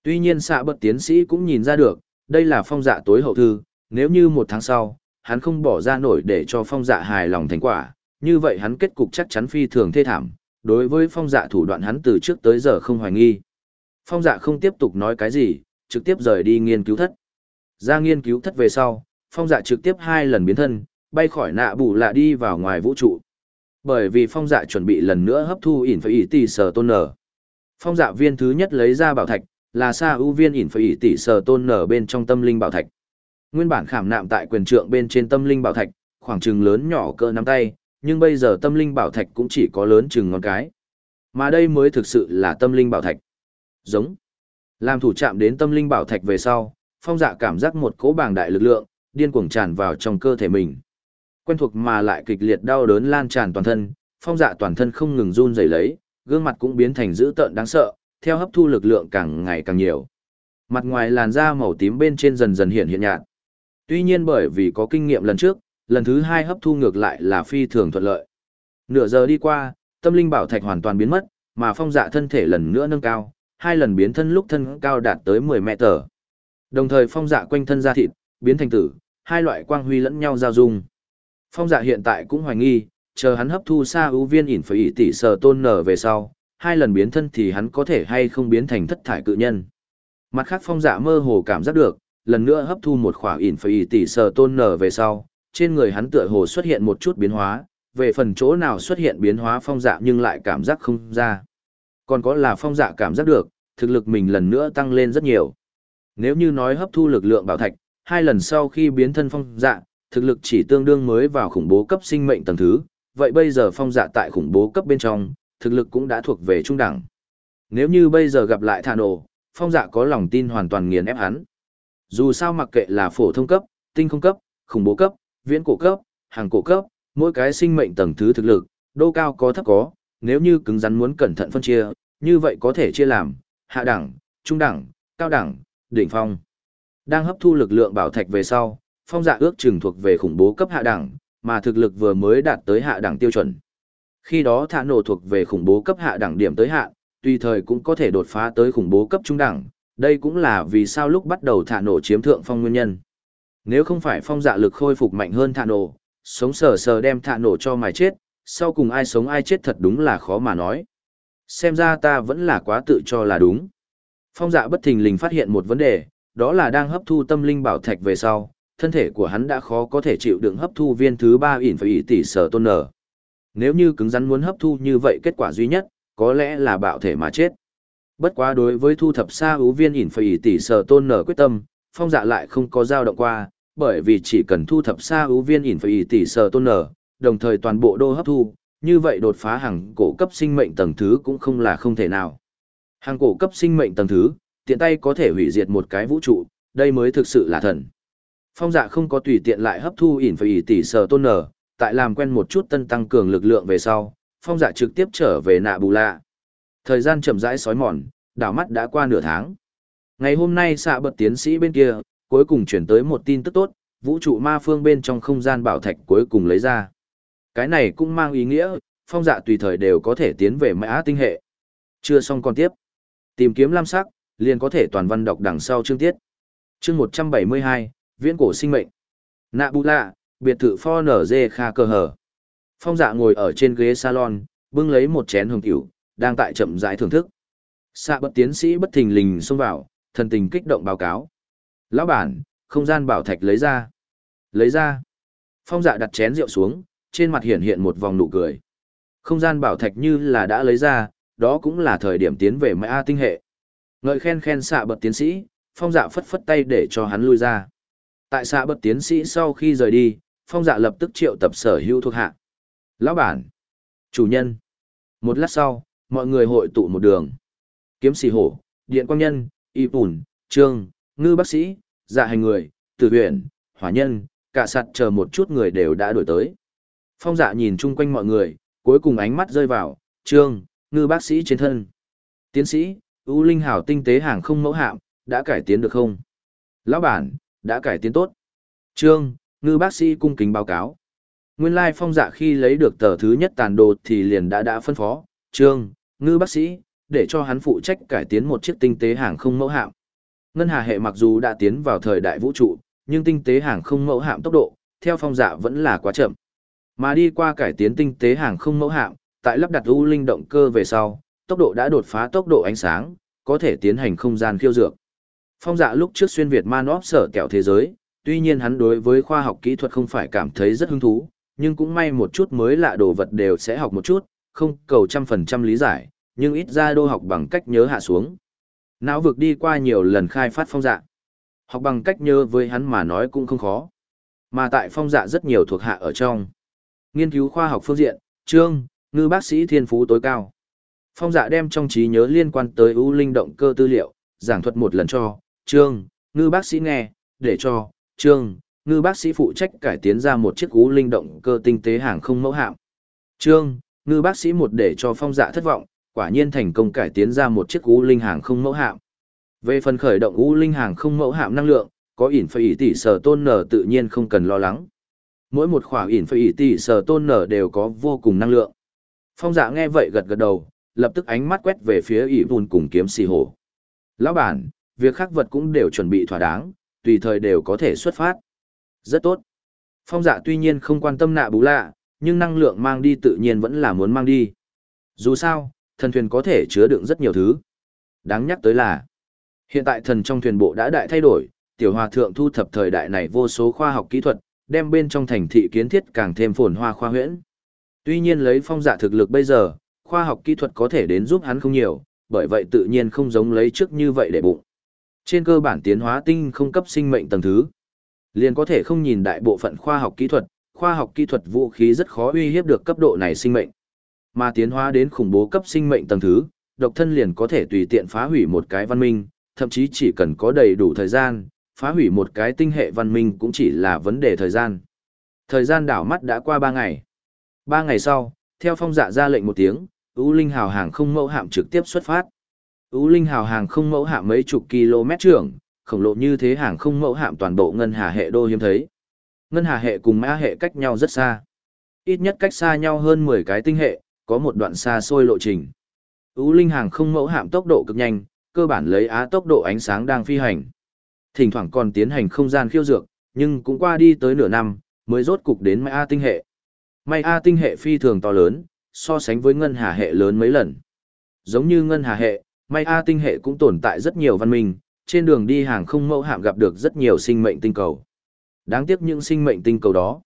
Speaker 1: Tuy nhiên xạ bật tiến sĩ cũng nhìn ra được, đây là phong dạ tối hậu thư, nếu như một tháng sau, hắn không bỏ ra nổi để cho phong dạ hài lòng thành quả, như vậy hắn kết cục chắc chắn phi thường thê thảm, đối với phong dạ thủ đoạn hắn từ trước tới giờ không hoài nghi. Phong dạ không tiếp tục nói cái gì, trực tiếp rời đi nghiên cứu thất. Ra nghiên cứu thất về sau, phong dạ trực tiếp hai lần biến thân, bay khỏi nạ bù lạ đi vào ngoài vũ trụ. Bởi vì phong dạ chuẩn bị lần nữa hấp thu ỉn phải ỉ tỷ sở tôn nở. Phong dạ viên thứ nhất lấy ra bảo thạch, là xa ưu viên ỉn phải ỉ tỷ sở tôn nở bên trong tâm linh bảo thạch. Nguyên bản khảm nạm tại quyền trượng bên trên tâm linh bảo thạch, khoảng chừng lớn nhỏ cỡ nắm tay, nhưng bây giờ tâm linh bảo thạch cũng chỉ có lớn chừng ngón cái. Mà đây mới thực sự là tâm linh bảo thạch. Giống. Làm thủ chạm đến tâm linh bảo thạch về sau, phong dạ cảm giác một cỗ bàng đại lực lượng, điên cuồng tràn vào trong cơ thể mình. Quen thuộc mà lại kịch liệt đau đớn lan tràn toàn thân, phong dạ toàn thân không ngừng run rẩy lấy, gương mặt cũng biến thành dữ tợn đáng sợ, theo hấp thu lực lượng càng ngày càng nhiều. Mặt ngoài làn da màu tím bên trên dần dần hiện hiện nhạt. Tuy nhiên bởi vì có kinh nghiệm lần trước, lần thứ hai hấp thu ngược lại là phi thường thuận lợi. Nửa giờ đi qua, tâm linh bảo thạch hoàn toàn biến mất, mà phong dạ thân thể lần nữa nâng cao, hai lần biến thân lúc thân cao đạt tới 10 mét tờ. Đồng thời phong dạ quanh thân da thịt, biến thành tử, hai loại quang huy lẫn nhau giao dung. Phong dạ hiện tại cũng hoài nghi, chờ hắn hấp thu xa ưu viên ỉn phải tỷ sở tôn nở về sau, hai lần biến thân thì hắn có thể hay không biến thành thất thải cự nhân. Mặt khác phong dạ mơ hồ cảm giác được, lần nữa hấp thu một khỏa ỉn phải tỷ sở tôn nở về sau, trên người hắn tựa hồ xuất hiện một chút biến hóa, về phần chỗ nào xuất hiện biến hóa phong dạ nhưng lại cảm giác không ra. Còn có là phong dạ cảm giác được, thực lực mình lần nữa tăng lên rất nhiều. Nếu như nói hấp thu lực lượng bảo thạch, hai lần sau khi biến thân phong dạ, thực lực chỉ tương đương mới vào khủng bố cấp sinh mệnh tầng thứ, vậy bây giờ phong dạ tại khủng bố cấp bên trong, thực lực cũng đã thuộc về trung đẳng. Nếu như bây giờ gặp lại thả nổ, phong dạ có lòng tin hoàn toàn nghiền ép hắn. Dù sao mặc kệ là phổ thông cấp, tinh không cấp, khủng bố cấp, viễn cổ cấp, hàng cổ cấp, mỗi cái sinh mệnh tầng thứ thực lực, đô cao có thấp có, nếu như cứng rắn muốn cẩn thận phân chia, như vậy có thể chia làm hạ đẳng, trung đẳng, cao đẳng, đỉnh phong. Đang hấp thu lực lượng bảo thạch về sau, phong dạ ước chừng thuộc về khủng bố cấp hạ đẳng, mà thực lực vừa mới đạt tới hạ đẳng tiêu chuẩn. Khi đó thả nổ thuộc về khủng bố cấp hạ đẳng điểm tới hạ, tùy thời cũng có thể đột phá tới khủng bố cấp trung đẳng, đây cũng là vì sao lúc bắt đầu thả nổ chiếm thượng phong nguyên nhân. Nếu không phải phong dạ lực khôi phục mạnh hơn thả nổ, sống sờ sờ đem thả nổ cho mài chết, sau cùng ai sống ai chết thật đúng là khó mà nói. Xem ra ta vẫn là quá tự cho là đúng. Phong dạ bất thình lình phát hiện một vấn đề, đó là đang hấp thu tâm linh bảo thạch về sau, thân thể của hắn đã khó có thể chịu đựng hấp thu viên thứ ba ỉn phải ỉ tỷ sở tôn nở. Nếu như cứng rắn muốn hấp thu như vậy kết quả duy nhất, có lẽ là bạo thể mà chết. Bất quá đối với thu thập xa ưu viên ỉn phải ỉ tỷ sở tôn nở quyết tâm, phong dạ lại không có dao động qua, bởi vì chỉ cần thu thập xa ưu viên ỉn phải ỉ tỷ sở tôn nở, đồng thời toàn bộ đô hấp thu, như vậy đột phá hàng cổ cấp sinh mệnh tầng thứ cũng không là không thể nào. Hàng cổ cấp sinh mệnh tầng thứ, tiện tay có thể hủy diệt một cái vũ trụ, đây mới thực sự là thần. Phong dạ không có tùy tiện lại hấp thu ỉn phải tỷ sở tôn nở, tại làm quen một chút tân tăng cường lực lượng về sau, phong dạ trực tiếp trở về nạ bù lạ. Thời gian chậm rãi sói mòn, đảo mắt đã qua nửa tháng. Ngày hôm nay xạ bật tiến sĩ bên kia, cuối cùng chuyển tới một tin tức tốt, vũ trụ ma phương bên trong không gian bảo thạch cuối cùng lấy ra. Cái này cũng mang ý nghĩa, phong dạ tùy thời đều có thể tiến về mã tinh hệ. Chưa xong còn tiếp. Tìm kiếm lam sắc, liền có thể toàn văn đọc đằng sau chương tiết. Chương 172, Viễn cổ sinh mệnh. Nạ Bù Lạ, biệt thự pho nở dê kha cơ hở. Phong dạ ngồi ở trên ghế salon, bưng lấy một chén hương cửu, đang tại chậm rãi thưởng thức. Xạ bất tiến sĩ bất thình lình xông vào, thần tình kích động báo cáo. Lão bản, không gian bảo thạch lấy ra. Lấy ra. Phong dạ đặt chén rượu xuống, trên mặt hiện hiện một vòng nụ cười. Không gian bảo thạch như là đã lấy ra, đó cũng là thời điểm tiến về mã tinh hệ. Ngợi khen khen xạ bật tiến sĩ, phong dạ phất phất tay để cho hắn lui ra. Tại xã bất tiến sĩ sau khi rời đi, phong dạ lập tức triệu tập sở hữu thuộc hạ. Lão bản, chủ nhân. Một lát sau, mọi người hội tụ một đường. Kiếm sĩ hổ, điện quang nhân, y bùn, trương, ngư bác sĩ, dạ hành người, tử huyện, hỏa nhân, cả sạt chờ một chút người đều đã đổi tới. Phong dạ nhìn chung quanh mọi người, cuối cùng ánh mắt rơi vào, trương, ngư bác sĩ trên thân. Tiến sĩ, ưu linh hảo tinh tế hàng không mẫu hạm, đã cải tiến được không? Lão bản, đã cải tiến tốt. Trương, ngư bác sĩ cung kính báo cáo. Nguyên lai phong dạ khi lấy được tờ thứ nhất tàn đồ thì liền đã đã phân phó, Trương, ngư bác sĩ, để cho hắn phụ trách cải tiến một chiếc tinh tế hàng không mẫu hạm. Ngân hà hệ mặc dù đã tiến vào thời đại vũ trụ, nhưng tinh tế hàng không mẫu hạm tốc độ, theo phong dạ vẫn là quá chậm. Mà đi qua cải tiến tinh tế hàng không mẫu hạm, tại lắp đặt u linh động cơ về sau, tốc độ đã đột phá tốc độ ánh sáng, có thể tiến hành không gian khiêu dược. Phong dạ lúc trước xuyên Việt man óp sở kẹo thế giới, tuy nhiên hắn đối với khoa học kỹ thuật không phải cảm thấy rất hứng thú, nhưng cũng may một chút mới lạ đồ vật đều sẽ học một chút, không cầu trăm phần trăm lý giải, nhưng ít ra đô học bằng cách nhớ hạ xuống. Não vực đi qua nhiều lần khai phát phong dạ. Học bằng cách nhớ với hắn mà nói cũng không khó. Mà tại phong dạ rất nhiều thuộc hạ ở trong. Nghiên cứu khoa học phương diện, trương, ngư bác sĩ thiên phú tối cao. Phong dạ đem trong trí nhớ liên quan tới ưu linh động cơ tư liệu, giảng thuật một lần cho, trương, ngư bác sĩ nghe, để cho, trương, ngư bác sĩ phụ trách cải tiến ra một chiếc cú linh động cơ tinh tế hàng không mẫu hạm. Trương, Ngư bác sĩ một để cho phong dạ thất vọng, quả nhiên thành công cải tiến ra một chiếc cú Linh hàng không mẫu hạm. Về phần khởi động cú Linh hàng không mẫu hạm năng lượng, có ỉn phải ỉ tỷ sở tôn nở tự nhiên không cần lo lắng. Mỗi một khỏa ỉn phải ỉ tỷ sở tôn nở đều có vô cùng năng lượng. Phong dạ nghe vậy gật gật đầu, lập tức ánh mắt quét về phía ỉ vùn cùng kiếm xì hồ. Lão bản, việc khác vật cũng đều chuẩn bị thỏa đáng, tùy thời đều có thể xuất phát. Rất tốt. Phong dạ tuy nhiên không quan tâm nạ bú lạ, nhưng năng lượng mang đi tự nhiên vẫn là muốn mang đi. Dù sao, thần thuyền có thể chứa đựng rất nhiều thứ. Đáng nhắc tới là, hiện tại thần trong thuyền bộ đã đại thay đổi, tiểu hòa thượng thu thập thời đại này vô số khoa học kỹ thuật, đem bên trong thành thị kiến thiết càng thêm phồn hoa khoa huyễn. Tuy nhiên lấy phong dạ thực lực bây giờ, khoa học kỹ thuật có thể đến giúp hắn không nhiều, bởi vậy tự nhiên không giống lấy trước như vậy để bụng. Trên cơ bản tiến hóa tinh không cấp sinh mệnh tầng thứ, liền có thể không nhìn đại bộ phận khoa học kỹ thuật, khoa học kỹ thuật vũ khí rất khó uy hiếp được cấp độ này sinh mệnh. Mà tiến hóa đến khủng bố cấp sinh mệnh tầng thứ, độc thân liền có thể tùy tiện phá hủy một cái văn minh, thậm chí chỉ cần có đầy đủ thời gian, phá hủy một cái tinh hệ văn minh cũng chỉ là vấn đề thời gian. Thời gian đảo mắt đã qua 3 ngày. 3 ngày sau, theo phong dạ ra lệnh một tiếng, U Linh hào hàng không mẫu hạm trực tiếp xuất phát ưu Linh hào hàng không mẫu hạm mấy chục km trưởng, khổng lồ như thế hàng không mẫu hạm toàn bộ ngân hà hệ đô hiếm thấy. Ngân hà hệ cùng mã hệ cách nhau rất xa. Ít nhất cách xa nhau hơn 10 cái tinh hệ, có một đoạn xa xôi lộ trình. ưu Linh hàng không mẫu hạm tốc độ cực nhanh, cơ bản lấy á tốc độ ánh sáng đang phi hành. Thỉnh thoảng còn tiến hành không gian khiêu dược, nhưng cũng qua đi tới nửa năm, mới rốt cục đến Mai A tinh hệ. Mai A tinh hệ phi thường to lớn, so sánh với ngân hà hệ lớn mấy lần. Giống như ngân hà hệ, May A tinh hệ cũng tồn tại rất nhiều văn minh, trên đường đi hàng không mẫu hạm gặp được rất nhiều sinh mệnh tinh cầu. Đáng tiếc những sinh mệnh tinh cầu đó,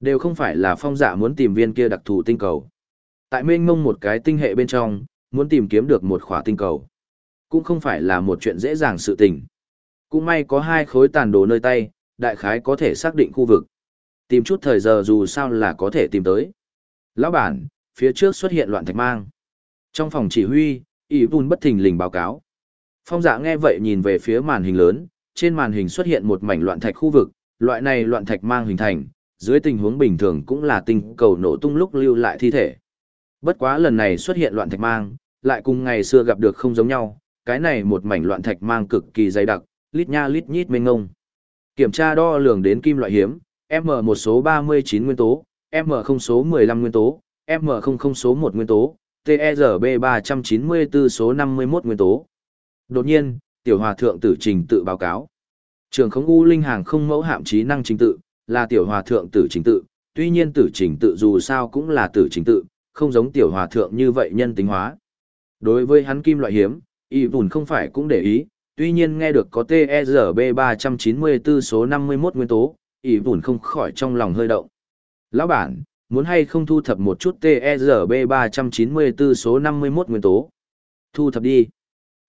Speaker 1: đều không phải là phong dạ muốn tìm viên kia đặc thù tinh cầu. Tại mênh mông một cái tinh hệ bên trong, muốn tìm kiếm được một khỏa tinh cầu, cũng không phải là một chuyện dễ dàng sự tình. Cũng may có hai khối tàn đồ nơi tay, đại khái có thể xác định khu vực. Tìm chút thời giờ dù sao là có thể tìm tới. Lão bản, phía trước xuất hiện loạn thạch mang. Trong phòng chỉ huy, ỷ vun bất thình lình báo cáo. Phong dạ nghe vậy nhìn về phía màn hình lớn, trên màn hình xuất hiện một mảnh loạn thạch khu vực, loại này loạn thạch mang hình thành, dưới tình huống bình thường cũng là tinh cầu nổ tung lúc lưu lại thi thể. Bất quá lần này xuất hiện loạn thạch mang, lại cùng ngày xưa gặp được không giống nhau, cái này một mảnh loạn thạch mang cực kỳ dày đặc, lít nha lít nhít mênh ngông. Kiểm tra đo lường đến kim loại hiếm, M một số 39 nguyên tố, M không số 15 nguyên tố, M không không số một nguyên tố, TERB 394 số 51 nguyên tố. Đột nhiên, tiểu hòa thượng tử trình tự báo cáo. Trường không u linh hàng không mẫu hạm trí năng trình tự, là tiểu hòa thượng tử trình tự, tuy nhiên tử trình tự dù sao cũng là tử trình tự, không giống tiểu hòa thượng như vậy nhân tính hóa. Đối với hắn kim loại hiếm, y vùn không phải cũng để ý, tuy nhiên nghe được có TERB 394 số 51 nguyên tố, y vùn không khỏi trong lòng hơi động. Lão bản, muốn hay không thu thập một chút TERB 394 số 51 nguyên tố? Thu thập đi.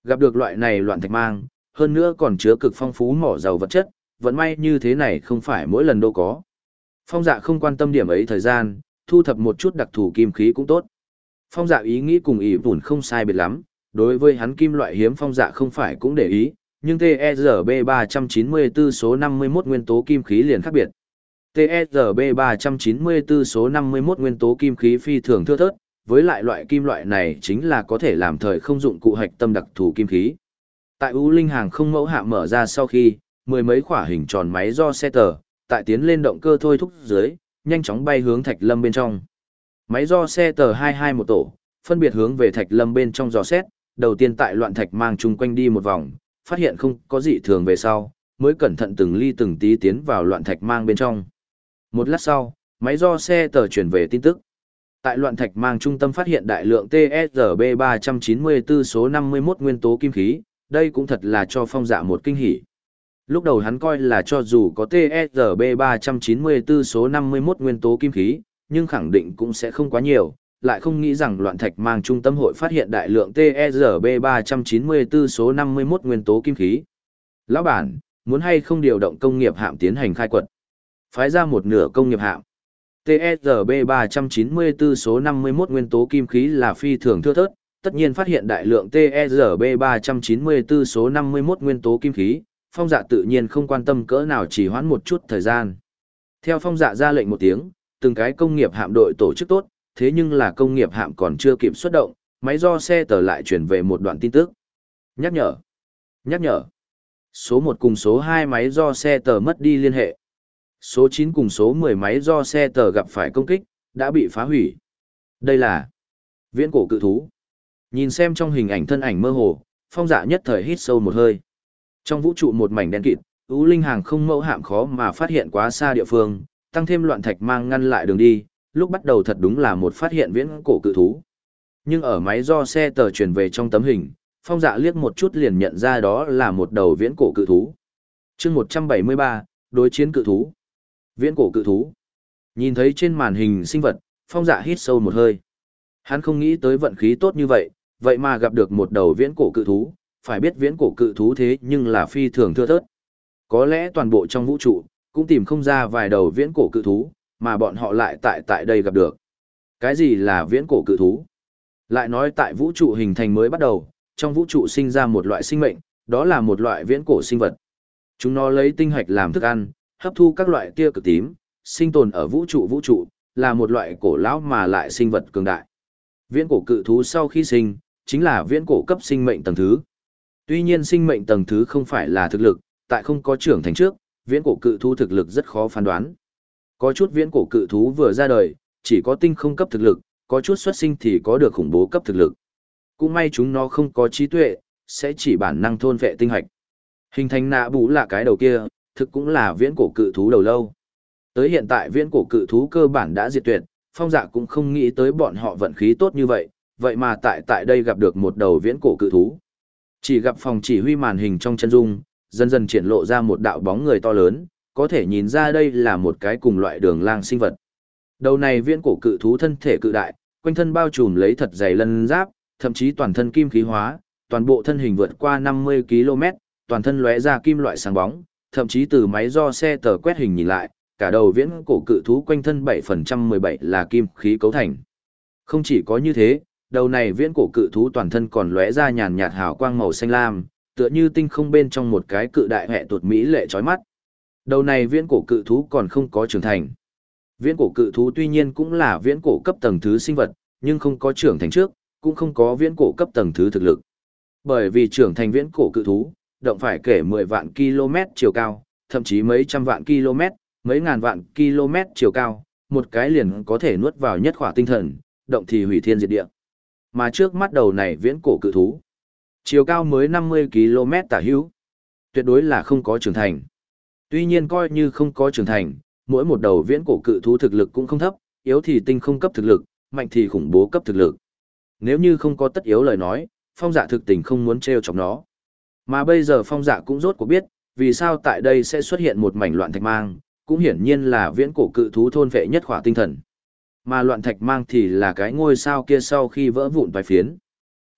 Speaker 1: Gặp được loại này loạn thạch mang, hơn nữa còn chứa cực phong phú mỏ dầu vật chất, vẫn may như thế này không phải mỗi lần đâu có. Phong dạ không quan tâm điểm ấy thời gian, thu thập một chút đặc thù kim khí cũng tốt. Phong dạ ý nghĩ cùng ý vùn không sai biệt lắm, đối với hắn kim loại hiếm phong dạ không phải cũng để ý, nhưng TERB 394 số 51 nguyên tố kim khí liền khác biệt. TSB 394 số 51 nguyên tố kim khí phi thường thưa thớt, với lại loại kim loại này chính là có thể làm thời không dụng cụ hạch tâm đặc thù kim khí. Tại U Linh hàng không mẫu hạ mở ra sau khi, mười mấy quả hình tròn máy do xe tờ, tại tiến lên động cơ thôi thúc dưới, nhanh chóng bay hướng thạch lâm bên trong. Máy do xe tờ 22 một tổ, phân biệt hướng về thạch lâm bên trong dò xét, đầu tiên tại loạn thạch mang chung quanh đi một vòng, phát hiện không có gì thường về sau, mới cẩn thận từng ly từng tí tiến vào loạn thạch mang bên trong. Một lát sau, máy do xe tờ chuyển về tin tức. Tại loạn thạch mang trung tâm phát hiện đại lượng TSRB 394 số 51 nguyên tố kim khí, đây cũng thật là cho phong dạ một kinh hỉ. Lúc đầu hắn coi là cho dù có TSRB 394 số 51 nguyên tố kim khí, nhưng khẳng định cũng sẽ không quá nhiều, lại không nghĩ rằng loạn thạch mang trung tâm hội phát hiện đại lượng TSRB 394 số 51 nguyên tố kim khí. Lão bản, muốn hay không điều động công nghiệp hạm tiến hành khai quật? Phái ra một nửa công nghiệp hạm. TSB 394 số 51 nguyên tố kim khí là phi thường thưa thớt, tất nhiên phát hiện đại lượng TSB 394 số 51 nguyên tố kim khí, phong dạ tự nhiên không quan tâm cỡ nào chỉ hoãn một chút thời gian. Theo phong dạ ra lệnh một tiếng, từng cái công nghiệp hạm đội tổ chức tốt, thế nhưng là công nghiệp hạm còn chưa kịp xuất động, máy do xe tờ lại chuyển về một đoạn tin tức. Nhắc nhở. Nhắc nhở. Số 1 cùng số 2 máy do xe tờ mất đi liên hệ. Số 9 cùng số 10 máy do xe tờ gặp phải công kích, đã bị phá hủy. Đây là viễn cổ cự thú. Nhìn xem trong hình ảnh thân ảnh mơ hồ, phong dạ nhất thời hít sâu một hơi. Trong vũ trụ một mảnh đen kịt, ưu linh hàng không mẫu hạm khó mà phát hiện quá xa địa phương, tăng thêm loạn thạch mang ngăn lại đường đi, lúc bắt đầu thật đúng là một phát hiện viễn cổ cự thú. Nhưng ở máy do xe tờ truyền về trong tấm hình, phong dạ liếc một chút liền nhận ra đó là một đầu viễn cổ cự thú. chương 173, đối chiến cự thú. Viễn cổ cự thú. Nhìn thấy trên màn hình sinh vật, phong dạ hít sâu một hơi. Hắn không nghĩ tới vận khí tốt như vậy, vậy mà gặp được một đầu viễn cổ cự thú, phải biết viễn cổ cự thú thế nhưng là phi thường thưa thớt. Có lẽ toàn bộ trong vũ trụ, cũng tìm không ra vài đầu viễn cổ cự thú, mà bọn họ lại tại tại đây gặp được. Cái gì là viễn cổ cự thú? Lại nói tại vũ trụ hình thành mới bắt đầu, trong vũ trụ sinh ra một loại sinh mệnh, đó là một loại viễn cổ sinh vật. Chúng nó lấy tinh hạch làm thức ăn, hấp thu các loại tia cực tím, sinh tồn ở vũ trụ vũ trụ, là một loại cổ lão mà lại sinh vật cường đại. Viễn cổ cự thú sau khi sinh, chính là viễn cổ cấp sinh mệnh tầng thứ. Tuy nhiên sinh mệnh tầng thứ không phải là thực lực, tại không có trưởng thành trước, viễn cổ cự thú thực lực rất khó phán đoán. Có chút viễn cổ cự thú vừa ra đời, chỉ có tinh không cấp thực lực, có chút xuất sinh thì có được khủng bố cấp thực lực. Cũng may chúng nó không có trí tuệ, sẽ chỉ bản năng thôn vệ tinh hạch. Hình thành nạ bú là cái đầu kia, thực cũng là viễn cổ cự thú đầu lâu. Tới hiện tại viễn cổ cự thú cơ bản đã diệt tuyệt, phong dạ cũng không nghĩ tới bọn họ vận khí tốt như vậy, vậy mà tại tại đây gặp được một đầu viễn cổ cự thú. Chỉ gặp phòng chỉ huy màn hình trong chân dung, dần dần triển lộ ra một đạo bóng người to lớn, có thể nhìn ra đây là một cái cùng loại đường lang sinh vật. Đầu này viễn cổ cự thú thân thể cự đại, quanh thân bao trùm lấy thật dày lân giáp, thậm chí toàn thân kim khí hóa, toàn bộ thân hình vượt qua 50 km, toàn thân lóe ra kim loại sáng bóng, thậm chí từ máy do xe tờ quét hình nhìn lại, cả đầu viễn cổ cự thú quanh thân 7% 17 là kim khí cấu thành. Không chỉ có như thế, đầu này viễn cổ cự thú toàn thân còn lóe ra nhàn nhạt hào quang màu xanh lam, tựa như tinh không bên trong một cái cự đại hệ tuột mỹ lệ chói mắt. Đầu này viễn cổ cự thú còn không có trưởng thành. Viễn cổ cự thú tuy nhiên cũng là viễn cổ cấp tầng thứ sinh vật, nhưng không có trưởng thành trước, cũng không có viễn cổ cấp tầng thứ thực lực. Bởi vì trưởng thành viễn cổ cự thú, động phải kể 10 vạn km chiều cao, thậm chí mấy trăm vạn km, mấy ngàn vạn km chiều cao, một cái liền có thể nuốt vào nhất khỏa tinh thần, động thì hủy thiên diệt địa. Mà trước mắt đầu này viễn cổ cự thú, chiều cao mới 50 km tả hữu, tuyệt đối là không có trưởng thành. Tuy nhiên coi như không có trưởng thành, mỗi một đầu viễn cổ cự thú thực lực cũng không thấp, yếu thì tinh không cấp thực lực, mạnh thì khủng bố cấp thực lực. Nếu như không có tất yếu lời nói, phong giả thực tình không muốn treo chọc nó. Mà bây giờ phong dạ cũng rốt cuộc biết, vì sao tại đây sẽ xuất hiện một mảnh loạn thạch mang, cũng hiển nhiên là viễn cổ cự thú thôn vệ nhất khỏa tinh thần. Mà loạn thạch mang thì là cái ngôi sao kia sau khi vỡ vụn vài phiến.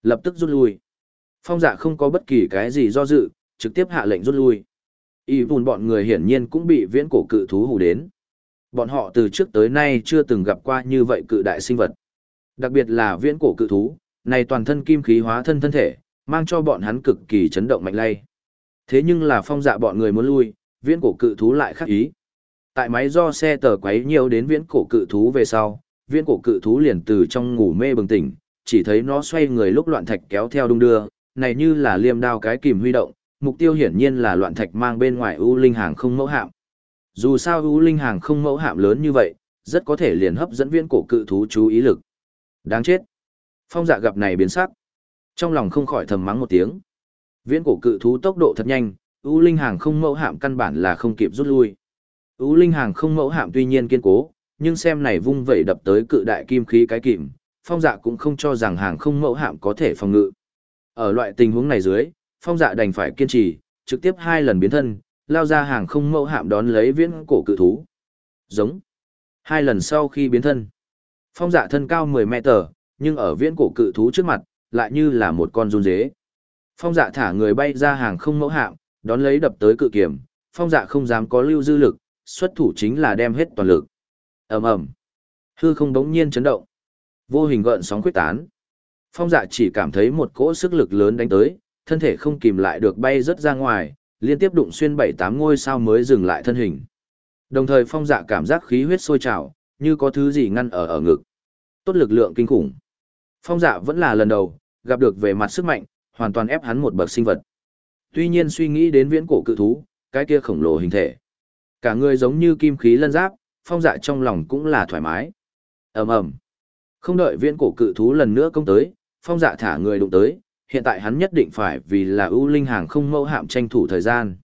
Speaker 1: Lập tức rút lui. Phong dạ không có bất kỳ cái gì do dự, trực tiếp hạ lệnh rút lui. Y vùn bọn người hiển nhiên cũng bị viễn cổ cự thú hù đến. Bọn họ từ trước tới nay chưa từng gặp qua như vậy cự đại sinh vật. Đặc biệt là viễn cổ cự thú, này toàn thân kim khí hóa thân thân thể, mang cho bọn hắn cực kỳ chấn động mạnh lay. Thế nhưng là phong dạ bọn người muốn lui, viễn cổ cự thú lại khác ý. Tại máy do xe tờ quấy nhiều đến viễn cổ cự thú về sau, viễn cổ cự thú liền từ trong ngủ mê bừng tỉnh, chỉ thấy nó xoay người lúc loạn thạch kéo theo đung đưa, này như là liêm đao cái kìm huy động, mục tiêu hiển nhiên là loạn thạch mang bên ngoài U Linh hàng không mẫu hạm. Dù sao U Linh hàng không mẫu hạm lớn như vậy, rất có thể liền hấp dẫn viễn cổ cự thú chú ý lực. Đáng chết. Phong dạ gặp này biến sắc. Trong lòng không khỏi thầm mắng một tiếng. Viễn cổ cự thú tốc độ thật nhanh, U Linh hàng không mẫu hạm căn bản là không kịp rút lui. U Linh hàng không mẫu hạm tuy nhiên kiên cố, nhưng xem này vung vẩy đập tới cự đại kim khí cái kìm, phong dạ cũng không cho rằng hàng không mẫu hạm có thể phòng ngự. Ở loại tình huống này dưới, phong dạ đành phải kiên trì, trực tiếp hai lần biến thân, lao ra hàng không mẫu hạm đón lấy viễn cổ cự thú. Giống. Hai lần sau khi biến thân, phong dạ thân cao 10 mét nhưng ở viễn cổ cự thú trước mặt, lại như là một con run dế. Phong dạ thả người bay ra hàng không mẫu hạm, đón lấy đập tới cự kiểm, phong dạ không dám có lưu dư lực, xuất thủ chính là đem hết toàn lực. ầm ầm, hư không đống nhiên chấn động, vô hình gợn sóng quyết tán. Phong dạ chỉ cảm thấy một cỗ sức lực lớn đánh tới, thân thể không kìm lại được bay rất ra ngoài, liên tiếp đụng xuyên bảy tám ngôi sao mới dừng lại thân hình. Đồng thời phong dạ cảm giác khí huyết sôi trào, như có thứ gì ngăn ở ở ngực. tốt lực lượng kinh khủng. Phong dạ vẫn là lần đầu, gặp được về mặt sức mạnh, hoàn toàn ép hắn một bậc sinh vật. Tuy nhiên suy nghĩ đến viễn cổ cự thú, cái kia khổng lồ hình thể. Cả người giống như kim khí lân giáp, phong dạ trong lòng cũng là thoải mái. ầm ầm Không đợi viễn cổ cự thú lần nữa công tới, phong dạ thả người đụng tới, hiện tại hắn nhất định phải vì là ưu linh hàng không mâu hạm tranh thủ thời gian.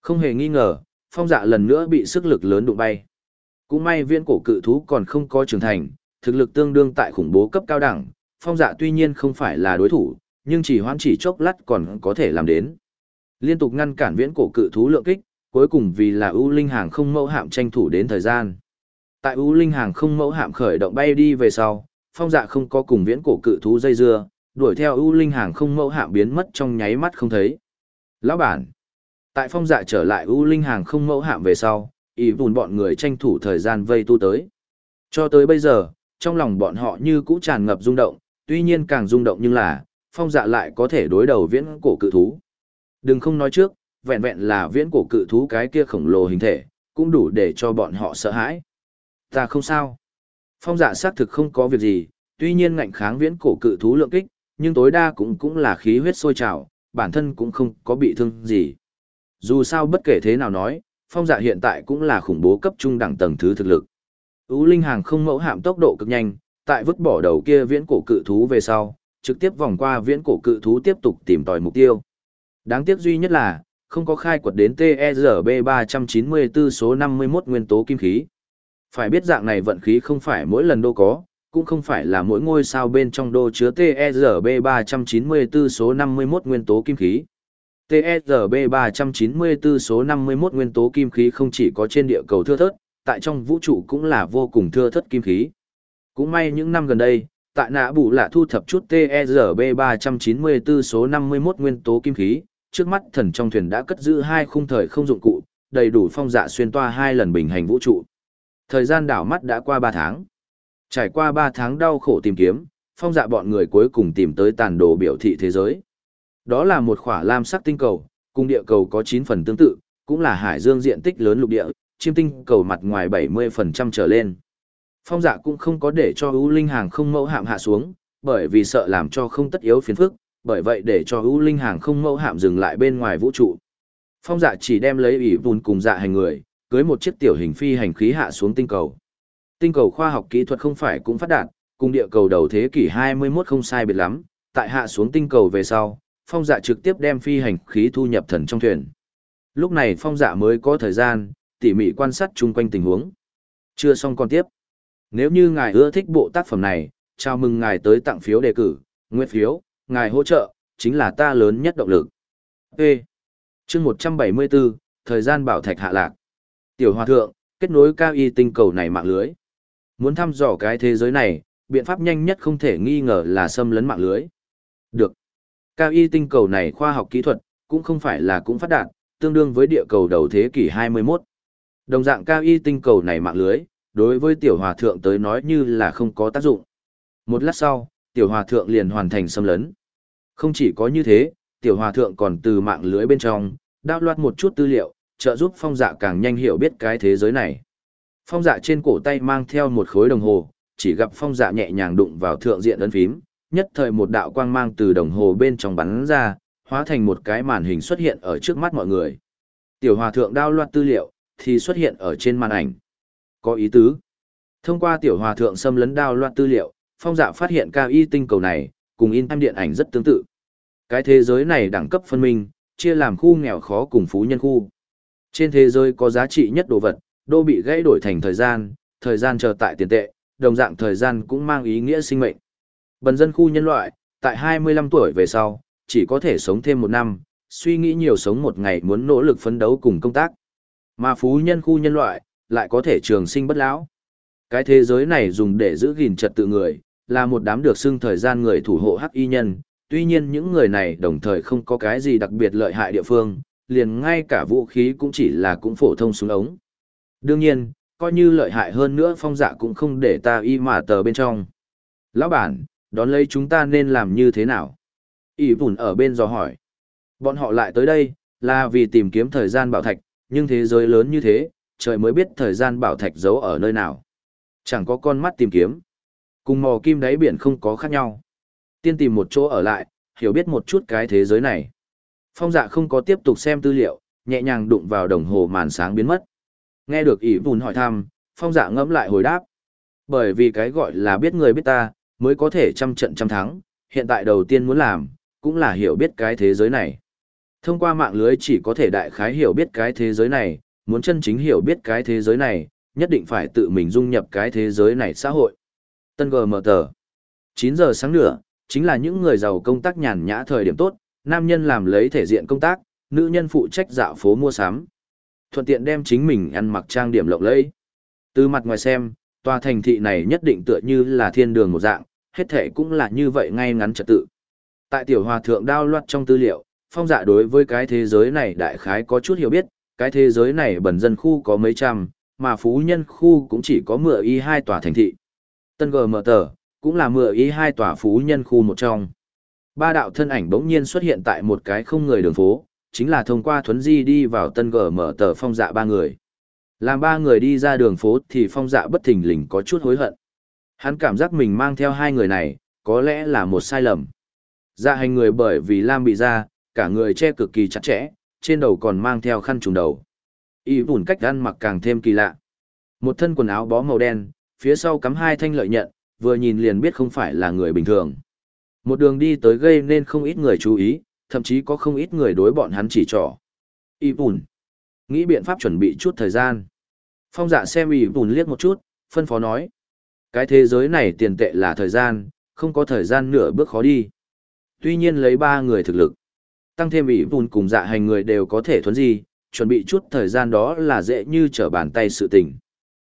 Speaker 1: Không hề nghi ngờ, phong dạ lần nữa bị sức lực lớn đụng bay. Cũng may viễn cổ cự thú còn không có trưởng thành, thực lực tương đương tại khủng bố cấp cao đẳng, phong dạ tuy nhiên không phải là đối thủ, nhưng chỉ hoãn chỉ chốc lát còn có thể làm đến. Liên tục ngăn cản viễn cổ cự thú lượng kích, cuối cùng vì là ưu linh hàng không mẫu hạm tranh thủ đến thời gian. Tại ưu linh hàng không mẫu hạm khởi động bay đi về sau, phong dạ không có cùng viễn cổ cự thú dây dưa, đuổi theo ưu linh hàng không mẫu hạm biến mất trong nháy mắt không thấy. Lão bản, tại phong dạ trở lại ưu linh hàng không mẫu hạm về sau, ý vùn bọn người tranh thủ thời gian vây tu tới. Cho tới bây giờ, trong lòng bọn họ như cũ tràn ngập rung động, tuy nhiên càng rung động nhưng là, phong dạ lại có thể đối đầu viễn cổ cự thú. Đừng không nói trước, vẹn vẹn là viễn cổ cự thú cái kia khổng lồ hình thể, cũng đủ để cho bọn họ sợ hãi. Ta không sao. Phong dạ xác thực không có việc gì, tuy nhiên ngạnh kháng viễn cổ cự thú lượng kích, nhưng tối đa cũng cũng là khí huyết sôi trào, bản thân cũng không có bị thương gì. Dù sao bất kể thế nào nói, phong dạ hiện tại cũng là khủng bố cấp trung đẳng tầng thứ thực lực. Ú linh hàng không mẫu hạm tốc độ cực nhanh, tại vứt bỏ đầu kia viễn cổ cự thú về sau, trực tiếp vòng qua viễn cổ cự thú tiếp tục tìm tòi mục tiêu. Đáng tiếc duy nhất là, không có khai quật đến TERB 394 số 51 nguyên tố kim khí. Phải biết dạng này vận khí không phải mỗi lần đô có, cũng không phải là mỗi ngôi sao bên trong đô chứa TERB 394 số 51 nguyên tố kim khí. TSRB 394 số 51 nguyên tố kim khí không chỉ có trên địa cầu thưa thớt, tại trong vũ trụ cũng là vô cùng thưa thớt kim khí. Cũng may những năm gần đây, tại nã bù lạ thu thập chút TSRB 394 số 51 nguyên tố kim khí, trước mắt thần trong thuyền đã cất giữ hai khung thời không dụng cụ, đầy đủ phong dạ xuyên toa hai lần bình hành vũ trụ. Thời gian đảo mắt đã qua 3 tháng. Trải qua 3 tháng đau khổ tìm kiếm, phong dạ bọn người cuối cùng tìm tới tàn đồ biểu thị thế giới. Đó là một khỏa lam sắc tinh cầu, cùng địa cầu có 9 phần tương tự, cũng là hải dương diện tích lớn lục địa, chiêm tinh cầu mặt ngoài 70% trở lên. Phong dạ cũng không có để cho ưu linh hàng không mẫu hạm hạ xuống, bởi vì sợ làm cho không tất yếu phiền phức, bởi vậy để cho ưu linh hàng không mẫu hạm dừng lại bên ngoài vũ trụ. Phong dạ chỉ đem lấy ủy vùn cùng dạ hành người, cưới một chiếc tiểu hình phi hành khí hạ xuống tinh cầu. Tinh cầu khoa học kỹ thuật không phải cũng phát đạt, cùng địa cầu đầu thế kỷ 21 không sai biệt lắm, tại hạ xuống tinh cầu về sau, phong dạ trực tiếp đem phi hành khí thu nhập thần trong thuyền. Lúc này phong dạ mới có thời gian, tỉ mỉ quan sát chung quanh tình huống. Chưa xong còn tiếp. Nếu như ngài ưa thích bộ tác phẩm này, chào mừng ngài tới tặng phiếu đề cử, nguyện phiếu, ngài hỗ trợ, chính là ta lớn nhất động lực. T. chương 174, thời gian bảo thạch hạ lạc. Tiểu hòa thượng, kết nối cao y tinh cầu này mạng lưới. Muốn thăm dò cái thế giới này, biện pháp nhanh nhất không thể nghi ngờ là xâm lấn mạng lưới. Được. Cao y tinh cầu này khoa học kỹ thuật, cũng không phải là cũng phát đạt, tương đương với địa cầu đầu thế kỷ 21. Đồng dạng cao y tinh cầu này mạng lưới, đối với tiểu hòa thượng tới nói như là không có tác dụng. Một lát sau, tiểu hòa thượng liền hoàn thành xâm lấn. Không chỉ có như thế, tiểu hòa thượng còn từ mạng lưới bên trong, đao loạt một chút tư liệu, trợ giúp phong dạ càng nhanh hiểu biết cái thế giới này. Phong dạ trên cổ tay mang theo một khối đồng hồ, chỉ gặp phong dạ nhẹ nhàng đụng vào thượng diện ấn phím, nhất thời một đạo quang mang từ đồng hồ bên trong bắn ra, hóa thành một cái màn hình xuất hiện ở trước mắt mọi người. Tiểu hòa thượng đao loạt tư liệu, thì xuất hiện ở trên màn ảnh. Có ý tứ. Thông qua tiểu hòa thượng xâm lấn đao loạn tư liệu, phong dạ phát hiện cao y tinh cầu này, cùng in time điện ảnh rất tương tự. Cái thế giới này đẳng cấp phân minh, chia làm khu nghèo khó cùng phú nhân khu. Trên thế giới có giá trị nhất đồ vật, đô bị gãy đổi thành thời gian, thời gian chờ tại tiền tệ, đồng dạng thời gian cũng mang ý nghĩa sinh mệnh. Bần dân khu nhân loại, tại 25 tuổi về sau, chỉ có thể sống thêm một năm, suy nghĩ nhiều sống một ngày muốn nỗ lực phấn đấu cùng công tác. Mà phú nhân khu nhân loại, lại có thể trường sinh bất lão. Cái thế giới này dùng để giữ gìn trật tự người, là một đám được xưng thời gian người thủ hộ hắc y nhân, tuy nhiên những người này đồng thời không có cái gì đặc biệt lợi hại địa phương, liền ngay cả vũ khí cũng chỉ là cũng phổ thông súng ống. Đương nhiên, coi như lợi hại hơn nữa phong dạ cũng không để ta y mà tờ bên trong. Lão bản, đón lấy chúng ta nên làm như thế nào? Y vùn ở bên dò hỏi. Bọn họ lại tới đây, là vì tìm kiếm thời gian bảo thạch, nhưng thế giới lớn như thế, trời mới biết thời gian bảo thạch giấu ở nơi nào. Chẳng có con mắt tìm kiếm. Cùng mò kim đáy biển không có khác nhau. Tiên tìm một chỗ ở lại, hiểu biết một chút cái thế giới này. Phong dạ không có tiếp tục xem tư liệu, nhẹ nhàng đụng vào đồng hồ màn sáng biến mất. Nghe được ỷ vùn hỏi thăm, phong dạ ngẫm lại hồi đáp. Bởi vì cái gọi là biết người biết ta, mới có thể trăm trận trăm thắng, hiện tại đầu tiên muốn làm, cũng là hiểu biết cái thế giới này. Thông qua mạng lưới chỉ có thể đại khái hiểu biết cái thế giới này, muốn chân chính hiểu biết cái thế giới này, nhất định phải tự mình dung nhập cái thế giới này xã hội. Tân gờ mở tờ. 9 giờ sáng nửa chính là những người giàu công tác nhàn nhã thời điểm tốt, nam nhân làm lấy thể diện công tác, nữ nhân phụ trách dạo phố mua sắm. Thuận tiện đem chính mình ăn mặc trang điểm lộng lẫy. Từ mặt ngoài xem, tòa thành thị này nhất định tựa như là thiên đường một dạng, hết thể cũng là như vậy ngay ngắn trật tự. Tại tiểu hòa thượng đao loạt trong tư liệu, phong dạ đối với cái thế giới này đại khái có chút hiểu biết, cái thế giới này bẩn dân khu có mấy trăm, mà phú nhân khu cũng chỉ có mựa y hai tòa thành thị. Tân gờ mở tờ, cũng là mựa y hai tòa phú nhân khu một trong. Ba đạo thân ảnh bỗng nhiên xuất hiện tại một cái không người đường phố, chính là thông qua thuấn di đi vào tân gờ mở tờ phong dạ ba người. Làm ba người đi ra đường phố thì phong dạ bất thình lình có chút hối hận. Hắn cảm giác mình mang theo hai người này, có lẽ là một sai lầm. Dạ hành người bởi vì Lam bị ra, cả người che cực kỳ chặt chẽ, trên đầu còn mang theo khăn trùng đầu. Y bùn cách ăn mặc càng thêm kỳ lạ. Một thân quần áo bó màu đen, phía sau cắm hai thanh lợi nhận, vừa nhìn liền biết không phải là người bình thường. Một đường đi tới gây nên không ít người chú ý, thậm chí có không ít người đối bọn hắn chỉ trỏ. Y bùn. Nghĩ biện pháp chuẩn bị chút thời gian. Phong dạ xem Y bùn liếc một chút, phân phó nói. Cái thế giới này tiền tệ là thời gian, không có thời gian nửa bước khó đi. Tuy nhiên lấy ba người thực lực, tăng thêm ỷ vùn cùng dạ hành người đều có thể thuấn di, chuẩn bị chút thời gian đó là dễ như trở bàn tay sự tình.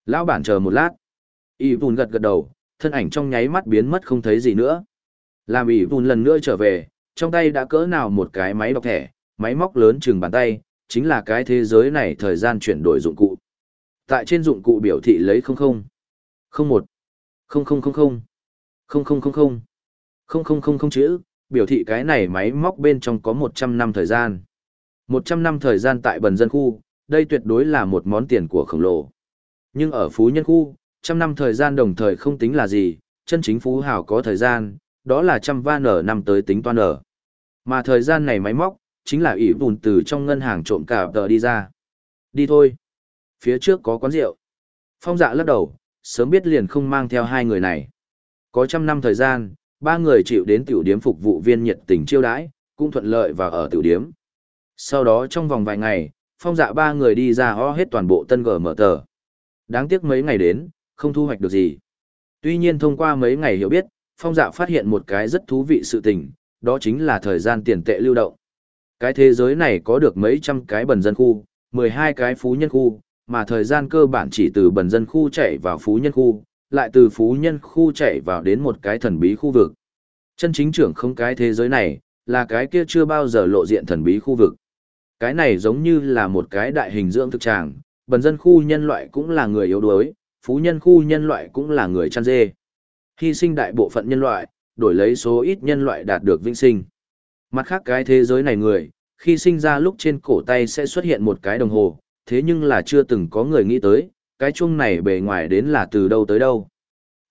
Speaker 1: Lão bản chờ một lát. ỷ vùn gật gật đầu, thân ảnh trong nháy mắt biến mất không thấy gì nữa. Làm ỷ vùn lần nữa trở về, trong tay đã cỡ nào một cái máy đọc thẻ, máy móc lớn chừng bàn tay, chính là cái thế giới này thời gian chuyển đổi dụng cụ. Tại trên dụng cụ biểu thị lấy không không. Không một. Không không không không. Không không không không. Không không không không chữ, biểu thị cái này máy móc bên trong có 100 năm thời gian. 100 năm thời gian tại bần dân khu, đây tuyệt đối là một món tiền của khổng lồ. Nhưng ở phú nhân khu, trăm năm thời gian đồng thời không tính là gì, chân chính phú hào có thời gian, đó là trăm va nở năm tới tính toan nở. Mà thời gian này máy móc, chính là ỷ vùn từ trong ngân hàng trộm cả tờ đi ra. Đi thôi. Phía trước có quán rượu. Phong dạ lắc đầu, sớm biết liền không mang theo hai người này. Có trăm năm thời gian, ba người chịu đến tiểu điếm phục vụ viên nhiệt tình chiêu đãi, cũng thuận lợi và ở tiểu điếm. Sau đó trong vòng vài ngày, phong dạ ba người đi ra ho hết toàn bộ tân gở mở tờ. Đáng tiếc mấy ngày đến, không thu hoạch được gì. Tuy nhiên thông qua mấy ngày hiểu biết, phong dạ phát hiện một cái rất thú vị sự tình, đó chính là thời gian tiền tệ lưu động. Cái thế giới này có được mấy trăm cái bần dân khu, 12 cái phú nhân khu, mà thời gian cơ bản chỉ từ bần dân khu chạy vào phú nhân khu, lại từ phú nhân khu chạy vào đến một cái thần bí khu vực. Chân chính trưởng không cái thế giới này, là cái kia chưa bao giờ lộ diện thần bí khu vực. Cái này giống như là một cái đại hình dưỡng thực tràng, bần dân khu nhân loại cũng là người yếu đuối, phú nhân khu nhân loại cũng là người chăn dê. Hy sinh đại bộ phận nhân loại, đổi lấy số ít nhân loại đạt được vĩnh sinh. Mặt khác cái thế giới này người, khi sinh ra lúc trên cổ tay sẽ xuất hiện một cái đồng hồ, thế nhưng là chưa từng có người nghĩ tới, cái chuông này bề ngoài đến là từ đâu tới đâu.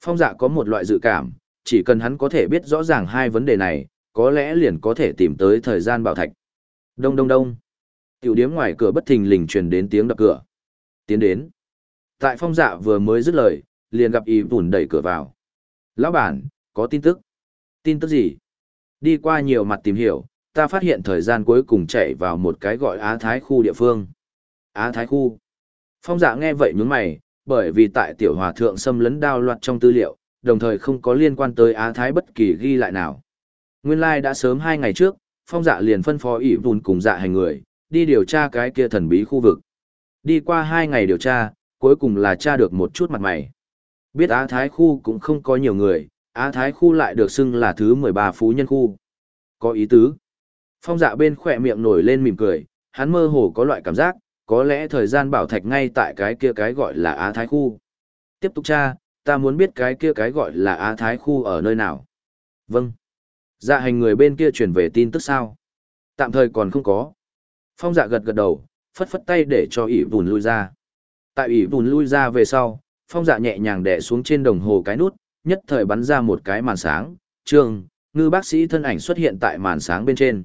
Speaker 1: Phong dạ có một loại dự cảm, chỉ cần hắn có thể biết rõ ràng hai vấn đề này, có lẽ liền có thể tìm tới thời gian bảo thạch. Đông đông đông. Tiểu điếm ngoài cửa bất thình lình truyền đến tiếng đập cửa. Tiến đến. Tại phong dạ vừa mới dứt lời, liền gặp y bùn đẩy cửa vào. Lão bản, có tin tức. Tin tức gì? Đi qua nhiều mặt tìm hiểu, ta phát hiện thời gian cuối cùng chạy vào một cái gọi Á Thái khu địa phương. Á Thái khu. Phong dạ nghe vậy nhướng mày, bởi vì tại tiểu hòa thượng xâm lấn đao loạt trong tư liệu, đồng thời không có liên quan tới Á Thái bất kỳ ghi lại nào. Nguyên lai like đã sớm hai ngày trước, phong dạ liền phân phó ỷ vùn cùng dạ hành người, đi điều tra cái kia thần bí khu vực. Đi qua hai ngày điều tra, cuối cùng là tra được một chút mặt mày. Biết Á Thái khu cũng không có nhiều người, Á Thái khu lại được xưng là thứ 13 phú nhân khu. Có ý tứ. Phong dạ bên khỏe miệng nổi lên mỉm cười, hắn mơ hồ có loại cảm giác, có lẽ thời gian bảo thạch ngay tại cái kia cái gọi là Á Thái khu. Tiếp tục tra, ta muốn biết cái kia cái gọi là Á Thái khu ở nơi nào. Vâng. Dạ hành người bên kia chuyển về tin tức sao? Tạm thời còn không có. Phong dạ gật gật đầu, phất phất tay để cho ỉ vùn lui ra. Tại ỉ vùn lui ra về sau, phong dạ nhẹ nhàng đè xuống trên đồng hồ cái nút, nhất thời bắn ra một cái màn sáng, trường, ngư bác sĩ thân ảnh xuất hiện tại màn sáng bên trên.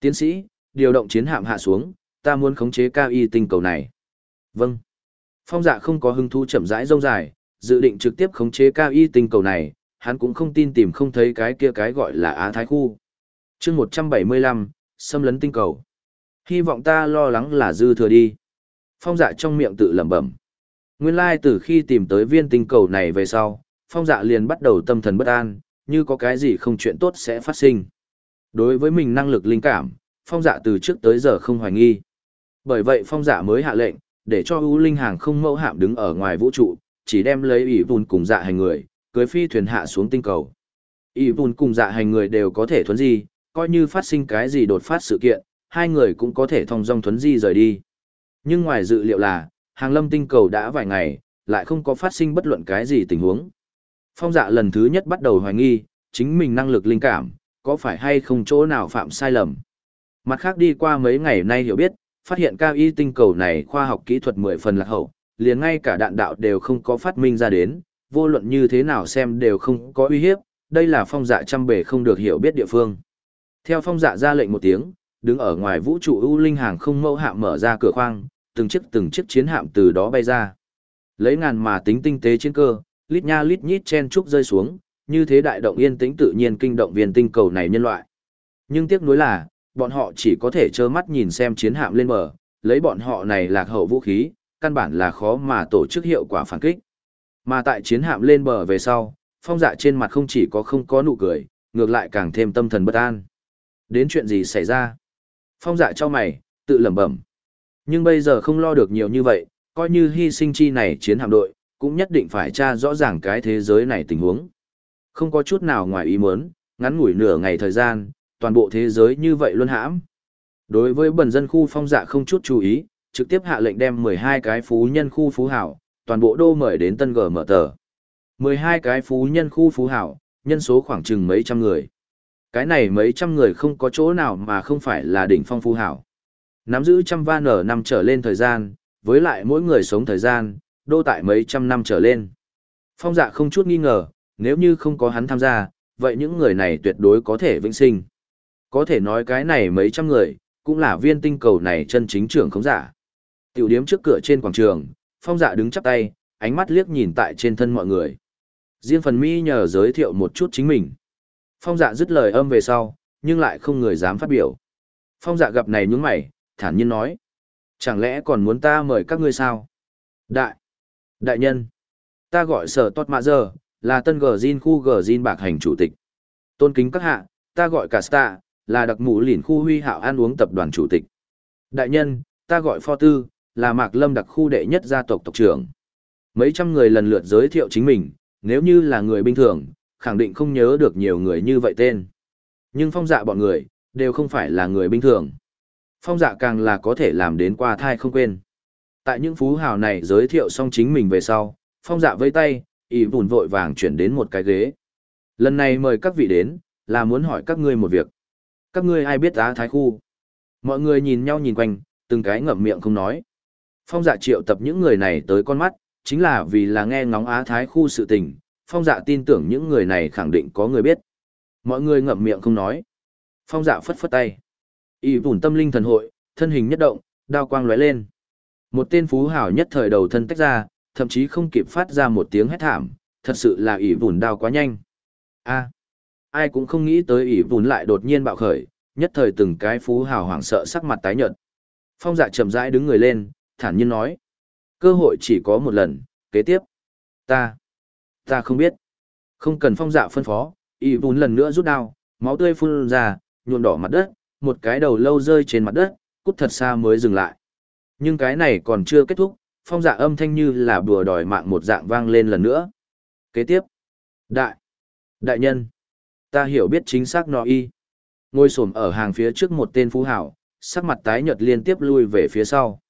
Speaker 1: Tiến sĩ, điều động chiến hạm hạ xuống, ta muốn khống chế cao y tinh cầu này. Vâng. Phong dạ không có hứng thú chậm rãi rông dài, dự định trực tiếp khống chế cao y tinh cầu này, hắn cũng không tin tìm không thấy cái kia cái gọi là Á Thái Khu. chương 175, xâm lấn tinh cầu. Hy vọng ta lo lắng là dư thừa đi. Phong dạ trong miệng tự lẩm bẩm. Nguyên lai từ khi tìm tới viên tinh cầu này về sau, phong dạ liền bắt đầu tâm thần bất an, như có cái gì không chuyện tốt sẽ phát sinh. Đối với mình năng lực linh cảm, phong dạ từ trước tới giờ không hoài nghi. Bởi vậy phong dạ mới hạ lệnh, để cho u linh hàng không mẫu hạm đứng ở ngoài vũ trụ, chỉ đem lấy ủy vùn cùng dạ hành người, cưới phi thuyền hạ xuống tinh cầu. ủy vùn cùng dạ hành người đều có thể thuấn di, coi như phát sinh cái gì đột phát sự kiện, hai người cũng có thể thông dong thuấn di rời đi. Nhưng ngoài dự liệu là, hàng lâm tinh cầu đã vài ngày, lại không có phát sinh bất luận cái gì tình huống. Phong dạ lần thứ nhất bắt đầu hoài nghi, chính mình năng lực linh cảm, có phải hay không chỗ nào phạm sai lầm. Mặt khác đi qua mấy ngày nay hiểu biết, phát hiện cao y tinh cầu này khoa học kỹ thuật mười phần lạc hậu, liền ngay cả đạn đạo đều không có phát minh ra đến, vô luận như thế nào xem đều không có uy hiếp, đây là phong dạ trăm bề không được hiểu biết địa phương. Theo phong dạ ra lệnh một tiếng, đứng ở ngoài vũ trụ ưu linh hàng không mẫu hạm mở ra cửa khoang, từng chiếc từng chiếc chiến hạm từ đó bay ra. Lấy ngàn mà tính tinh tế chiến cơ, lít nha lít nhít chen trúc rơi xuống, như thế đại động yên tĩnh tự nhiên kinh động viên tinh cầu này nhân loại. Nhưng tiếc nuối là, bọn họ chỉ có thể trơ mắt nhìn xem chiến hạm lên bờ, lấy bọn họ này lạc hậu vũ khí, căn bản là khó mà tổ chức hiệu quả phản kích. Mà tại chiến hạm lên bờ về sau, phong dạ trên mặt không chỉ có không có nụ cười, ngược lại càng thêm tâm thần bất an. Đến chuyện gì xảy ra? Phong dạ cho mày, tự lẩm bẩm. Nhưng bây giờ không lo được nhiều như vậy, coi như hy sinh chi này chiến hạm đội, cũng nhất định phải tra rõ ràng cái thế giới này tình huống. Không có chút nào ngoài ý muốn, ngắn ngủi nửa ngày thời gian, toàn bộ thế giới như vậy luôn hãm. Đối với bần dân khu phong dạ không chút chú ý, trực tiếp hạ lệnh đem 12 cái phú nhân khu phú hảo, toàn bộ đô mời đến tân gờ mở tờ. 12 cái phú nhân khu phú hảo, nhân số khoảng chừng mấy trăm người. Cái này mấy trăm người không có chỗ nào mà không phải là đỉnh phong phú hảo. Nắm giữ trăm van ở năm trở lên thời gian, với lại mỗi người sống thời gian, đô tại mấy trăm năm trở lên. Phong dạ không chút nghi ngờ, nếu như không có hắn tham gia, vậy những người này tuyệt đối có thể vĩnh sinh. Có thể nói cái này mấy trăm người, cũng là viên tinh cầu này chân chính trưởng khống giả. Tiểu điếm trước cửa trên quảng trường, phong dạ đứng chắp tay, ánh mắt liếc nhìn tại trên thân mọi người. Riêng phần mi nhờ giới thiệu một chút chính mình. Phong dạ dứt lời âm về sau, nhưng lại không người dám phát biểu. Phong dạ gặp này nhướng mày, thản nhiên nói. Chẳng lẽ còn muốn ta mời các ngươi sao? Đại! Đại nhân! Ta gọi sở tốt mạ giờ, là tân gờ Jin khu gờ Jin bạc hành chủ tịch. Tôn kính các hạ, ta gọi cả Casta, là đặc mũ lìn khu huy hạo ăn uống tập đoàn chủ tịch. Đại nhân, ta gọi Pho Tư, là Mạc Lâm đặc khu đệ nhất gia tộc tộc trưởng. Mấy trăm người lần lượt giới thiệu chính mình, nếu như là người bình thường, khẳng định không nhớ được nhiều người như vậy tên. Nhưng phong dạ bọn người, đều không phải là người bình thường. Phong dạ càng là có thể làm đến qua thai không quên. Tại những phú hào này giới thiệu xong chính mình về sau, phong dạ vây tay, ý vùn vội vàng chuyển đến một cái ghế. Lần này mời các vị đến, là muốn hỏi các ngươi một việc. Các ngươi ai biết Á Thái Khu? Mọi người nhìn nhau nhìn quanh, từng cái ngậm miệng không nói. Phong dạ triệu tập những người này tới con mắt, chính là vì là nghe ngóng Á Thái Khu sự tình. Phong dạ tin tưởng những người này khẳng định có người biết. Mọi người ngậm miệng không nói. Phong dạ phất phất tay. Y vùn tâm linh thần hội, thân hình nhất động, đao quang lóe lên. Một tên phú hảo nhất thời đầu thân tách ra, thậm chí không kịp phát ra một tiếng hét thảm, thật sự là ỷ vùn đao quá nhanh. A, ai cũng không nghĩ tới ỷ vùn lại đột nhiên bạo khởi, nhất thời từng cái phú hào hoảng sợ sắc mặt tái nhợt. Phong dạ chậm rãi đứng người lên, thản nhiên nói. Cơ hội chỉ có một lần, kế tiếp. Ta, ta không biết. Không cần phong dạ phân phó, ỷ vùn lần nữa rút đao, máu tươi phun ra, nhuộm đỏ mặt đất, một cái đầu lâu rơi trên mặt đất, cút thật xa mới dừng lại. Nhưng cái này còn chưa kết thúc, phong dạ âm thanh như là bùa đòi mạng một dạng vang lên lần nữa. Kế tiếp. Đại. Đại nhân. Ta hiểu biết chính xác nó y. Ngồi xổm ở hàng phía trước một tên phú hảo, sắc mặt tái nhợt liên tiếp lui về phía sau.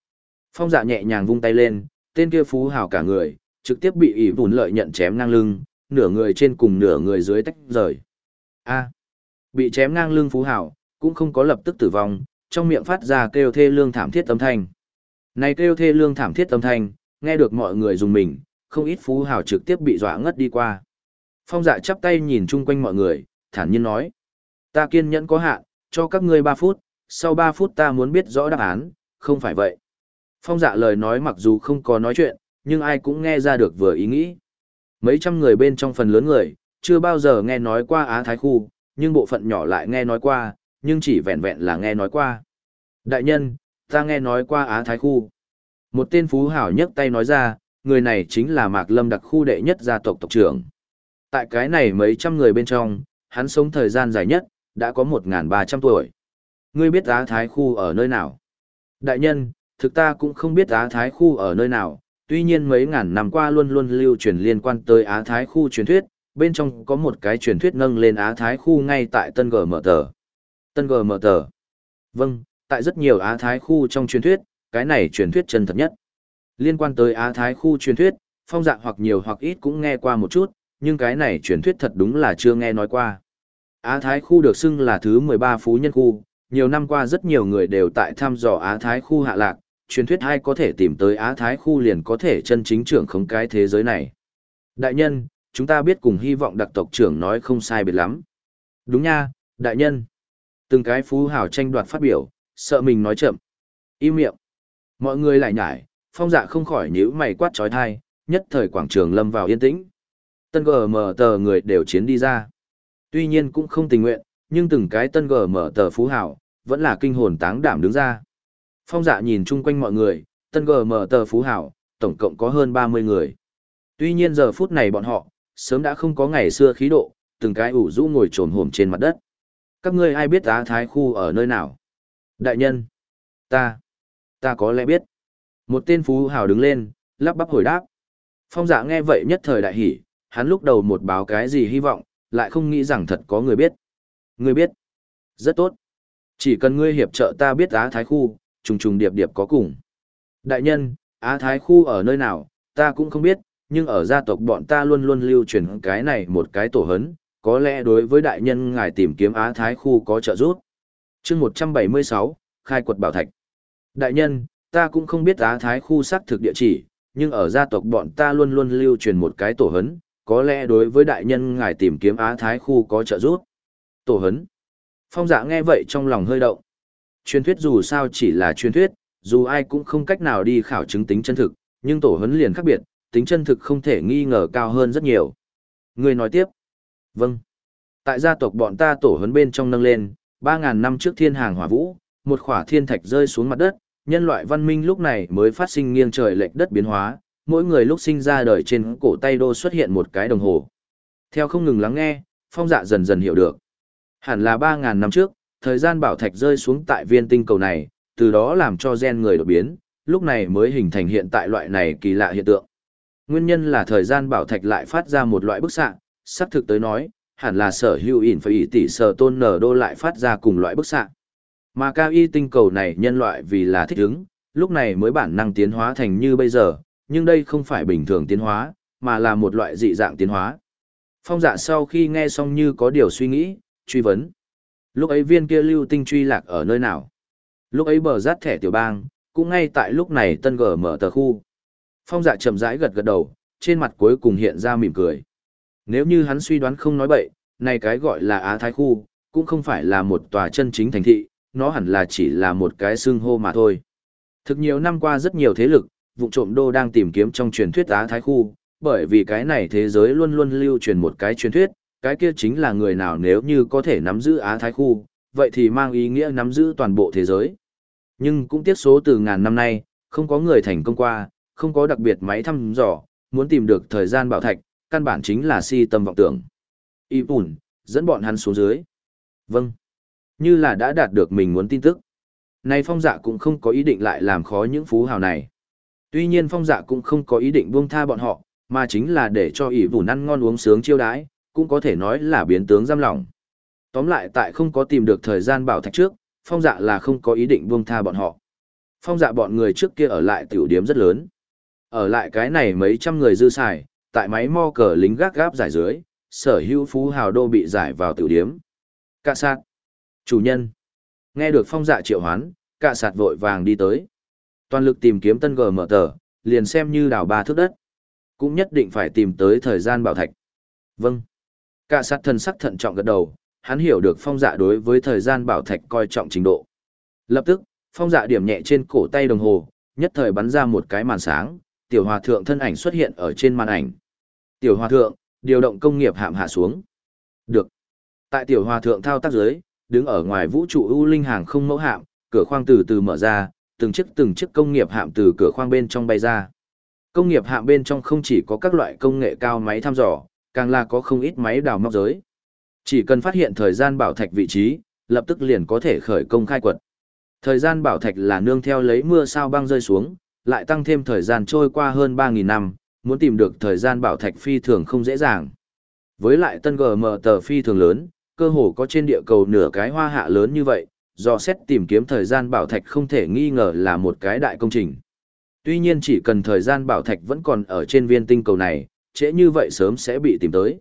Speaker 1: Phong dạ nhẹ nhàng vung tay lên, tên kia phú hảo cả người, trực tiếp bị ỉ vùn lợi nhận chém ngang lưng, nửa người trên cùng nửa người dưới tách rời. A. Bị chém ngang lưng phú hảo, cũng không có lập tức tử vong, trong miệng phát ra kêu thê lương thảm thiết âm thanh. Này kêu thê lương thảm thiết âm thanh, nghe được mọi người dùng mình, không ít phú hào trực tiếp bị dọa ngất đi qua. Phong dạ chắp tay nhìn chung quanh mọi người, thản nhiên nói. Ta kiên nhẫn có hạn, cho các ngươi 3 phút, sau 3 phút ta muốn biết rõ đáp án, không phải vậy. Phong dạ lời nói mặc dù không có nói chuyện, nhưng ai cũng nghe ra được vừa ý nghĩ. Mấy trăm người bên trong phần lớn người, chưa bao giờ nghe nói qua Á Thái Khu, nhưng bộ phận nhỏ lại nghe nói qua, nhưng chỉ vẹn vẹn là nghe nói qua. Đại nhân, ta nghe nói qua Á Thái Khu. Một tên phú hảo nhấc tay nói ra, người này chính là Mạc Lâm đặc khu đệ nhất gia tộc tộc trưởng. Tại cái này mấy trăm người bên trong, hắn sống thời gian dài nhất, đã có 1.300 tuổi. Ngươi biết Á Thái Khu ở nơi nào? Đại nhân, thực ta cũng không biết Á Thái Khu ở nơi nào, tuy nhiên mấy ngàn năm qua luôn luôn lưu truyền liên quan tới Á Thái Khu truyền thuyết, bên trong có một cái truyền thuyết nâng lên Á Thái Khu ngay tại Tân Gờ Mở Tờ. Tân Gờ Mở Tờ. Vâng, tại rất nhiều Á Thái Khu trong truyền thuyết, cái này truyền thuyết chân thật nhất. Liên quan tới Á Thái Khu truyền thuyết, phong dạng hoặc nhiều hoặc ít cũng nghe qua một chút, nhưng cái này truyền thuyết thật đúng là chưa nghe nói qua. Á Thái khu được xưng là thứ 13 phú nhân khu, nhiều năm qua rất nhiều người đều tại thăm dò Á Thái khu hạ lạc, truyền thuyết ai có thể tìm tới Á Thái khu liền có thể chân chính trưởng không cái thế giới này. Đại nhân, chúng ta biết cùng hy vọng đặc tộc trưởng nói không sai biệt lắm. Đúng nha, đại nhân. Từng cái phú hào tranh đoạt phát biểu, sợ mình nói chậm. Im miệng. Mọi người lại nhải, phong dạ không khỏi nhíu mày quát trói thai, nhất thời quảng trường lâm vào yên tĩnh. Tân gờ Mờ tờ người đều chiến đi ra. Tuy nhiên cũng không tình nguyện, nhưng từng cái tân gờ Mờ tờ phú hảo, vẫn là kinh hồn táng đảm đứng ra. Phong dạ nhìn chung quanh mọi người, tân gờ Mờ tờ phú hảo, tổng cộng có hơn 30 người. Tuy nhiên giờ phút này bọn họ, sớm đã không có ngày xưa khí độ, từng cái ủ rũ ngồi trồn hổm trên mặt đất. Các ngươi ai biết Á Thái khu ở nơi nào? Đại nhân. Ta. Ta có lẽ biết. Một tên phú hào đứng lên, lắp bắp hồi đáp. Phong dạ nghe vậy nhất thời đại hỉ, hắn lúc đầu một báo cái gì hy vọng, lại không nghĩ rằng thật có người biết. Ngươi biết. Rất tốt. Chỉ cần ngươi hiệp trợ ta biết Á Thái Khu, trùng trùng điệp điệp có cùng. Đại nhân, Á Thái Khu ở nơi nào, ta cũng không biết, nhưng ở gia tộc bọn ta luôn luôn lưu truyền cái này một cái tổ hấn, có lẽ đối với đại nhân ngài tìm kiếm Á Thái Khu có trợ giúp. chương 176, Khai quật bảo thạch. Đại nhân, ta cũng không biết Á Thái Khu xác thực địa chỉ, nhưng ở gia tộc bọn ta luôn luôn lưu truyền một cái tổ hấn, có lẽ đối với đại nhân ngài tìm kiếm Á Thái khu có trợ giúp. Tổ hấn. Phong dạ nghe vậy trong lòng hơi động. Truyền thuyết dù sao chỉ là truyền thuyết, dù ai cũng không cách nào đi khảo chứng tính chân thực, nhưng tổ hấn liền khác biệt, tính chân thực không thể nghi ngờ cao hơn rất nhiều. Người nói tiếp. Vâng. Tại gia tộc bọn ta tổ hấn bên trong nâng lên, 3.000 năm trước thiên hàng hỏa vũ, một khỏa thiên thạch rơi xuống mặt đất, nhân loại văn minh lúc này mới phát sinh nghiêng trời lệch đất biến hóa, mỗi người lúc sinh ra đời trên cổ tay đô xuất hiện một cái đồng hồ. Theo không ngừng lắng nghe, phong dạ dần dần hiểu được. Hẳn là 3.000 năm trước, thời gian bảo thạch rơi xuống tại viên tinh cầu này, từ đó làm cho gen người đột biến, lúc này mới hình thành hiện tại loại này kỳ lạ hiện tượng. Nguyên nhân là thời gian bảo thạch lại phát ra một loại bức xạ, sắp thực tới nói, hẳn là sở hữu ỉn phải ý tỷ sở tôn nở đô lại phát ra cùng loại bức xạ. Mà cao y tinh cầu này nhân loại vì là thích ứng, lúc này mới bản năng tiến hóa thành như bây giờ, nhưng đây không phải bình thường tiến hóa, mà là một loại dị dạng tiến hóa. Phong dạ sau khi nghe xong như có điều suy nghĩ, truy vấn. Lúc ấy viên kia lưu tinh truy lạc ở nơi nào? Lúc ấy bờ rát thẻ tiểu bang, cũng ngay tại lúc này tân gở mở tờ khu. Phong dạ chậm rãi gật gật đầu, trên mặt cuối cùng hiện ra mỉm cười. Nếu như hắn suy đoán không nói bậy, này cái gọi là Á Thái khu, cũng không phải là một tòa chân chính thành thị, nó hẳn là chỉ là một cái xương hô mà thôi. Thực nhiều năm qua rất nhiều thế lực, vụ trộm đô đang tìm kiếm trong truyền thuyết Á Thái khu, bởi vì cái này thế giới luôn luôn lưu truyền một cái truyền thuyết, cái kia chính là người nào nếu như có thể nắm giữ Á Thái khu, vậy thì mang ý nghĩa nắm giữ toàn bộ thế giới. Nhưng cũng tiếc số từ ngàn năm nay, không có người thành công qua, không có đặc biệt máy thăm dò, muốn tìm được thời gian bảo thạch, căn bản chính là si tâm vọng tưởng. Y bùn, dẫn bọn hắn xuống dưới. Vâng. Như là đã đạt được mình muốn tin tức. Này phong dạ cũng không có ý định lại làm khó những phú hào này. Tuy nhiên phong dạ cũng không có ý định buông tha bọn họ, mà chính là để cho ỷ vùn ăn ngon uống sướng chiêu đãi, cũng có thể nói là biến tướng giam lòng. Tóm lại tại không có tìm được thời gian bảo thạch trước, phong dạ là không có ý định buông tha bọn họ. Phong dạ bọn người trước kia ở lại tiểu điếm rất lớn. Ở lại cái này mấy trăm người dư xài, tại máy mo cờ lính gác gáp giải dưới, sở hữu phú hào đô bị giải vào tiểu điếm. Cạ sạt. Chủ nhân. Nghe được phong dạ triệu hoán, cạ sạt vội vàng đi tới. Toàn lực tìm kiếm tân gờ mở tờ, liền xem như đào ba thước đất. Cũng nhất định phải tìm tới thời gian bảo thạch. Vâng. Cả sát thần sắc thận trọng gật đầu, hắn hiểu được phong dạ đối với thời gian bảo thạch coi trọng trình độ. Lập tức, phong dạ điểm nhẹ trên cổ tay đồng hồ, nhất thời bắn ra một cái màn sáng, tiểu hòa thượng thân ảnh xuất hiện ở trên màn ảnh. Tiểu hòa thượng, điều động công nghiệp hạm hạ xuống. Được. Tại tiểu hòa thượng thao tác dưới, đứng ở ngoài vũ trụ ưu linh hàng không mẫu hạm, cửa khoang từ từ mở ra, từng chiếc từng chiếc công nghiệp hạm từ cửa khoang bên trong bay ra. Công nghiệp hạm bên trong không chỉ có các loại công nghệ cao máy thăm dò, càng là có không ít máy đào móc giới. Chỉ cần phát hiện thời gian bảo thạch vị trí, lập tức liền có thể khởi công khai quật. Thời gian bảo thạch là nương theo lấy mưa sao băng rơi xuống, lại tăng thêm thời gian trôi qua hơn 3.000 năm, muốn tìm được thời gian bảo thạch phi thường không dễ dàng. Với lại tân GM tờ phi thường lớn, cơ hồ có trên địa cầu nửa cái hoa hạ lớn như vậy, do xét tìm kiếm thời gian bảo thạch không thể nghi ngờ là một cái đại công trình. Tuy nhiên chỉ cần thời gian bảo thạch vẫn còn ở trên viên tinh cầu này, trễ như vậy sớm sẽ bị tìm tới.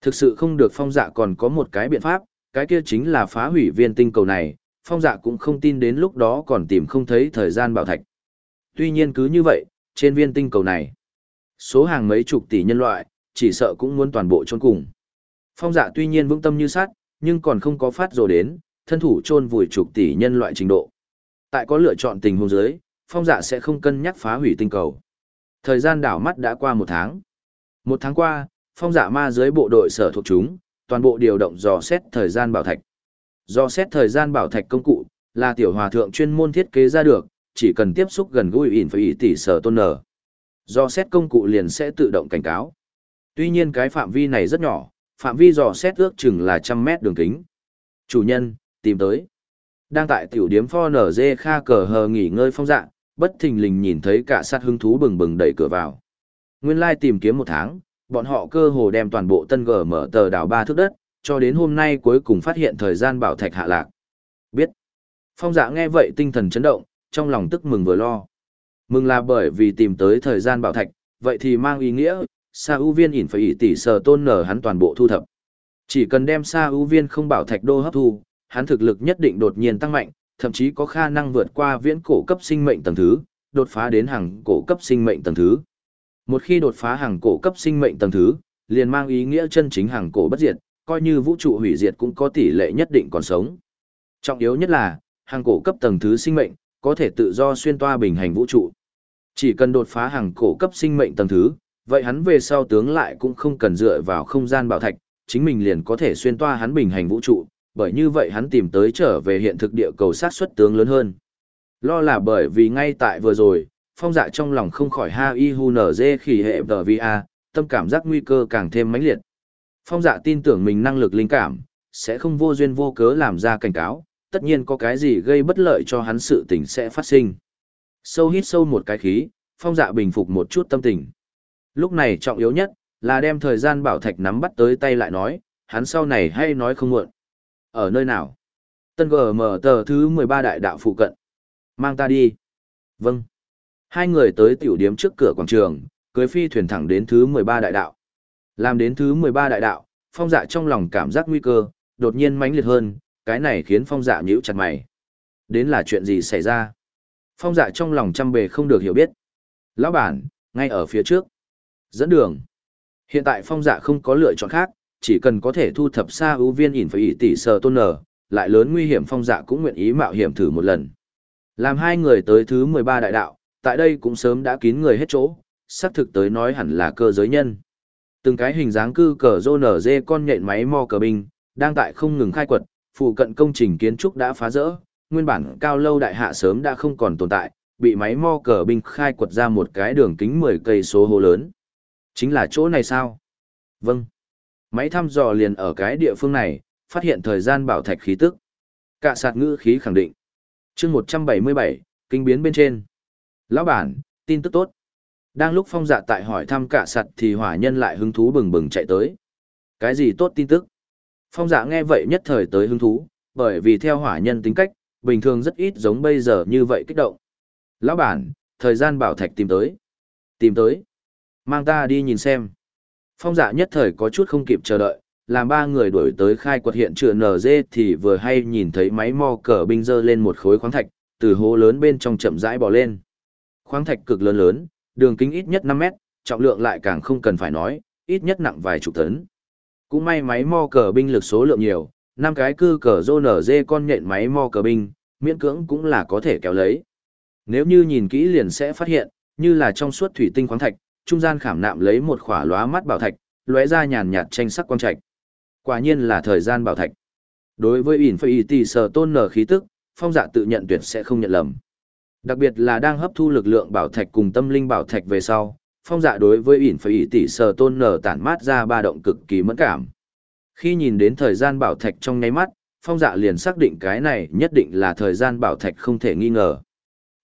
Speaker 1: Thực sự không được phong dạ còn có một cái biện pháp, cái kia chính là phá hủy viên tinh cầu này, phong dạ cũng không tin đến lúc đó còn tìm không thấy thời gian bảo thạch. Tuy nhiên cứ như vậy, trên viên tinh cầu này, số hàng mấy chục tỷ nhân loại, chỉ sợ cũng muốn toàn bộ trốn cùng. Phong dạ tuy nhiên vững tâm như sát, nhưng còn không có phát rồi đến, thân thủ chôn vùi chục tỷ nhân loại trình độ. Tại có lựa chọn tình huống dưới, phong dạ sẽ không cân nhắc phá hủy tinh cầu. Thời gian đảo mắt đã qua một tháng. Một tháng qua, phong dạ ma dưới bộ đội sở thuộc chúng, toàn bộ điều động dò xét thời gian bảo thạch. Dò xét thời gian bảo thạch công cụ, là tiểu hòa thượng chuyên môn thiết kế ra được, chỉ cần tiếp xúc gần gũi ỉn phải ý tỷ sở tôn nở. Dò xét công cụ liền sẽ tự động cảnh cáo. Tuy nhiên cái phạm vi này rất nhỏ, phạm vi dò xét ước chừng là trăm mét đường kính. Chủ nhân, tìm tới. Đang tại tiểu điếm pho nở dê kha cờ hờ nghỉ ngơi phong dạ, bất thình lình nhìn thấy cả sát hứng thú bừng bừng đẩy cửa vào. Nguyên lai tìm kiếm một tháng, bọn họ cơ hồ đem toàn bộ tân gờ mở tờ đảo ba thước đất, cho đến hôm nay cuối cùng phát hiện thời gian bảo thạch hạ lạc. Biết. Phong dạ nghe vậy tinh thần chấn động, trong lòng tức mừng vừa lo. Mừng là bởi vì tìm tới thời gian bảo thạch, vậy thì mang ý nghĩa, sa ưu viên ỉn phải ỉ tỷ sờ tôn nở hắn toàn bộ thu thập. Chỉ cần đem sa ưu viên không bảo thạch đô hấp thu, hắn thực lực nhất định đột nhiên tăng mạnh, thậm chí có khả năng vượt qua viễn cổ cấp sinh mệnh tầng thứ, đột phá đến hàng cổ cấp sinh mệnh tầng thứ. Một khi đột phá hàng cổ cấp sinh mệnh tầng thứ, liền mang ý nghĩa chân chính hàng cổ bất diệt, coi như vũ trụ hủy diệt cũng có tỷ lệ nhất định còn sống. Trọng yếu nhất là, hàng cổ cấp tầng thứ sinh mệnh, có thể tự do xuyên toa bình hành vũ trụ. Chỉ cần đột phá hàng cổ cấp sinh mệnh tầng thứ, vậy hắn về sau tướng lại cũng không cần dựa vào không gian bảo thạch, chính mình liền có thể xuyên toa hắn bình hành vũ trụ, bởi như vậy hắn tìm tới trở về hiện thực địa cầu sát xuất tướng lớn hơn. Lo là bởi vì ngay tại vừa rồi, phong dạ trong lòng không khỏi ha y hu nở dê khỉ hệ tờ a, tâm cảm giác nguy cơ càng thêm mãnh liệt. Phong dạ tin tưởng mình năng lực linh cảm, sẽ không vô duyên vô cớ làm ra cảnh cáo, tất nhiên có cái gì gây bất lợi cho hắn sự tình sẽ phát sinh. Sâu hít sâu một cái khí, phong dạ bình phục một chút tâm tình. Lúc này trọng yếu nhất, là đem thời gian bảo thạch nắm bắt tới tay lại nói, hắn sau này hay nói không muộn. Ở nơi nào? Tân GM tờ thứ 13 đại đạo phụ cận. Mang ta đi. Vâng. Hai người tới tiểu điếm trước cửa quảng trường, cưới phi thuyền thẳng đến thứ 13 đại đạo. Làm đến thứ 13 đại đạo, phong dạ trong lòng cảm giác nguy cơ, đột nhiên mãnh liệt hơn, cái này khiến phong dạ nhíu chặt mày. Đến là chuyện gì xảy ra? Phong dạ trong lòng chăm bề không được hiểu biết. Lão bản, ngay ở phía trước. Dẫn đường. Hiện tại phong dạ không có lựa chọn khác, chỉ cần có thể thu thập xa ưu viên ỉn phải ỉ tỷ sờ tôn nở, lại lớn nguy hiểm phong dạ cũng nguyện ý mạo hiểm thử một lần. Làm hai người tới thứ 13 đại đạo, tại đây cũng sớm đã kín người hết chỗ, xác thực tới nói hẳn là cơ giới nhân. Từng cái hình dáng cư cờ rô nở dê con nhện máy mo cờ binh, đang tại không ngừng khai quật, phụ cận công trình kiến trúc đã phá rỡ, nguyên bản cao lâu đại hạ sớm đã không còn tồn tại, bị máy mo cờ binh khai quật ra một cái đường kính 10 cây số hồ lớn. Chính là chỗ này sao? Vâng. Máy thăm dò liền ở cái địa phương này, phát hiện thời gian bảo thạch khí tức. Cả sạt ngữ khí khẳng định. chương 177, kinh biến bên trên. Lão bản, tin tức tốt. Đang lúc phong dạ tại hỏi thăm cả sạt thì hỏa nhân lại hứng thú bừng bừng chạy tới. Cái gì tốt tin tức? Phong dạ nghe vậy nhất thời tới hứng thú, bởi vì theo hỏa nhân tính cách, bình thường rất ít giống bây giờ như vậy kích động. Lão bản, thời gian bảo thạch tìm tới. Tìm tới. Mang ta đi nhìn xem. Phong dạ nhất thời có chút không kịp chờ đợi, làm ba người đuổi tới khai quật hiện trường NG thì vừa hay nhìn thấy máy mo cờ binh dơ lên một khối khoáng thạch, từ hố lớn bên trong chậm rãi bò lên. Khoáng thạch cực lớn lớn, đường kính ít nhất 5 mét, trọng lượng lại càng không cần phải nói, ít nhất nặng vài chục tấn. Cũng may máy mo cờ binh lực số lượng nhiều, năm cái cư cờ rô nở dê con nhện máy mo cờ binh, miễn cưỡng cũng là có thể kéo lấy. Nếu như nhìn kỹ liền sẽ phát hiện, như là trong suốt thủy tinh khoáng thạch, trung gian khảm nạm lấy một khỏa lóa mắt bảo thạch, lóe ra nhàn nhạt tranh sắc quang trạch. Quả nhiên là thời gian bảo thạch. Đối với ỉn phải tỷ sở tôn nở khí tức, phong dạ tự nhận tuyệt sẽ không nhận lầm. Đặc biệt là đang hấp thu lực lượng bảo thạch cùng tâm linh bảo thạch về sau, phong dạ đối với ỉn phải tỷ sở tôn nở tản mát ra ba động cực kỳ mẫn cảm. Khi nhìn đến thời gian bảo thạch trong nháy mắt, phong dạ liền xác định cái này nhất định là thời gian bảo thạch không thể nghi ngờ.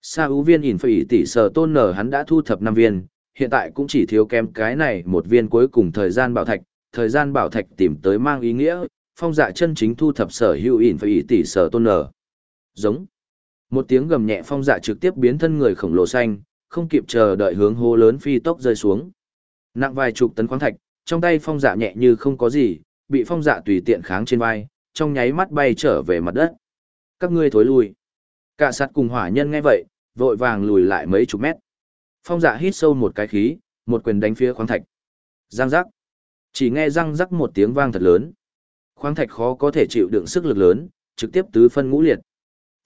Speaker 1: Sa ưu viên ỉn phải tỷ sở tôn nở hắn đã thu thập năm viên, hiện tại cũng chỉ thiếu kém cái này một viên cuối cùng thời gian bảo thạch, thời gian bảo thạch tìm tới mang ý nghĩa, phong dạ chân chính thu thập sở hữu ỉn phải tỷ sở tôn nở. Giống. Một tiếng gầm nhẹ phong dạ trực tiếp biến thân người khổng lồ xanh, không kịp chờ đợi hướng hố lớn phi tốc rơi xuống. Nặng vài chục tấn khoáng thạch, trong tay phong dạ nhẹ như không có gì, bị phong dạ tùy tiện kháng trên vai, trong nháy mắt bay trở về mặt đất. Các ngươi thối lui. Cả sắt cùng hỏa nhân nghe vậy, vội vàng lùi lại mấy chục mét. Phong dạ hít sâu một cái khí, một quyền đánh phía khoáng thạch. Giang giác. Chỉ nghe răng rắc một tiếng vang thật lớn. Khoáng thạch khó có thể chịu đựng sức lực lớn, trực tiếp tứ phân ngũ liệt.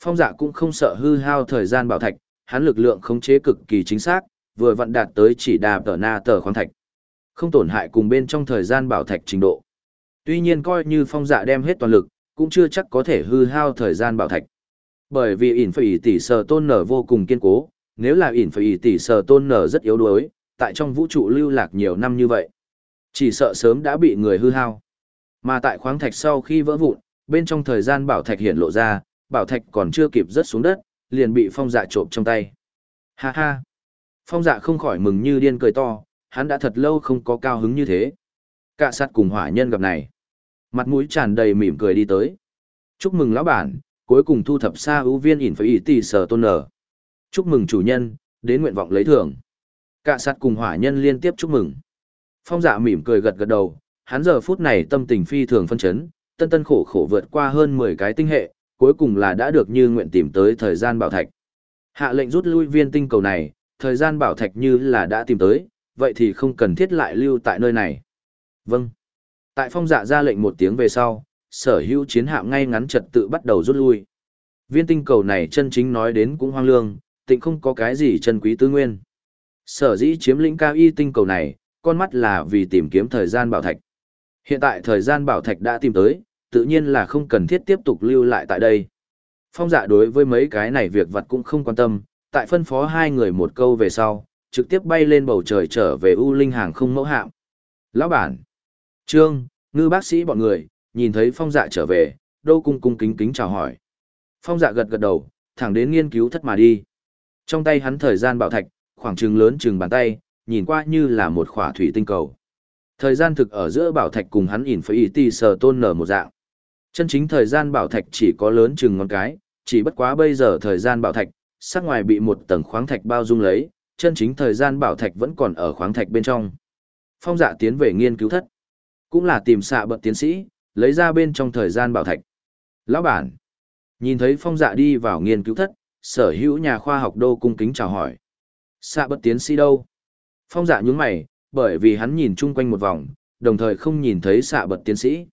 Speaker 1: Phong dạ cũng không sợ hư hao thời gian bảo thạch, hắn lực lượng khống chế cực kỳ chính xác, vừa vận đạt tới chỉ đà tờ na tờ khoáng thạch. Không tổn hại cùng bên trong thời gian bảo thạch trình độ. Tuy nhiên coi như phong dạ đem hết toàn lực, cũng chưa chắc có thể hư hao thời gian bảo thạch. Bởi vì ỉn phải tỷ sở tôn nở vô cùng kiên cố, nếu là ỉn phải ỉ tỷ sở tôn nở rất yếu đuối, tại trong vũ trụ lưu lạc nhiều năm như vậy. Chỉ sợ sớm đã bị người hư hao. Mà tại khoáng thạch sau khi vỡ vụn, bên trong thời gian bảo thạch hiện lộ ra, bảo thạch còn chưa kịp rớt xuống đất, liền bị phong dạ trộm trong tay. Ha ha! Phong dạ không khỏi mừng như điên cười to, hắn đã thật lâu không có cao hứng như thế. Cả sát cùng hỏa nhân gặp này. Mặt mũi tràn đầy mỉm cười đi tới. Chúc mừng lão bản, cuối cùng thu thập xa ưu viên ỉn phải ý tỷ sở tôn nở. Chúc mừng chủ nhân, đến nguyện vọng lấy thưởng. Cả sát cùng hỏa nhân liên tiếp chúc mừng. Phong dạ mỉm cười gật gật đầu, hắn giờ phút này tâm tình phi thường phân chấn, tân tân khổ khổ vượt qua hơn 10 cái tinh hệ, cuối cùng là đã được như nguyện tìm tới thời gian bảo thạch. Hạ lệnh rút lui viên tinh cầu này, thời gian bảo thạch như là đã tìm tới, vậy thì không cần thiết lại lưu tại nơi này. Vâng. Tại phong dạ ra lệnh một tiếng về sau, sở hữu chiến hạm ngay ngắn trật tự bắt đầu rút lui. Viên tinh cầu này chân chính nói đến cũng hoang lương, tịnh không có cái gì chân quý tư nguyên. Sở dĩ chiếm lĩnh cao y tinh cầu này, con mắt là vì tìm kiếm thời gian bảo thạch. Hiện tại thời gian bảo thạch đã tìm tới, tự nhiên là không cần thiết tiếp tục lưu lại tại đây. Phong dạ đối với mấy cái này việc vật cũng không quan tâm, tại phân phó hai người một câu về sau, trực tiếp bay lên bầu trời trở về U Linh hàng không mẫu hạm. Lão bản, Trương, ngư bác sĩ bọn người, nhìn thấy phong dạ trở về, đô cung cung kính kính chào hỏi. Phong dạ gật gật đầu, thẳng đến nghiên cứu thất mà đi. Trong tay hắn thời gian bảo thạch, khoảng trừng lớn trừng bàn tay, nhìn qua như là một khỏa thủy tinh cầu. Thời gian thực ở giữa bảo thạch cùng hắn ỉn phải ý tì sờ tôn nở một dạng. Chân chính thời gian bảo thạch chỉ có lớn chừng ngón cái, chỉ bất quá bây giờ thời gian bảo thạch, sắc ngoài bị một tầng khoáng thạch bao dung lấy, chân chính thời gian bảo thạch vẫn còn ở khoáng thạch bên trong. Phong dạ tiến về nghiên cứu thất. Cũng là tìm xạ bậc tiến sĩ, lấy ra bên trong thời gian bảo thạch. Lão bản, nhìn thấy phong dạ đi vào nghiên cứu thất, sở hữu nhà khoa học đô cung kính chào hỏi. Xạ bất tiến sĩ đâu? Phong dạ nhướng mày, bởi vì hắn nhìn chung quanh một vòng, đồng thời không nhìn thấy xạ bậc tiến sĩ.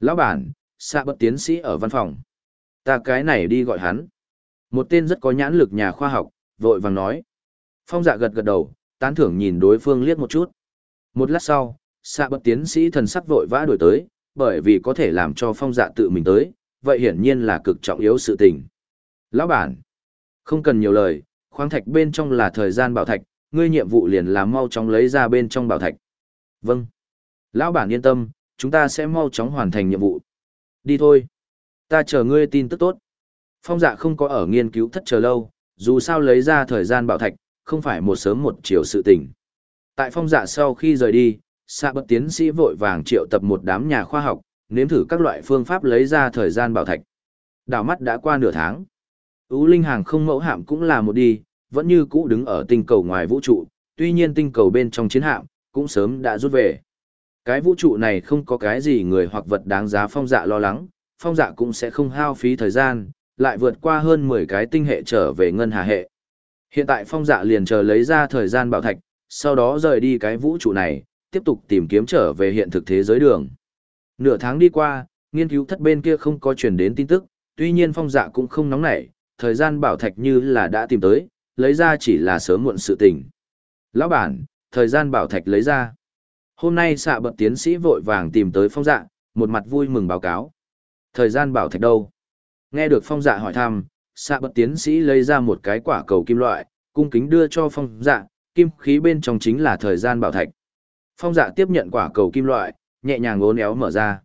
Speaker 1: Lão bản, xạ bậc tiến sĩ ở văn phòng. Ta cái này đi gọi hắn. Một tên rất có nhãn lực nhà khoa học, vội vàng nói. Phong dạ gật gật đầu, tán thưởng nhìn đối phương liếc một chút. Một lát sau, xạ bậc tiến sĩ thần sắc vội vã đổi tới, bởi vì có thể làm cho phong dạ tự mình tới, vậy hiển nhiên là cực trọng yếu sự tình. Lão bản, không cần nhiều lời, khoáng thạch bên trong là thời gian bảo thạch, ngươi nhiệm vụ liền là mau chóng lấy ra bên trong bảo thạch. Vâng. Lão bản yên tâm, chúng ta sẽ mau chóng hoàn thành nhiệm vụ. Đi thôi. Ta chờ ngươi tin tức tốt. Phong dạ không có ở nghiên cứu thất chờ lâu, dù sao lấy ra thời gian bảo thạch, không phải một sớm một chiều sự tình. Tại phong dạ sau khi rời đi, xạ bất tiến sĩ vội vàng triệu tập một đám nhà khoa học, nếm thử các loại phương pháp lấy ra thời gian bảo thạch. Đảo mắt đã qua nửa tháng. Ú Linh hàng không mẫu hạm cũng là một đi, vẫn như cũ đứng ở tinh cầu ngoài vũ trụ, tuy nhiên tinh cầu bên trong chiến hạm, cũng sớm đã rút về. Cái vũ trụ này không có cái gì người hoặc vật đáng giá phong dạ lo lắng, phong dạ cũng sẽ không hao phí thời gian, lại vượt qua hơn 10 cái tinh hệ trở về ngân hà hệ. Hiện tại phong dạ liền chờ lấy ra thời gian bảo thạch, sau đó rời đi cái vũ trụ này, tiếp tục tìm kiếm trở về hiện thực thế giới đường. Nửa tháng đi qua, nghiên cứu thất bên kia không có truyền đến tin tức, tuy nhiên phong dạ cũng không nóng nảy, thời gian bảo thạch như là đã tìm tới, lấy ra chỉ là sớm muộn sự tình. Lão bản, thời gian bảo thạch lấy ra. Hôm nay xạ bậc tiến sĩ vội vàng tìm tới phong dạ, một mặt vui mừng báo cáo. Thời gian bảo thạch đâu? Nghe được phong dạ hỏi thăm, xạ bậc tiến sĩ lấy ra một cái quả cầu kim loại, cung kính đưa cho phong dạ, kim khí bên trong chính là thời gian bảo thạch. Phong dạ tiếp nhận quả cầu kim loại, nhẹ nhàng ngốn éo mở ra.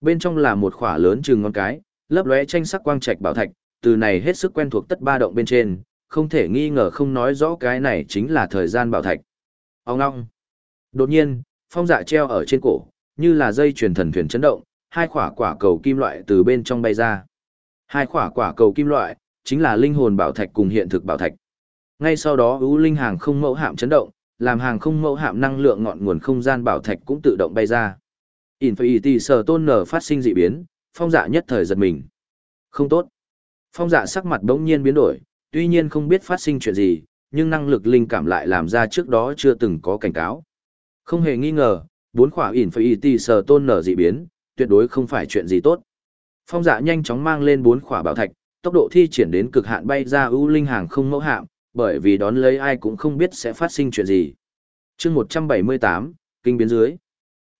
Speaker 1: Bên trong là một khỏa lớn chừng ngón cái, lấp lóe tranh sắc quang trạch bảo thạch, từ này hết sức quen thuộc tất ba động bên trên, không thể nghi ngờ không nói rõ cái này chính là thời gian bảo thạch. Ông ngong. Đột nhiên, phong dạ treo ở trên cổ, như là dây truyền thần thuyền chấn động, hai quả quả cầu kim loại từ bên trong bay ra. Hai quả quả cầu kim loại, chính là linh hồn bảo thạch cùng hiện thực bảo thạch. Ngay sau đó ưu linh hàng không mẫu hạm chấn động, làm hàng không mẫu hạm năng lượng ngọn nguồn không gian bảo thạch cũng tự động bay ra. Infinity sở tôn nở phát sinh dị biến, phong dạ nhất thời giật mình. Không tốt. Phong dạ sắc mặt đống nhiên biến đổi, tuy nhiên không biết phát sinh chuyện gì, nhưng năng lực linh cảm lại làm ra trước đó chưa từng có cảnh cáo. Không hề nghi ngờ, bốn khỏa Infinity sở tôn nở dị biến, tuyệt đối không phải chuyện gì tốt. Phong dạ nhanh chóng mang lên bốn khỏa bảo thạch, tốc độ thi triển đến cực hạn bay ra ưu linh hàng không mẫu hạm, bởi vì đón lấy ai cũng không biết sẽ phát sinh chuyện gì. chương 178, kinh biến dưới.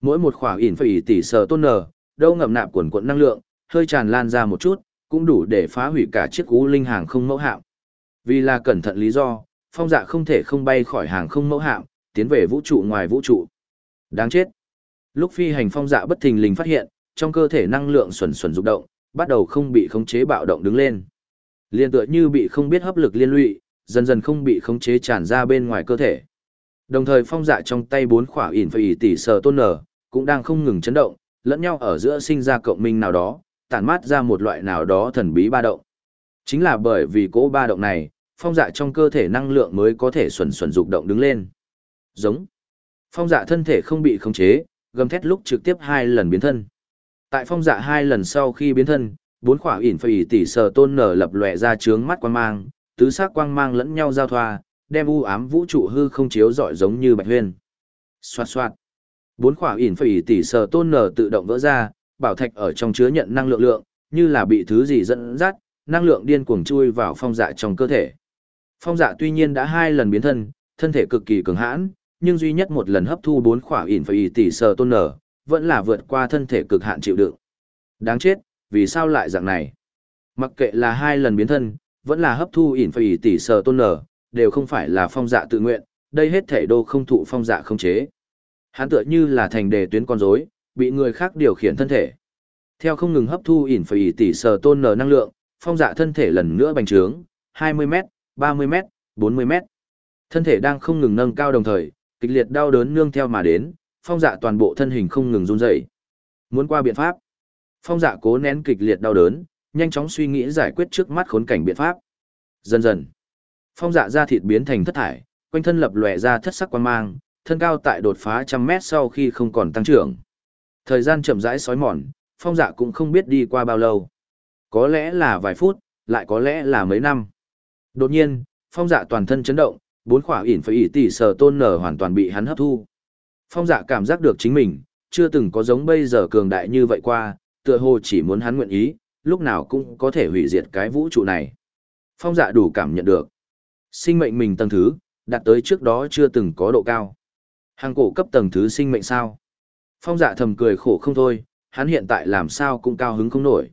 Speaker 1: Mỗi một khỏa ỉn phải tỷ sở tôn nở, đâu ngậm nạp quần quận năng lượng, hơi tràn lan ra một chút, cũng đủ để phá hủy cả chiếc cú linh hàng không mẫu hạm. Vì là cẩn thận lý do, phong dạ không thể không bay khỏi hàng không mẫu hạm, tiến về vũ trụ ngoài vũ trụ. Đáng chết. Lúc phi hành phong dạ bất thình lình phát hiện, trong cơ thể năng lượng xuẩn xuẩn rục động, bắt đầu không bị khống chế bạo động đứng lên. Liên tựa như bị không biết hấp lực liên lụy, dần dần không bị khống chế tràn ra bên ngoài cơ thể. Đồng thời phong dạ trong tay bốn khỏa ỉn phải tỷ sờ tôn nở, cũng đang không ngừng chấn động, lẫn nhau ở giữa sinh ra cộng minh nào đó, tản mát ra một loại nào đó thần bí ba động. Chính là bởi vì cỗ ba động này, phong dạ trong cơ thể năng lượng mới có thể xuẩn xuẩn dục động đứng lên. Giống. Phong dạ thân thể không bị khống chế, gầm thét lúc trực tiếp hai lần biến thân. Tại phong dạ hai lần sau khi biến thân, bốn khỏa ỉn phải tỷ sờ tôn nở lập lòe ra trướng mắt quang mang, tứ sắc quang mang lẫn nhau giao thoa, đem u ám vũ trụ hư không chiếu rọi giống như bạch huyên. Xoạt xoạt. Bốn khỏa ỉn phải tỷ sờ tôn nở tự động vỡ ra, bảo thạch ở trong chứa nhận năng lượng lượng, như là bị thứ gì dẫn dắt, năng lượng điên cuồng chui vào phong dạ trong cơ thể. Phong dạ tuy nhiên đã hai lần biến thân, thân thể cực kỳ cường hãn, nhưng duy nhất một lần hấp thu bốn khỏa ỉn phải tỷ sờ tôn nở, vẫn là vượt qua thân thể cực hạn chịu đựng. Đáng chết, vì sao lại dạng này? Mặc kệ là hai lần biến thân, vẫn là hấp thu ỉn phải tỷ sờ tôn nở, đều không phải là phong dạ tự nguyện, đây hết thể đô không thụ phong dạ không chế. Hắn tựa như là thành đề tuyến con rối, bị người khác điều khiển thân thể. Theo không ngừng hấp thu ỉn phải tỷ sờ tôn nở năng lượng, phong dạ thân thể lần nữa bành trướng, 20m, 30m, 40m. Thân thể đang không ngừng nâng cao đồng thời, kịch liệt đau đớn nương theo mà đến, phong dạ toàn bộ thân hình không ngừng run rẩy. Muốn qua biện pháp. Phong dạ cố nén kịch liệt đau đớn, nhanh chóng suy nghĩ giải quyết trước mắt khốn cảnh biện pháp. Dần dần, phong dạ da thịt biến thành thất thải, quanh thân lập lòe ra thất sắc quan mang, thân cao tại đột phá trăm mét sau khi không còn tăng trưởng. Thời gian chậm rãi sói mòn, phong dạ cũng không biết đi qua bao lâu. Có lẽ là vài phút, lại có lẽ là mấy năm. Đột nhiên, phong dạ toàn thân chấn động, bốn khỏa ỉn phải ỉ tỷ sờ tôn nở hoàn toàn bị hắn hấp thu. Phong dạ cảm giác được chính mình, chưa từng có giống bây giờ cường đại như vậy qua, tựa hồ chỉ muốn hắn nguyện ý, lúc nào cũng có thể hủy diệt cái vũ trụ này. Phong dạ đủ cảm nhận được. Sinh mệnh mình tầng thứ, đạt tới trước đó chưa từng có độ cao. Hàng cổ cấp tầng thứ sinh mệnh sao? Phong dạ thầm cười khổ không thôi, hắn hiện tại làm sao cũng cao hứng không nổi.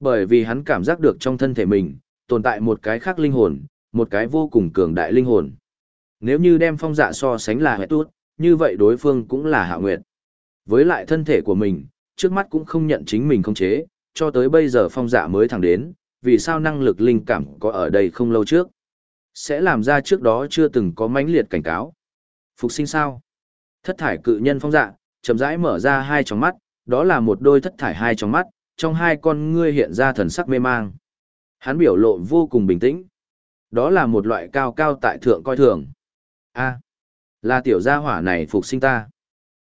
Speaker 1: Bởi vì hắn cảm giác được trong thân thể mình, tồn tại một cái khác linh hồn, một cái vô cùng cường đại linh hồn. Nếu như đem phong dạ so sánh là hệ tuốt, như vậy đối phương cũng là hạ nguyệt. Với lại thân thể của mình, trước mắt cũng không nhận chính mình không chế, cho tới bây giờ phong dạ mới thẳng đến, vì sao năng lực linh cảm có ở đây không lâu trước. Sẽ làm ra trước đó chưa từng có mãnh liệt cảnh cáo. Phục sinh sao? Thất thải cự nhân phong dạ, chậm rãi mở ra hai tròng mắt, đó là một đôi thất thải hai tròng mắt, trong hai con ngươi hiện ra thần sắc mê mang. Hắn biểu lộ vô cùng bình tĩnh. Đó là một loại cao cao tại thượng coi thường. A, là tiểu gia hỏa này phục sinh ta.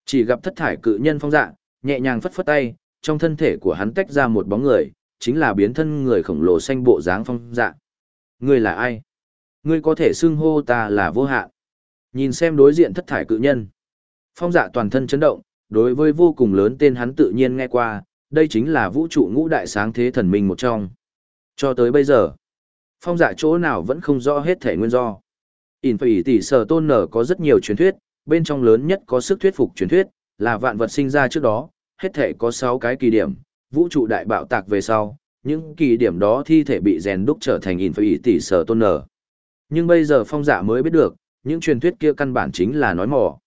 Speaker 1: Chỉ gặp thất thải cự nhân phong dạ, nhẹ nhàng phất phất tay, trong thân thể của hắn tách ra một bóng người, chính là biến thân người khổng lồ xanh bộ dáng phong dạ. Ngươi là ai? Ngươi có thể xưng hô ta là vô hạn. Nhìn xem đối diện thất thải cự nhân. Phong dạ toàn thân chấn động, Đối với vô cùng lớn tên hắn tự nhiên nghe qua, đây chính là vũ trụ ngũ đại sáng thế thần minh một trong. Cho tới bây giờ, phong dạ chỗ nào vẫn không rõ hết thể nguyên do. Ỉn phải tỷ sở tôn nở có rất nhiều truyền thuyết, bên trong lớn nhất có sức thuyết phục truyền thuyết, là vạn vật sinh ra trước đó, hết thể có 6 cái kỳ điểm, vũ trụ đại bạo tạc về sau, những kỳ điểm đó thi thể bị rèn đúc trở thành Ỉn phải tỷ sở tôn nở. Nhưng bây giờ phong dạ mới biết được, những truyền thuyết kia căn bản chính là nói mỏ.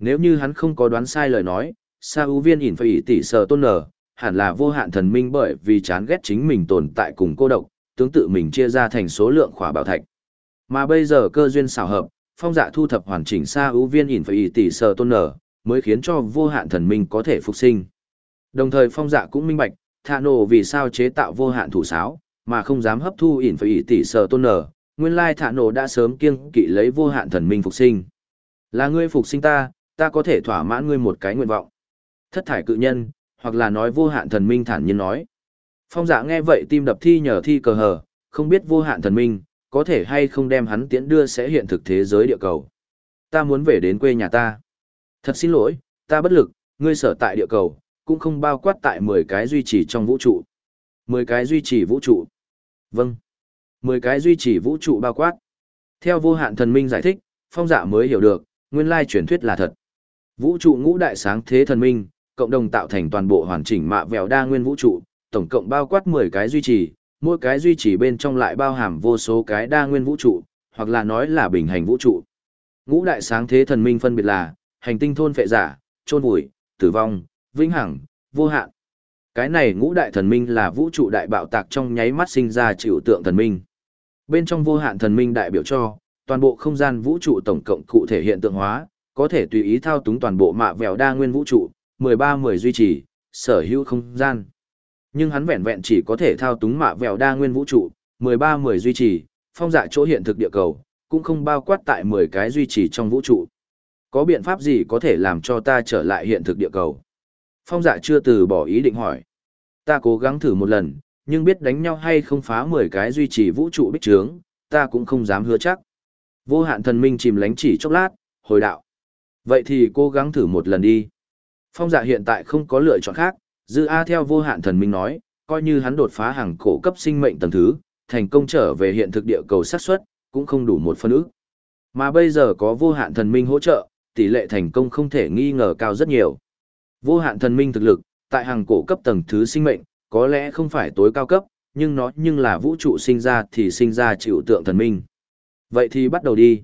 Speaker 1: Nếu như hắn không có đoán sai lời nói, Sa ưu viên ỉn phải tỷ sở tôn nở, hẳn là vô hạn thần minh bởi vì chán ghét chính mình tồn tại cùng cô độc, tương tự mình chia ra thành số lượng khỏa bảo thạch. Mà bây giờ cơ duyên xảo hợp, phong dạ thu thập hoàn chỉnh Sa ưu viên ỉn phải tỷ sở tôn nở, mới khiến cho vô hạn thần minh có thể phục sinh. Đồng thời phong dạ cũng minh bạch, thạ nổ vì sao chế tạo vô hạn thủ sáo, mà không dám hấp thu ỉn phải tỷ sở tôn nở, nguyên lai thạ nổ đã sớm kiêng kỵ lấy vô hạn thần minh phục sinh. Là ngươi phục sinh ta, ta có thể thỏa mãn ngươi một cái nguyện vọng. Thất thải cự nhân, hoặc là nói vô hạn thần minh thản nhiên nói. Phong dạ nghe vậy tim đập thi nhờ thi cờ hờ, không biết vô hạn thần minh, có thể hay không đem hắn tiễn đưa sẽ hiện thực thế giới địa cầu. Ta muốn về đến quê nhà ta. Thật xin lỗi, ta bất lực, ngươi sở tại địa cầu, cũng không bao quát tại 10 cái duy trì trong vũ trụ. 10 cái duy trì vũ trụ. Vâng. 10 cái duy trì vũ trụ bao quát. Theo vô hạn thần minh giải thích, phong dạ mới hiểu được, nguyên lai truyền thuyết là thật. Vũ trụ ngũ đại sáng thế thần minh, cộng đồng tạo thành toàn bộ hoàn chỉnh mạ vẹo đa nguyên vũ trụ, tổng cộng bao quát 10 cái duy trì, mỗi cái duy trì bên trong lại bao hàm vô số cái đa nguyên vũ trụ, hoặc là nói là bình hành vũ trụ. Ngũ đại sáng thế thần minh phân biệt là hành tinh thôn phệ giả, trôn vùi, tử vong, vĩnh hằng, vô hạn. Cái này ngũ đại thần minh là vũ trụ đại bạo tạc trong nháy mắt sinh ra chịu tượng thần minh. Bên trong vô hạn thần minh đại biểu cho, toàn bộ không gian vũ trụ tổng cộng cụ thể hiện tượng hóa, có thể tùy ý thao túng toàn bộ mạ vẹo đa nguyên vũ trụ, 13-10 duy trì, sở hữu không gian. Nhưng hắn vẹn vẹn chỉ có thể thao túng mạ vẹo đa nguyên vũ trụ, 13-10 duy trì, phong dạ chỗ hiện thực địa cầu, cũng không bao quát tại 10 cái duy trì trong vũ trụ. Có biện pháp gì có thể làm cho ta trở lại hiện thực địa cầu? Phong dạ chưa từ bỏ ý định hỏi. Ta cố gắng thử một lần, nhưng biết đánh nhau hay không phá 10 cái duy trì vũ trụ bích trướng, ta cũng không dám hứa chắc. Vô hạn thần minh chìm lánh chỉ chốc lát, hồi đạo. Vậy thì cố gắng thử một lần đi. Phong dạ hiện tại không có lựa chọn khác, dư A theo vô hạn thần minh nói, coi như hắn đột phá hàng cổ cấp sinh mệnh tầng thứ, thành công trở về hiện thực địa cầu xác suất cũng không đủ một phân ức. Mà bây giờ có vô hạn thần minh hỗ trợ, tỷ lệ thành công không thể nghi ngờ cao rất nhiều. Vô hạn thần minh thực lực, tại hàng cổ cấp tầng thứ sinh mệnh, có lẽ không phải tối cao cấp, nhưng nó nhưng là vũ trụ sinh ra thì sinh ra chịu tượng thần minh. Vậy thì bắt đầu đi.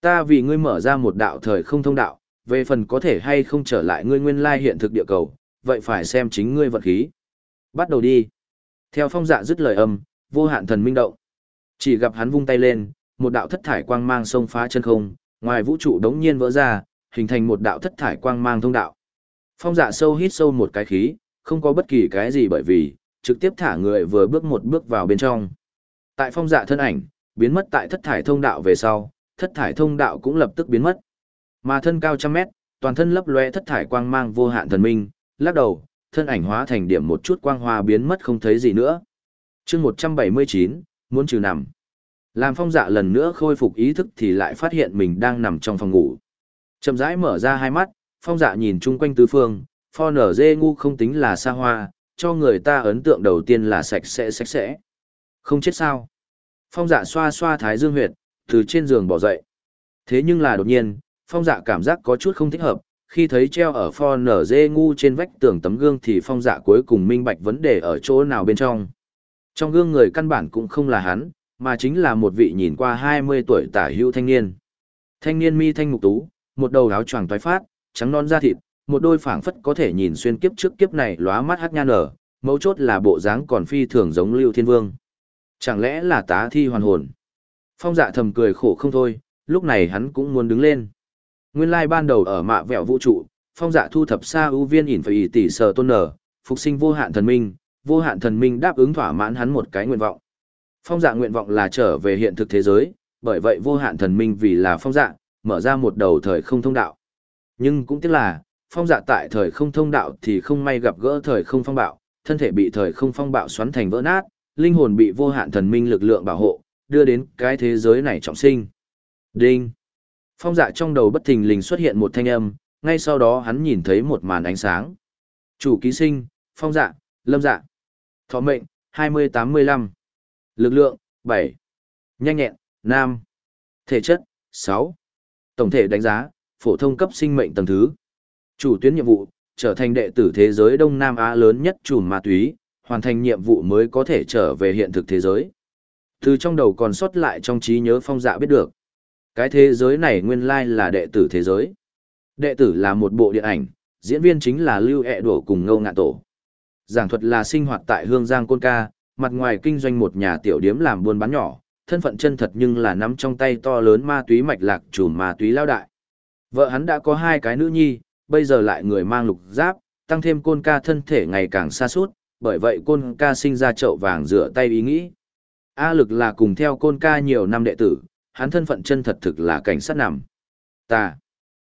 Speaker 1: Ta vì ngươi mở ra một đạo thời không thông đạo, về phần có thể hay không trở lại ngươi nguyên lai hiện thực địa cầu, vậy phải xem chính ngươi vận khí. Bắt đầu đi. Theo phong dạ dứt lời âm, vô hạn thần minh động. Chỉ gặp hắn vung tay lên, một đạo thất thải quang mang sông phá chân không, ngoài vũ trụ đống nhiên vỡ ra, hình thành một đạo thất thải quang mang thông đạo. Phong dạ sâu hít sâu một cái khí, không có bất kỳ cái gì bởi vì, trực tiếp thả người vừa bước một bước vào bên trong. Tại phong dạ thân ảnh, biến mất tại thất thải thông đạo về sau, thất thải thông đạo cũng lập tức biến mất. Mà thân cao trăm mét, toàn thân lấp lóe thất thải quang mang vô hạn thần minh, lắc đầu, thân ảnh hóa thành điểm một chút quang hoa biến mất không thấy gì nữa. chương 179, muốn trừ nằm. Làm phong dạ lần nữa khôi phục ý thức thì lại phát hiện mình đang nằm trong phòng ngủ. Chậm rãi mở ra hai mắt, phong dạ nhìn chung quanh tứ phương, pho nở dê ngu không tính là xa hoa, cho người ta ấn tượng đầu tiên là sạch sẽ sạch sẽ. Không chết sao. Phong dạ xoa xoa thái dương huyệt, từ trên giường bỏ dậy. Thế nhưng là đột nhiên, phong dạ cảm giác có chút không thích hợp, khi thấy treo ở pho nở dê ngu trên vách tường tấm gương thì phong dạ cuối cùng minh bạch vấn đề ở chỗ nào bên trong. Trong gương người căn bản cũng không là hắn, mà chính là một vị nhìn qua 20 tuổi tả hữu thanh niên. Thanh niên mi thanh mục tú, một đầu áo choàng toái phát, trắng non da thịt, một đôi phảng phất có thể nhìn xuyên kiếp trước kiếp này lóa mắt hát nhan nở, mấu chốt là bộ dáng còn phi thường giống Lưu Thiên Vương. Chẳng lẽ là tá thi hoàn hồn? Phong dạ thầm cười khổ không thôi, lúc này hắn cũng muốn đứng lên. Nguyên lai ban đầu ở mạ vẹo vũ trụ, phong dạ thu thập xa ưu viên ỉn phải tỷ sở tôn nở, phục sinh vô hạn thần minh, vô hạn thần minh đáp ứng thỏa mãn hắn một cái nguyện vọng. Phong dạ nguyện vọng là trở về hiện thực thế giới, bởi vậy vô hạn thần minh vì là phong dạ, mở ra một đầu thời không thông đạo. Nhưng cũng tiếc là, phong dạ tại thời không thông đạo thì không may gặp gỡ thời không phong bạo, thân thể bị thời không phong bạo xoắn thành vỡ nát, linh hồn bị vô hạn thần minh lực lượng bảo hộ, đưa đến cái thế giới này trọng sinh. Đinh! Phong dạ trong đầu bất thình lình xuất hiện một thanh âm, ngay sau đó hắn nhìn thấy một màn ánh sáng. Chủ ký sinh, phong dạ, lâm dạ. Thọ mệnh, 2085. Lực lượng, 7. Nhanh nhẹn, nam. Thể chất, 6. Tổng thể đánh giá, phổ thông cấp sinh mệnh tầng thứ. Chủ tuyến nhiệm vụ, trở thành đệ tử thế giới Đông Nam Á lớn nhất chùm ma túy, hoàn thành nhiệm vụ mới có thể trở về hiện thực thế giới. Từ trong đầu còn sót lại trong trí nhớ phong dạ biết được. Cái thế giới này nguyên lai là đệ tử thế giới. Đệ tử là một bộ điện ảnh, diễn viên chính là Lưu ẹ đổ cùng ngâu ngạn tổ. Giảng thuật là sinh hoạt tại Hương Giang Côn Ca, mặt ngoài kinh doanh một nhà tiểu điếm làm buôn bán nhỏ, thân phận chân thật nhưng là nắm trong tay to lớn ma túy mạch lạc trùm ma túy lao đại. Vợ hắn đã có hai cái nữ nhi, bây giờ lại người mang lục giáp, tăng thêm côn ca thân thể ngày càng xa suốt, bởi vậy côn ca sinh ra chậu vàng rửa tay ý nghĩ. A lực là cùng theo côn ca nhiều năm đệ tử, hắn thân phận chân thật thực là cảnh sát nằm. Ta.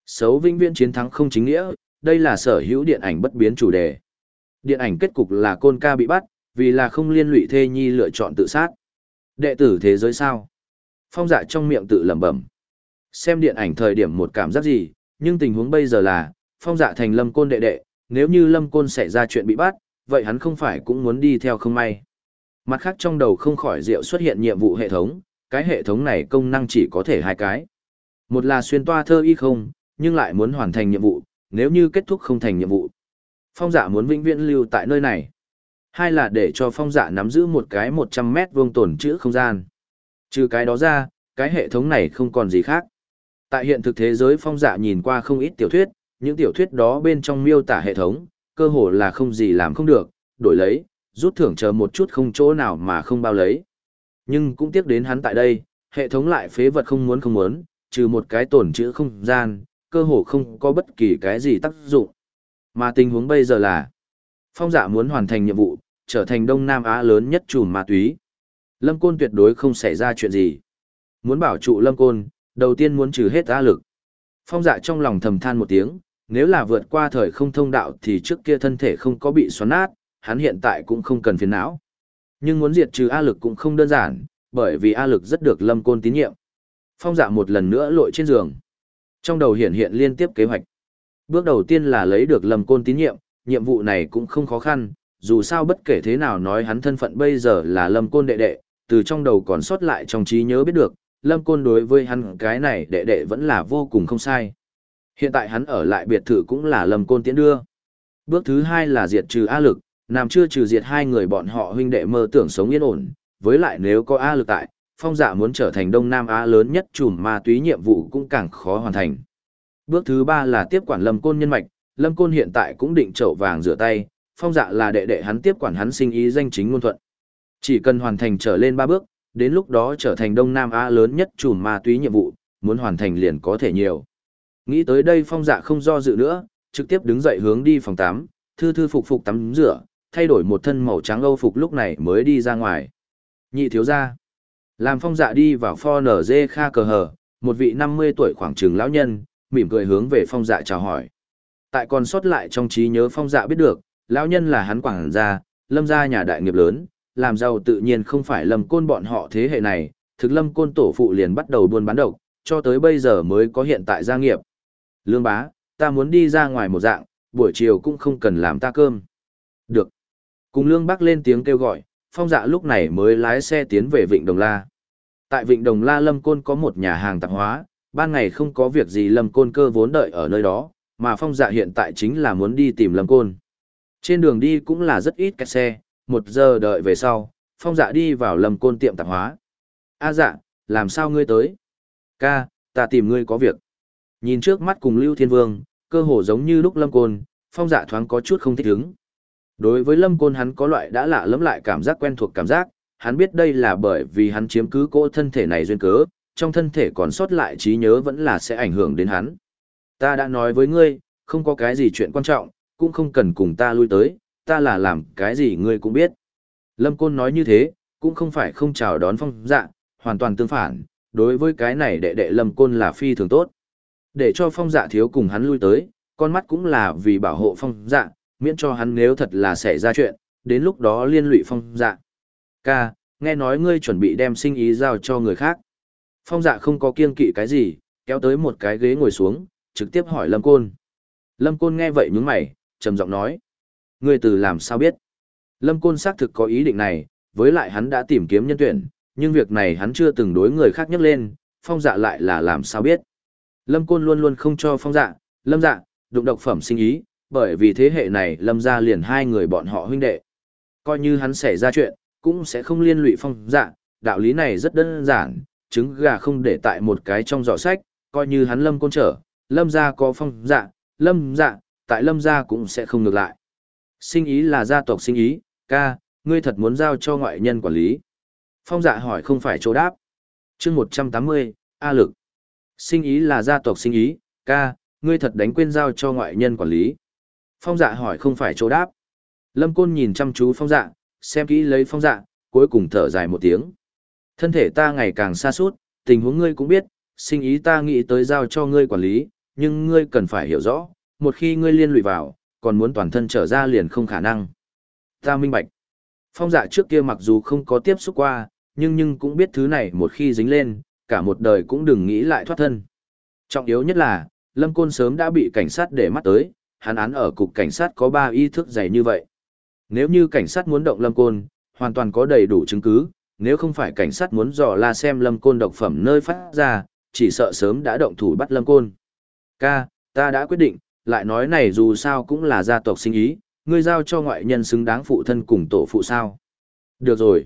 Speaker 1: Xấu vinh viễn chiến thắng không chính nghĩa, đây là sở hữu điện ảnh bất biến chủ đề. Điện ảnh kết cục là côn ca bị bắt, vì là không liên lụy thê nhi lựa chọn tự sát. Đệ tử thế giới sao? Phong dạ trong miệng tự lẩm bẩm. Xem điện ảnh thời điểm một cảm giác gì, nhưng tình huống bây giờ là, phong dạ thành lâm côn đệ đệ, nếu như lâm côn xảy ra chuyện bị bắt, vậy hắn không phải cũng muốn đi theo không may. Mặt khác trong đầu không khỏi rượu xuất hiện nhiệm vụ hệ thống, cái hệ thống này công năng chỉ có thể hai cái. Một là xuyên toa thơ y không, nhưng lại muốn hoàn thành nhiệm vụ, nếu như kết thúc không thành nhiệm vụ. Phong giả muốn vĩnh viễn lưu tại nơi này. Hai là để cho phong giả nắm giữ một cái 100 mét vuông tổn chữ không gian. Trừ cái đó ra, cái hệ thống này không còn gì khác. Tại hiện thực thế giới phong dạ nhìn qua không ít tiểu thuyết, những tiểu thuyết đó bên trong miêu tả hệ thống, cơ hồ là không gì làm không được, đổi lấy, rút thưởng chờ một chút không chỗ nào mà không bao lấy. Nhưng cũng tiếc đến hắn tại đây, hệ thống lại phế vật không muốn không muốn, trừ một cái tổn chữ không gian, cơ hồ không có bất kỳ cái gì tác dụng. Mà tình huống bây giờ là, phong dạ muốn hoàn thành nhiệm vụ, trở thành Đông Nam Á lớn nhất chùm ma túy. Lâm Côn tuyệt đối không xảy ra chuyện gì. Muốn bảo trụ Lâm Côn, đầu tiên muốn trừ hết á lực. Phong dạ trong lòng thầm than một tiếng, nếu là vượt qua thời không thông đạo thì trước kia thân thể không có bị xoắn nát, hắn hiện tại cũng không cần phiền não. Nhưng muốn diệt trừ A lực cũng không đơn giản, bởi vì A lực rất được lâm côn tín nhiệm. Phong dạ một lần nữa lội trên giường. Trong đầu hiện hiện liên tiếp kế hoạch. Bước đầu tiên là lấy được lâm côn tín nhiệm, nhiệm vụ này cũng không khó khăn, dù sao bất kể thế nào nói hắn thân phận bây giờ là lâm côn đệ đệ, từ trong đầu còn sót lại trong trí nhớ biết được, lâm côn đối với hắn cái này đệ đệ vẫn là vô cùng không sai. Hiện tại hắn ở lại biệt thự cũng là lâm côn tiễn đưa. Bước thứ hai là diệt trừ A lực, Nam chưa trừ diệt hai người bọn họ huynh đệ mơ tưởng sống yên ổn, với lại nếu có A lực tại, phong dạ muốn trở thành Đông Nam Á lớn nhất chùm ma túy nhiệm vụ cũng càng khó hoàn thành. Bước thứ ba là tiếp quản lâm côn nhân mạch, lâm côn hiện tại cũng định chậu vàng rửa tay, phong dạ là đệ đệ hắn tiếp quản hắn sinh ý danh chính ngôn thuận. Chỉ cần hoàn thành trở lên ba bước, đến lúc đó trở thành Đông Nam Á lớn nhất chùm ma túy nhiệm vụ, muốn hoàn thành liền có thể nhiều. Nghĩ tới đây phong dạ không do dự nữa, trực tiếp đứng dậy hướng đi phòng tắm, thư thư phục phục tắm rửa, thay đổi một thân màu trắng âu phục lúc này mới đi ra ngoài. Nhị thiếu gia. Làm phong dạ đi vào pho nở dê kha cờ hờ, một vị 50 tuổi khoảng trường lão nhân, mỉm cười hướng về phong dạ chào hỏi. Tại còn sót lại trong trí nhớ phong dạ biết được, lão nhân là hắn quảng gia, lâm gia nhà đại nghiệp lớn, làm giàu tự nhiên không phải lâm côn bọn họ thế hệ này, thực lâm côn tổ phụ liền bắt đầu buôn bán độc, cho tới bây giờ mới có hiện tại gia nghiệp. Lương bá, ta muốn đi ra ngoài một dạng, buổi chiều cũng không cần làm ta cơm. Được. Cùng lương bác lên tiếng kêu gọi, phong dạ lúc này mới lái xe tiến về Vịnh Đồng La. Tại Vịnh Đồng La Lâm Côn có một nhà hàng tạp hóa, ban ngày không có việc gì Lâm Côn cơ vốn đợi ở nơi đó, mà phong dạ hiện tại chính là muốn đi tìm Lâm Côn. Trên đường đi cũng là rất ít kẹt xe, một giờ đợi về sau, phong dạ đi vào Lâm Côn tiệm tạp hóa. A dạ, làm sao ngươi tới? Ca, ta tìm ngươi có việc. Nhìn trước mắt cùng Lưu Thiên Vương, cơ hồ giống như lúc Lâm Côn, phong dạ thoáng có chút không thích ứng. Đối với Lâm Côn hắn có loại đã lạ lẫm lại cảm giác quen thuộc cảm giác, hắn biết đây là bởi vì hắn chiếm cứ cỗ thân thể này duyên cớ, trong thân thể còn sót lại trí nhớ vẫn là sẽ ảnh hưởng đến hắn. Ta đã nói với ngươi, không có cái gì chuyện quan trọng, cũng không cần cùng ta lui tới, ta là làm cái gì ngươi cũng biết. Lâm Côn nói như thế, cũng không phải không chào đón phong dạ, hoàn toàn tương phản, đối với cái này đệ đệ Lâm Côn là phi thường tốt. Để cho phong dạ thiếu cùng hắn lui tới, con mắt cũng là vì bảo hộ phong dạ, miễn cho hắn nếu thật là xảy ra chuyện, đến lúc đó liên lụy phong dạ. Ca, nghe nói ngươi chuẩn bị đem sinh ý giao cho người khác. Phong dạ không có kiêng kỵ cái gì, kéo tới một cái ghế ngồi xuống, trực tiếp hỏi Lâm Côn. Lâm Côn nghe vậy nhướng mày, trầm giọng nói. Ngươi từ làm sao biết? Lâm Côn xác thực có ý định này, với lại hắn đã tìm kiếm nhân tuyển, nhưng việc này hắn chưa từng đối người khác nhắc lên, phong dạ lại là làm sao biết. Lâm Côn luôn luôn không cho phong dạ, lâm dạ, đụng độc phẩm sinh ý, bởi vì thế hệ này lâm ra liền hai người bọn họ huynh đệ. Coi như hắn xảy ra chuyện, cũng sẽ không liên lụy phong dạ, đạo lý này rất đơn giản, trứng gà không để tại một cái trong giỏ sách, coi như hắn lâm côn trở, lâm ra có phong dạ, lâm dạ, tại lâm gia cũng sẽ không ngược lại. Sinh ý là gia tộc sinh ý, ca, ngươi thật muốn giao cho ngoại nhân quản lý. Phong dạ hỏi không phải chỗ đáp. chương 180, A lực. Sinh ý là gia tộc sinh ý, ca, ngươi thật đánh quên giao cho ngoại nhân quản lý. Phong dạ hỏi không phải chỗ đáp. Lâm Côn nhìn chăm chú phong dạ, xem kỹ lấy phong dạ, cuối cùng thở dài một tiếng. Thân thể ta ngày càng xa suốt, tình huống ngươi cũng biết, sinh ý ta nghĩ tới giao cho ngươi quản lý, nhưng ngươi cần phải hiểu rõ, một khi ngươi liên lụy vào, còn muốn toàn thân trở ra liền không khả năng. Ta minh bạch. Phong dạ trước kia mặc dù không có tiếp xúc qua, nhưng nhưng cũng biết thứ này một khi dính lên, cả một đời cũng đừng nghĩ lại thoát thân. Trọng yếu nhất là, Lâm Côn sớm đã bị cảnh sát để mắt tới, hắn án ở cục cảnh sát có ba ý thức dày như vậy. Nếu như cảnh sát muốn động Lâm Côn, hoàn toàn có đầy đủ chứng cứ, nếu không phải cảnh sát muốn dò la xem Lâm Côn độc phẩm nơi phát ra, chỉ sợ sớm đã động thủ bắt Lâm Côn. Ca, ta đã quyết định, lại nói này dù sao cũng là gia tộc sinh ý, ngươi giao cho ngoại nhân xứng đáng phụ thân cùng tổ phụ sao. Được rồi.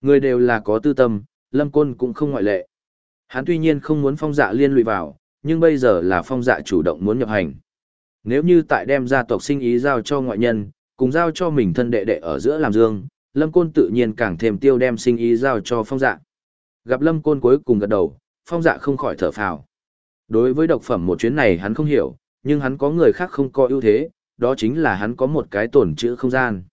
Speaker 1: Người đều là có tư tâm, Lâm Côn cũng không ngoại lệ. Hắn tuy nhiên không muốn phong dạ liên lụy vào, nhưng bây giờ là phong dạ chủ động muốn nhập hành. Nếu như tại đem gia tộc sinh ý giao cho ngoại nhân, cùng giao cho mình thân đệ đệ ở giữa làm dương, Lâm Côn tự nhiên càng thêm tiêu đem sinh ý giao cho phong dạ. Gặp Lâm Côn cuối cùng gật đầu, phong dạ không khỏi thở phào. Đối với độc phẩm một chuyến này hắn không hiểu, nhưng hắn có người khác không có ưu thế, đó chính là hắn có một cái tổn chữ không gian.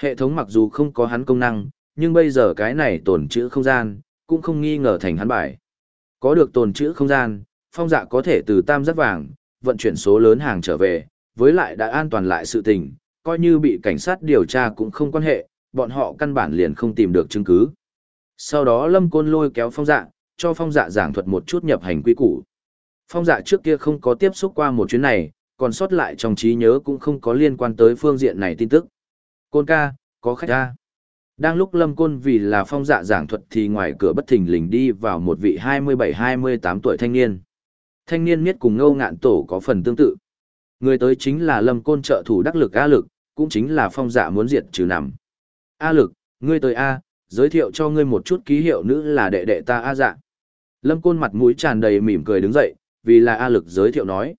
Speaker 1: Hệ thống mặc dù không có hắn công năng, nhưng bây giờ cái này tổn chữ không gian, cũng không nghi ngờ thành hắn bài. Có được tổn chữ không gian, phong dạ có thể từ tam giác vàng, vận chuyển số lớn hàng trở về, với lại đã an toàn lại sự tình, coi như bị cảnh sát điều tra cũng không quan hệ, bọn họ căn bản liền không tìm được chứng cứ. Sau đó Lâm Côn lôi kéo phong dạ, cho phong dạ giảng thuật một chút nhập hành quy củ. Phong dạ trước kia không có tiếp xúc qua một chuyến này, còn sót lại trong trí nhớ cũng không có liên quan tới phương diện này tin tức. Côn ca, có khách ra. Đang lúc Lâm Côn vì là phong dạ giảng thuật thì ngoài cửa bất thình lình đi vào một vị 27-28 tuổi thanh niên. Thanh niên miết cùng ngâu ngạn tổ có phần tương tự. Người tới chính là Lâm Côn trợ thủ đắc lực A lực, cũng chính là phong dạ muốn diệt trừ nằm. A lực, ngươi tới A, giới thiệu cho ngươi một chút ký hiệu nữ là đệ đệ ta A dạ. Lâm Côn mặt mũi tràn đầy mỉm cười đứng dậy, vì là A lực giới thiệu nói.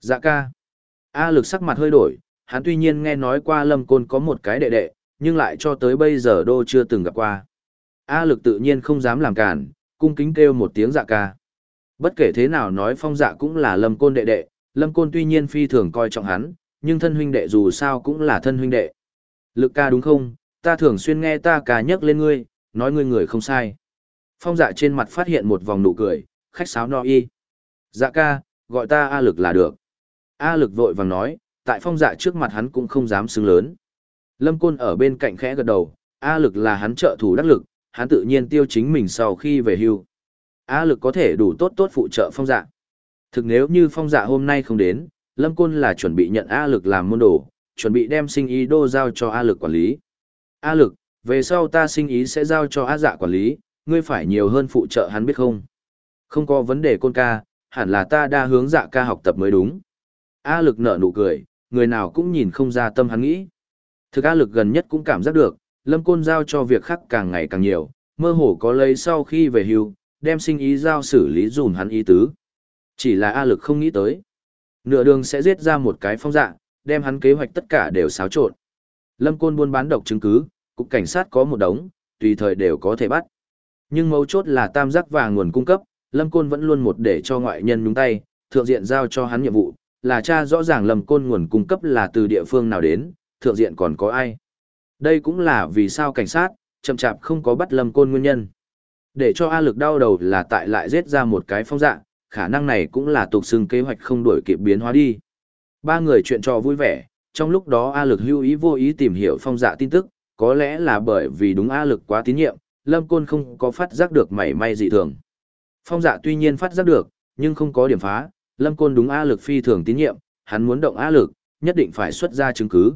Speaker 1: Dạ ca. A lực sắc mặt hơi đổi, hắn tuy nhiên nghe nói qua Lâm Côn có một cái đệ đệ, nhưng lại cho tới bây giờ đô chưa từng gặp qua. A lực tự nhiên không dám làm cản, cung kính kêu một tiếng dạ ca. Bất kể thế nào nói phong dạ cũng là Lâm Côn đệ đệ, Lâm Côn tuy nhiên phi thường coi trọng hắn, nhưng thân huynh đệ dù sao cũng là thân huynh đệ. Lực ca đúng không, ta thường xuyên nghe ta ca nhắc lên ngươi, nói ngươi người không sai. Phong dạ trên mặt phát hiện một vòng nụ cười, khách sáo no y. Dạ ca, gọi ta A lực là được. A lực vội vàng nói, tại phong dạ trước mặt hắn cũng không dám xứng lớn. Lâm Côn ở bên cạnh khẽ gật đầu, A lực là hắn trợ thủ đắc lực, hắn tự nhiên tiêu chính mình sau khi về hưu. A lực có thể đủ tốt tốt phụ trợ phong dạ. Thực nếu như phong dạ hôm nay không đến, Lâm Côn là chuẩn bị nhận A lực làm môn đồ, chuẩn bị đem sinh ý đô giao cho A lực quản lý. A lực, về sau ta sinh ý sẽ giao cho A dạ quản lý, ngươi phải nhiều hơn phụ trợ hắn biết không? Không có vấn đề côn ca, hẳn là ta đa hướng dạ ca học tập mới đúng. A lực nở nụ cười, người nào cũng nhìn không ra tâm hắn nghĩ. Thực A lực gần nhất cũng cảm giác được, lâm côn giao cho việc khác càng ngày càng nhiều, mơ hồ có lấy sau khi về hưu, đem sinh ý giao xử lý dùn hắn ý tứ. Chỉ là A lực không nghĩ tới. Nửa đường sẽ giết ra một cái phong dạ, đem hắn kế hoạch tất cả đều xáo trộn. Lâm côn buôn bán độc chứng cứ, cục cảnh sát có một đống, tùy thời đều có thể bắt. Nhưng mấu chốt là tam giác và nguồn cung cấp, Lâm Côn vẫn luôn một để cho ngoại nhân nhúng tay, thượng diện giao cho hắn nhiệm vụ, là cha rõ ràng Lâm Côn nguồn cung cấp là từ địa phương nào đến, thượng diện còn có ai. Đây cũng là vì sao cảnh sát, chậm chạp không có bắt Lâm Côn nguyên nhân. Để cho A lực đau đầu là tại lại giết ra một cái phong dạng, khả năng này cũng là tục xưng kế hoạch không đổi kịp biến hóa đi. Ba người chuyện trò vui vẻ, trong lúc đó A lực hưu ý vô ý tìm hiểu phong dạ tin tức, có lẽ là bởi vì đúng A lực quá tín nhiệm, Lâm Côn không có phát giác được mảy may dị thường. Phong dạ tuy nhiên phát giác được, nhưng không có điểm phá, Lâm Côn đúng A lực phi thường tín nhiệm, hắn muốn động A lực, nhất định phải xuất ra chứng cứ.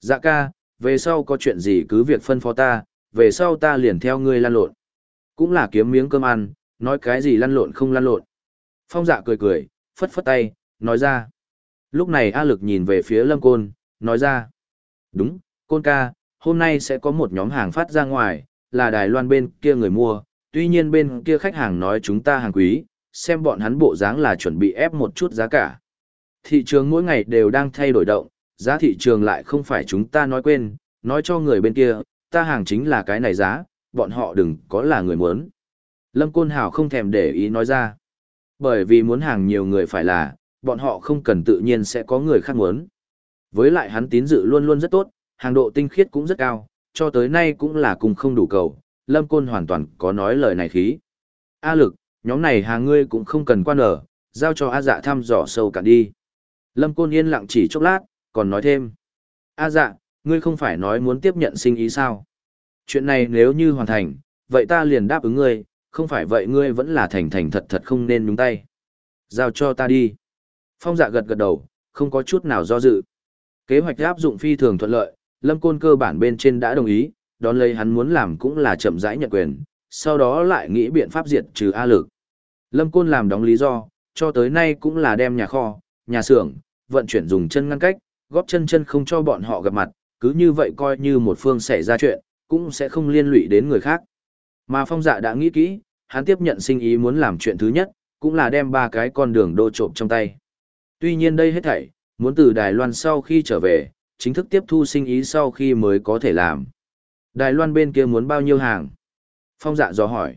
Speaker 1: Dạ ca, về sau có chuyện gì cứ việc phân phó ta, về sau ta liền theo ngươi lan lộn. Cũng là kiếm miếng cơm ăn, nói cái gì lăn lộn không lăn lộn. Phong dạ cười cười, phất phất tay, nói ra. Lúc này A lực nhìn về phía lâm côn, nói ra. Đúng, côn ca, hôm nay sẽ có một nhóm hàng phát ra ngoài, là Đài Loan bên kia người mua, tuy nhiên bên kia khách hàng nói chúng ta hàng quý, xem bọn hắn bộ dáng là chuẩn bị ép một chút giá cả. Thị trường mỗi ngày đều đang thay đổi động, giá thị trường lại không phải chúng ta nói quên, nói cho người bên kia, ta hàng chính là cái này giá, bọn họ đừng có là người muốn. Lâm Côn Hào không thèm để ý nói ra. Bởi vì muốn hàng nhiều người phải là, bọn họ không cần tự nhiên sẽ có người khác muốn. Với lại hắn tín dự luôn luôn rất tốt, hàng độ tinh khiết cũng rất cao, cho tới nay cũng là cùng không đủ cầu, Lâm Côn hoàn toàn có nói lời này khí. A lực, nhóm này hàng ngươi cũng không cần quan ở, giao cho A dạ thăm dò sâu cả đi. Lâm Côn yên lặng chỉ chốc lát, còn nói thêm. A dạ, ngươi không phải nói muốn tiếp nhận sinh ý sao? Chuyện này nếu như hoàn thành, vậy ta liền đáp ứng ngươi, không phải vậy ngươi vẫn là thành thành thật thật không nên nhúng tay. Giao cho ta đi. Phong dạ gật gật đầu, không có chút nào do dự. Kế hoạch áp dụng phi thường thuận lợi, Lâm Côn cơ bản bên trên đã đồng ý, đón lấy hắn muốn làm cũng là chậm rãi nhận quyền, sau đó lại nghĩ biện pháp diệt trừ A lực. Lâm Côn làm đóng lý do, cho tới nay cũng là đem nhà kho, nhà xưởng, vận chuyển dùng chân ngăn cách, góp chân chân không cho bọn họ gặp mặt, cứ như vậy coi như một phương xảy ra chuyện, cũng sẽ không liên lụy đến người khác. Mà phong dạ đã nghĩ kỹ, hắn tiếp nhận sinh ý muốn làm chuyện thứ nhất, cũng là đem ba cái con đường đô trộm trong tay. Tuy nhiên đây hết thảy, muốn từ Đài Loan sau khi trở về, chính thức tiếp thu sinh ý sau khi mới có thể làm. Đài Loan bên kia muốn bao nhiêu hàng? Phong dạ dò hỏi.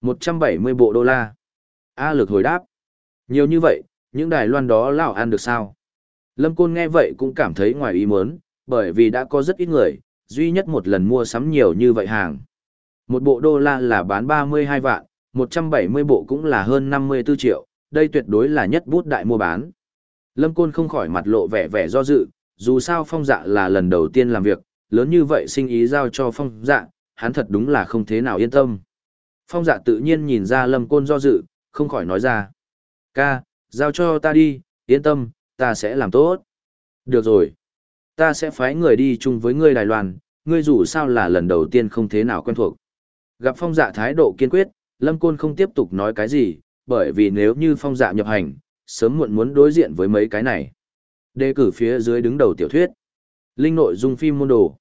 Speaker 1: 170 bộ đô la. A lực hồi đáp. Nhiều như vậy, những Đài Loan đó lão ăn được sao? Lâm Côn nghe vậy cũng cảm thấy ngoài ý muốn, bởi vì đã có rất ít người, duy nhất một lần mua sắm nhiều như vậy hàng. Một bộ đô la là bán 32 vạn, 170 bộ cũng là hơn 54 triệu, đây tuyệt đối là nhất bút đại mua bán. Lâm Côn không khỏi mặt lộ vẻ vẻ do dự, dù sao phong dạ là lần đầu tiên làm việc, lớn như vậy sinh ý giao cho phong dạ, hắn thật đúng là không thế nào yên tâm. Phong dạ tự nhiên nhìn ra Lâm Côn do dự, không khỏi nói ra. Ca, giao cho ta đi, yên tâm, ta sẽ làm tốt. Được rồi. Ta sẽ phái người đi chung với ngươi Đài Loan, ngươi dù sao là lần đầu tiên không thế nào quen thuộc. Gặp phong dạ thái độ kiên quyết, Lâm Côn không tiếp tục nói cái gì, bởi vì nếu như phong dạ nhập hành, sớm muộn muốn đối diện với mấy cái này. Đề cử phía dưới đứng đầu tiểu thuyết. Linh nội dung phim môn đồ.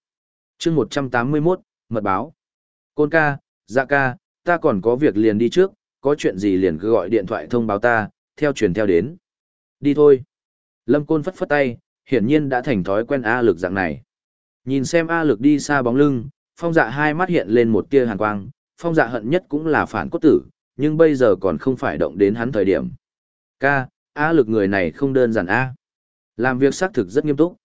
Speaker 1: chương 181, mật báo. Côn ca, dạ ca, ta còn có việc liền đi trước, có chuyện gì liền cứ gọi điện thoại thông báo ta, theo truyền theo đến. Đi thôi. Lâm Côn phất phất tay, hiển nhiên đã thành thói quen A lực dạng này. Nhìn xem A lực đi xa bóng lưng, phong dạ hai mắt hiện lên một tia hàn quang, phong dạ hận nhất cũng là phản cốt tử, nhưng bây giờ còn không phải động đến hắn thời điểm. Ca, A lực người này không đơn giản A. Làm việc xác thực rất nghiêm túc.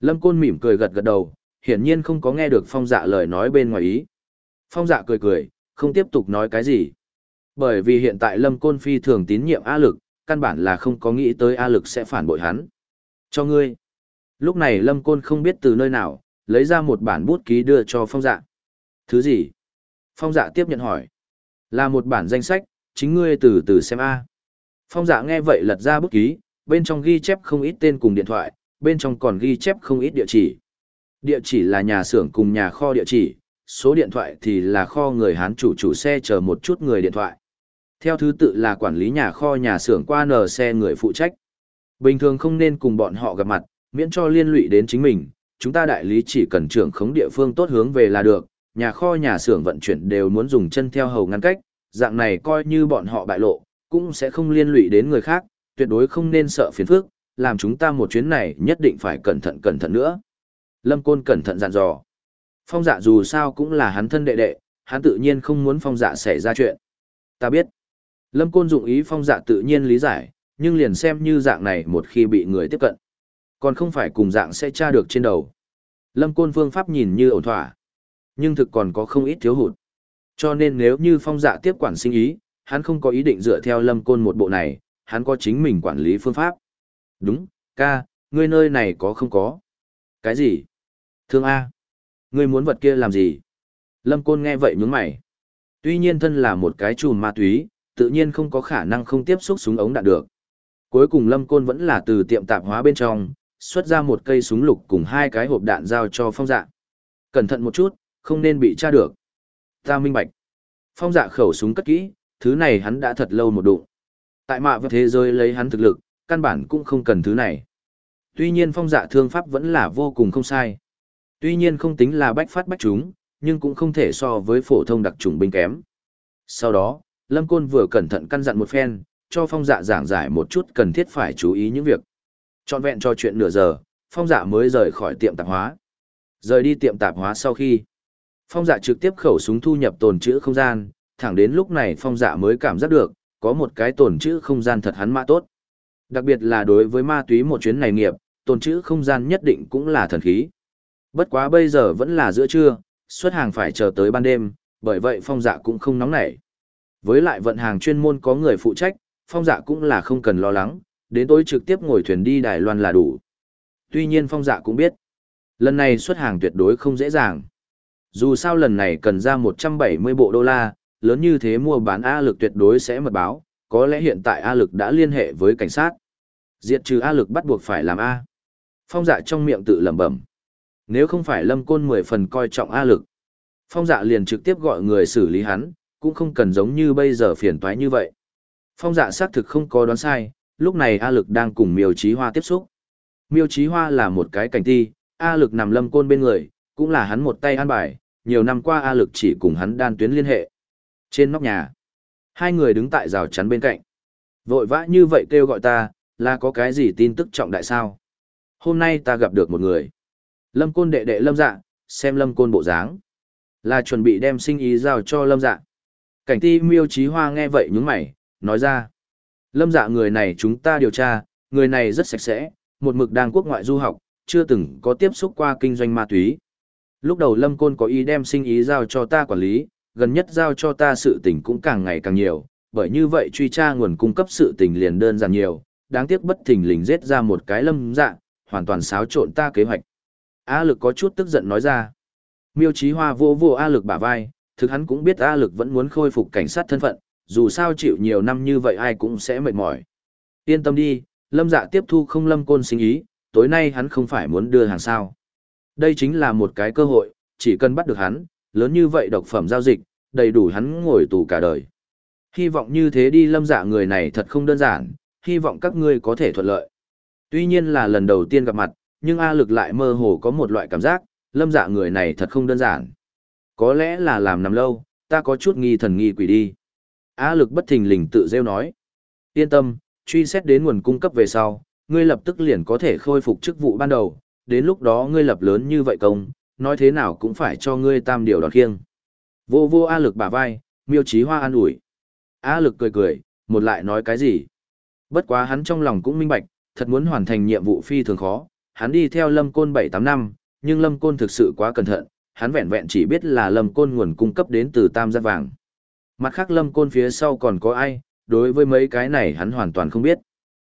Speaker 1: Lâm Côn mỉm cười gật gật đầu, hiển nhiên không có nghe được phong dạ lời nói bên ngoài ý. Phong dạ cười cười, không tiếp tục nói cái gì. Bởi vì hiện tại Lâm Côn phi thường tín nhiệm A lực, căn bản là không có nghĩ tới A lực sẽ phản bội hắn. Cho ngươi. Lúc này Lâm Côn không biết từ nơi nào, lấy ra một bản bút ký đưa cho phong dạ. Thứ gì? Phong dạ tiếp nhận hỏi. Là một bản danh sách, chính ngươi từ từ xem A. Phong dạ nghe vậy lật ra bút ký, bên trong ghi chép không ít tên cùng điện thoại, bên trong còn ghi chép không ít địa chỉ. Địa chỉ là nhà xưởng cùng nhà kho địa chỉ, số điện thoại thì là kho người Hán chủ chủ xe chờ một chút người điện thoại. Theo thứ tự là quản lý nhà kho nhà xưởng qua nờ xe người phụ trách. Bình thường không nên cùng bọn họ gặp mặt, miễn cho liên lụy đến chính mình, chúng ta đại lý chỉ cần trưởng khống địa phương tốt hướng về là được, nhà kho nhà xưởng vận chuyển đều muốn dùng chân theo hầu ngăn cách, dạng này coi như bọn họ bại lộ, cũng sẽ không liên lụy đến người khác, tuyệt đối không nên sợ phiền phức, làm chúng ta một chuyến này nhất định phải cẩn thận cẩn thận nữa. Lâm Côn cẩn thận dặn dò. Phong dạ dù sao cũng là hắn thân đệ đệ, hắn tự nhiên không muốn phong dạ xảy ra chuyện. Ta biết. Lâm Côn dụng ý phong dạ tự nhiên lý giải, nhưng liền xem như dạng này một khi bị người tiếp cận. Còn không phải cùng dạng sẽ tra được trên đầu. Lâm Côn phương pháp nhìn như ổn thỏa, nhưng thực còn có không ít thiếu hụt. Cho nên nếu như phong dạ tiếp quản sinh ý, hắn không có ý định dựa theo Lâm Côn một bộ này, hắn có chính mình quản lý phương pháp. Đúng, ca, ngươi nơi này có không có? Cái gì? Thương A. Ngươi muốn vật kia làm gì? Lâm Côn nghe vậy nhướng mày. Tuy nhiên thân là một cái chùm ma túy, tự nhiên không có khả năng không tiếp xúc súng ống đạn được. Cuối cùng Lâm Côn vẫn là từ tiệm tạp hóa bên trong, xuất ra một cây súng lục cùng hai cái hộp đạn giao cho phong dạ. Cẩn thận một chút, không nên bị tra được. Ta minh bạch. Phong dạ khẩu súng cất kỹ, thứ này hắn đã thật lâu một đụng. Tại mạ vật thế giới lấy hắn thực lực, căn bản cũng không cần thứ này. Tuy nhiên phong dạ thương pháp vẫn là vô cùng không sai. Tuy nhiên không tính là bách phát bách chúng, nhưng cũng không thể so với phổ thông đặc trùng binh kém. Sau đó, Lâm Côn vừa cẩn thận căn dặn một phen, cho phong dạ giảng giải một chút cần thiết phải chú ý những việc. Chọn vẹn cho chuyện nửa giờ, phong dạ mới rời khỏi tiệm tạp hóa. Rời đi tiệm tạp hóa sau khi, phong dạ trực tiếp khẩu súng thu nhập tồn trữ không gian, thẳng đến lúc này phong dạ mới cảm giác được, có một cái tồn trữ không gian thật hắn mã tốt. Đặc biệt là đối với ma túy một chuyến này nghiệp, tồn trữ không gian nhất định cũng là thần khí. Bất quá bây giờ vẫn là giữa trưa, xuất hàng phải chờ tới ban đêm, bởi vậy phong dạ cũng không nóng nảy. Với lại vận hàng chuyên môn có người phụ trách, phong dạ cũng là không cần lo lắng, đến tối trực tiếp ngồi thuyền đi Đài Loan là đủ. Tuy nhiên phong dạ cũng biết, lần này xuất hàng tuyệt đối không dễ dàng. Dù sao lần này cần ra 170 bộ đô la, lớn như thế mua bán A lực tuyệt đối sẽ mật báo, có lẽ hiện tại A lực đã liên hệ với cảnh sát. Diệt trừ A lực bắt buộc phải làm A. Phong dạ trong miệng tự lẩm bẩm. Nếu không phải lâm côn 10 phần coi trọng A lực, phong dạ liền trực tiếp gọi người xử lý hắn, cũng không cần giống như bây giờ phiền toái như vậy. Phong dạ xác thực không có đoán sai, lúc này A lực đang cùng miêu trí hoa tiếp xúc. Miêu trí hoa là một cái cảnh ti, A lực nằm lâm côn bên người, cũng là hắn một tay an bài, nhiều năm qua A lực chỉ cùng hắn đan tuyến liên hệ. Trên nóc nhà, hai người đứng tại rào chắn bên cạnh. Vội vã như vậy kêu gọi ta, là có cái gì tin tức trọng đại sao? Hôm nay ta gặp được một người. Lâm côn đệ đệ lâm dạ, xem lâm côn bộ dáng. Là chuẩn bị đem sinh ý giao cho lâm dạ. Cảnh ti miêu trí hoa nghe vậy nhướng mày, nói ra. Lâm dạ người này chúng ta điều tra, người này rất sạch sẽ, một mực đang quốc ngoại du học, chưa từng có tiếp xúc qua kinh doanh ma túy. Lúc đầu Lâm Côn có ý đem sinh ý giao cho ta quản lý, gần nhất giao cho ta sự tình cũng càng ngày càng nhiều, bởi như vậy truy tra nguồn cung cấp sự tình liền đơn giản nhiều, đáng tiếc bất thình lình giết ra một cái lâm dạ, hoàn toàn xáo trộn ta kế hoạch. A lực có chút tức giận nói ra. Miêu Chí Hoa vô vô A lực bả vai, thực hắn cũng biết A lực vẫn muốn khôi phục cảnh sát thân phận, dù sao chịu nhiều năm như vậy ai cũng sẽ mệt mỏi. Yên tâm đi, lâm dạ tiếp thu không lâm côn sinh ý, tối nay hắn không phải muốn đưa hàng sao. Đây chính là một cái cơ hội, chỉ cần bắt được hắn, lớn như vậy độc phẩm giao dịch, đầy đủ hắn ngồi tù cả đời. Hy vọng như thế đi lâm dạ người này thật không đơn giản, hy vọng các ngươi có thể thuận lợi. Tuy nhiên là lần đầu tiên gặp mặt, nhưng A lực lại mơ hồ có một loại cảm giác, lâm dạ người này thật không đơn giản. Có lẽ là làm nằm lâu, ta có chút nghi thần nghi quỷ đi. A lực bất thình lình tự rêu nói. Yên tâm, truy xét đến nguồn cung cấp về sau, ngươi lập tức liền có thể khôi phục chức vụ ban đầu, đến lúc đó ngươi lập lớn như vậy công, nói thế nào cũng phải cho ngươi tam điều đòn khiêng. Vô vô A lực bả vai, miêu trí hoa an ủi. A lực cười cười, một lại nói cái gì. Bất quá hắn trong lòng cũng minh bạch, thật muốn hoàn thành nhiệm vụ phi thường khó, hắn đi theo lâm côn 7-8 năm, nhưng lâm côn thực sự quá cẩn thận, hắn vẹn vẹn chỉ biết là lâm côn nguồn cung cấp đến từ tam giác vàng. Mặt khác lâm côn phía sau còn có ai, đối với mấy cái này hắn hoàn toàn không biết.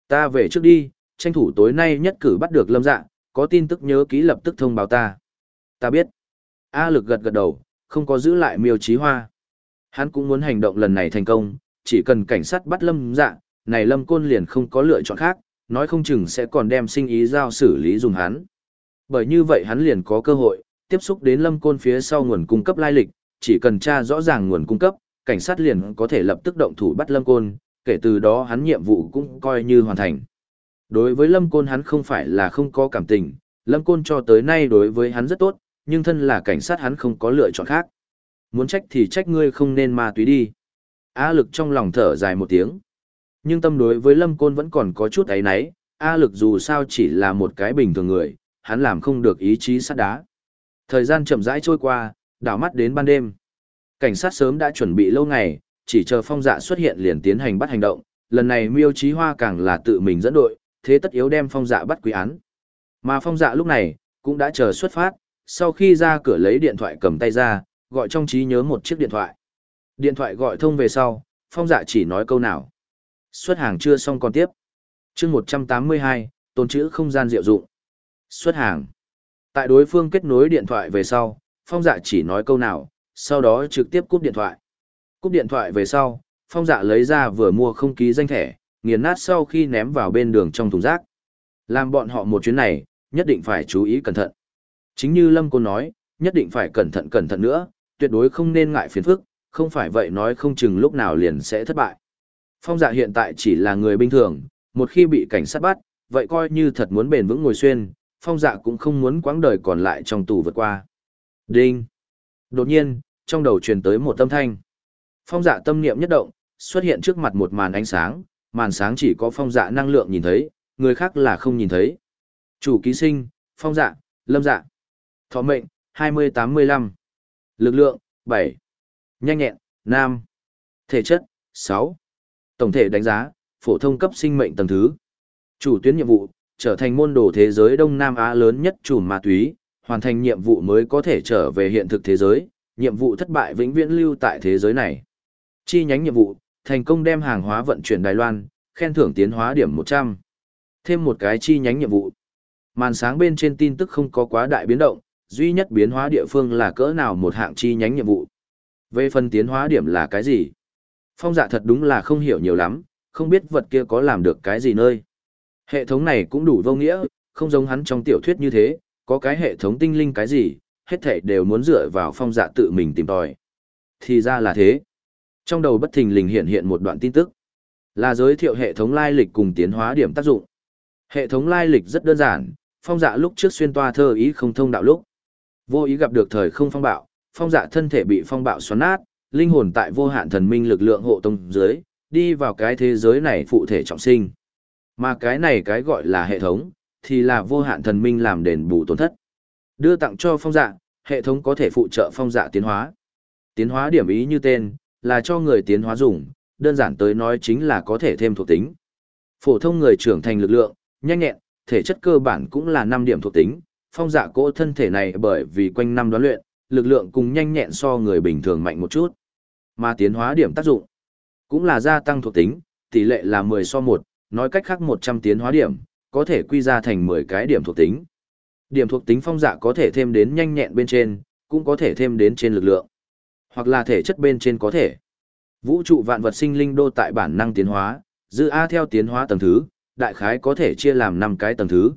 Speaker 1: Ta về trước đi, tranh thủ tối nay nhất cử bắt được lâm dạ, có tin tức nhớ ký lập tức thông báo ta. Ta biết. A lực gật gật đầu, không có giữ lại miêu trí hoa. Hắn cũng muốn hành động lần này thành công, chỉ cần cảnh sát bắt lâm dạ, này lâm côn liền không có lựa chọn khác, nói không chừng sẽ còn đem sinh ý giao xử lý dùng hắn. Bởi như vậy hắn liền có cơ hội, tiếp xúc đến lâm côn phía sau nguồn cung cấp lai lịch, chỉ cần tra rõ ràng nguồn cung cấp, cảnh sát liền có thể lập tức động thủ bắt lâm côn, kể từ đó hắn nhiệm vụ cũng coi như hoàn thành. Đối với lâm côn hắn không phải là không có cảm tình, lâm côn cho tới nay đối với hắn rất tốt, nhưng thân là cảnh sát hắn không có lựa chọn khác. Muốn trách thì trách ngươi không nên ma túy đi. A lực trong lòng thở dài một tiếng. Nhưng tâm đối với lâm côn vẫn còn có chút ấy náy, A lực dù sao chỉ là một cái bình thường người, hắn làm không được ý chí sắt đá. Thời gian chậm rãi trôi qua, đảo mắt đến ban đêm. Cảnh sát sớm đã chuẩn bị lâu ngày, chỉ chờ phong dạ xuất hiện liền tiến hành bắt hành động, lần này miêu trí hoa càng là tự mình dẫn đội, thế tất yếu đem phong dạ bắt quý án. Mà phong dạ lúc này, cũng đã chờ xuất phát, sau khi ra cửa lấy điện thoại cầm tay ra, gọi trong trí nhớ một chiếc điện thoại. Điện thoại gọi thông về sau, phong dạ chỉ nói câu nào. Xuất hàng chưa xong còn tiếp. chương 182, tôn chữ không gian diệu dụng. Xuất hàng. Tại đối phương kết nối điện thoại về sau, phong dạ chỉ nói câu nào, sau đó trực tiếp cúp điện thoại. Cúp điện thoại về sau, phong dạ lấy ra vừa mua không ký danh thẻ, nghiền nát sau khi ném vào bên đường trong thùng rác. Làm bọn họ một chuyến này, nhất định phải chú ý cẩn thận. Chính như Lâm Côn nói, nhất định phải cẩn thận cẩn thận nữa, tuyệt đối không nên ngại phiền phức, không phải vậy nói không chừng lúc nào liền sẽ thất bại. Phong dạ hiện tại chỉ là người bình thường, một khi bị cảnh sát bắt, vậy coi như thật muốn bền vững ngồi xuyên, phong dạ cũng không muốn quãng đời còn lại trong tù vượt qua. Đinh! Đột nhiên, trong đầu truyền tới một âm thanh. Phong dạ tâm niệm nhất động, xuất hiện trước mặt một màn ánh sáng, màn sáng chỉ có phong dạ năng lượng nhìn thấy, người khác là không nhìn thấy. Chủ ký sinh, phong dạ, lâm dạ. Thọ mệnh, 2085. Lực lượng, 7. Nhanh nhẹn, nam. Thể chất, 6. Tổng thể đánh giá, phổ thông cấp sinh mệnh tầng thứ. Chủ tuyến nhiệm vụ, trở thành môn đồ thế giới Đông Nam Á lớn nhất chủ ma túy, hoàn thành nhiệm vụ mới có thể trở về hiện thực thế giới, nhiệm vụ thất bại vĩnh viễn lưu tại thế giới này. Chi nhánh nhiệm vụ, thành công đem hàng hóa vận chuyển Đài Loan, khen thưởng tiến hóa điểm 100. Thêm một cái chi nhánh nhiệm vụ. Màn sáng bên trên tin tức không có quá đại biến động, duy nhất biến hóa địa phương là cỡ nào một hạng chi nhánh nhiệm vụ. Về phần tiến hóa điểm là cái gì? Phong dạ thật đúng là không hiểu nhiều lắm, không biết vật kia có làm được cái gì nơi. Hệ thống này cũng đủ vô nghĩa, không giống hắn trong tiểu thuyết như thế, có cái hệ thống tinh linh cái gì, hết thảy đều muốn dựa vào phong dạ tự mình tìm tòi. Thì ra là thế. Trong đầu bất thình lình hiện hiện một đoạn tin tức. Là giới thiệu hệ thống lai lịch cùng tiến hóa điểm tác dụng. Hệ thống lai lịch rất đơn giản, phong dạ lúc trước xuyên toa thơ ý không thông đạo lúc. Vô ý gặp được thời không phong bạo, phong dạ thân thể bị phong bạo xoắn nát, linh hồn tại vô hạn thần minh lực lượng hộ tông dưới, đi vào cái thế giới này phụ thể trọng sinh. Mà cái này cái gọi là hệ thống, thì là vô hạn thần minh làm đền bù tổn thất. Đưa tặng cho phong dạ, hệ thống có thể phụ trợ phong dạ tiến hóa. Tiến hóa điểm ý như tên, là cho người tiến hóa dùng, đơn giản tới nói chính là có thể thêm thuộc tính. Phổ thông người trưởng thành lực lượng, nhanh nhẹn, thể chất cơ bản cũng là 5 điểm thuộc tính, phong dạ cỗ thân thể này bởi vì quanh năm đoán luyện, lực lượng cùng nhanh nhẹn so người bình thường mạnh một chút. Mà tiến hóa điểm tác dụng, cũng là gia tăng thuộc tính, tỷ lệ là 10 so 1, nói cách khác 100 tiến hóa điểm, có thể quy ra thành 10 cái điểm thuộc tính. Điểm thuộc tính phong dạ có thể thêm đến nhanh nhẹn bên trên, cũng có thể thêm đến trên lực lượng, hoặc là thể chất bên trên có thể. Vũ trụ vạn vật sinh linh đô tại bản năng tiến hóa, dư A theo tiến hóa tầng thứ, đại khái có thể chia làm 5 cái tầng thứ.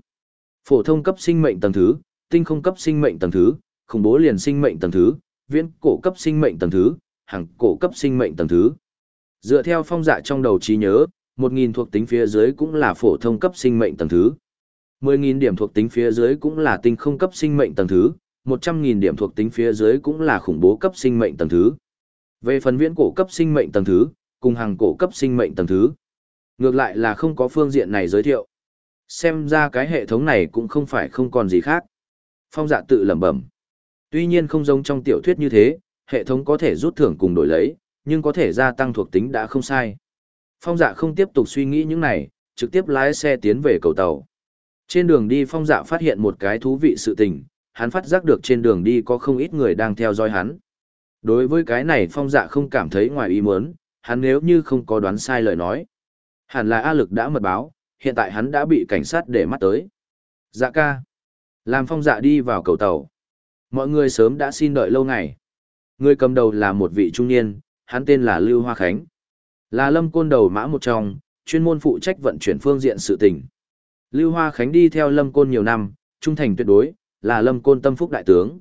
Speaker 1: Phổ thông cấp sinh mệnh tầng thứ, tinh không cấp sinh mệnh tầng thứ, khủng bố liền sinh mệnh tầng thứ, viễn cổ cấp sinh mệnh tầng thứ, hàng cổ cấp sinh mệnh tầng thứ. Dựa theo phong dạ trong đầu trí nhớ, 1.000 thuộc tính phía dưới cũng là phổ thông cấp sinh mệnh tầng thứ. 10.000 điểm thuộc tính phía dưới cũng là tinh không cấp sinh mệnh tầng thứ, 100.000 điểm thuộc tính phía dưới cũng là khủng bố cấp sinh mệnh tầng thứ. Về phần viễn cổ cấp sinh mệnh tầng thứ, cùng hàng cổ cấp sinh mệnh tầng thứ. Ngược lại là không có phương diện này giới thiệu. Xem ra cái hệ thống này cũng không phải không còn gì khác. Phong dạ tự lẩm bẩm. Tuy nhiên không giống trong tiểu thuyết như thế, hệ thống có thể rút thưởng cùng đổi lấy, nhưng có thể gia tăng thuộc tính đã không sai. Phong dạ không tiếp tục suy nghĩ những này, trực tiếp lái xe tiến về cầu tàu. Trên đường đi phong dạ phát hiện một cái thú vị sự tình, hắn phát giác được trên đường đi có không ít người đang theo dõi hắn. Đối với cái này phong dạ không cảm thấy ngoài ý muốn, hắn nếu như không có đoán sai lời nói. Hẳn là A lực đã mật báo, hiện tại hắn đã bị cảnh sát để mắt tới. Dạ ca. Làm phong dạ đi vào cầu tàu. Mọi người sớm đã xin đợi lâu ngày. Người cầm đầu là một vị trung niên, hắn tên là Lưu Hoa Khánh. Là lâm côn đầu mã một trong, chuyên môn phụ trách vận chuyển phương diện sự tình. Lưu Hoa Khánh đi theo lâm côn nhiều năm, trung thành tuyệt đối, là lâm côn tâm phúc đại tướng.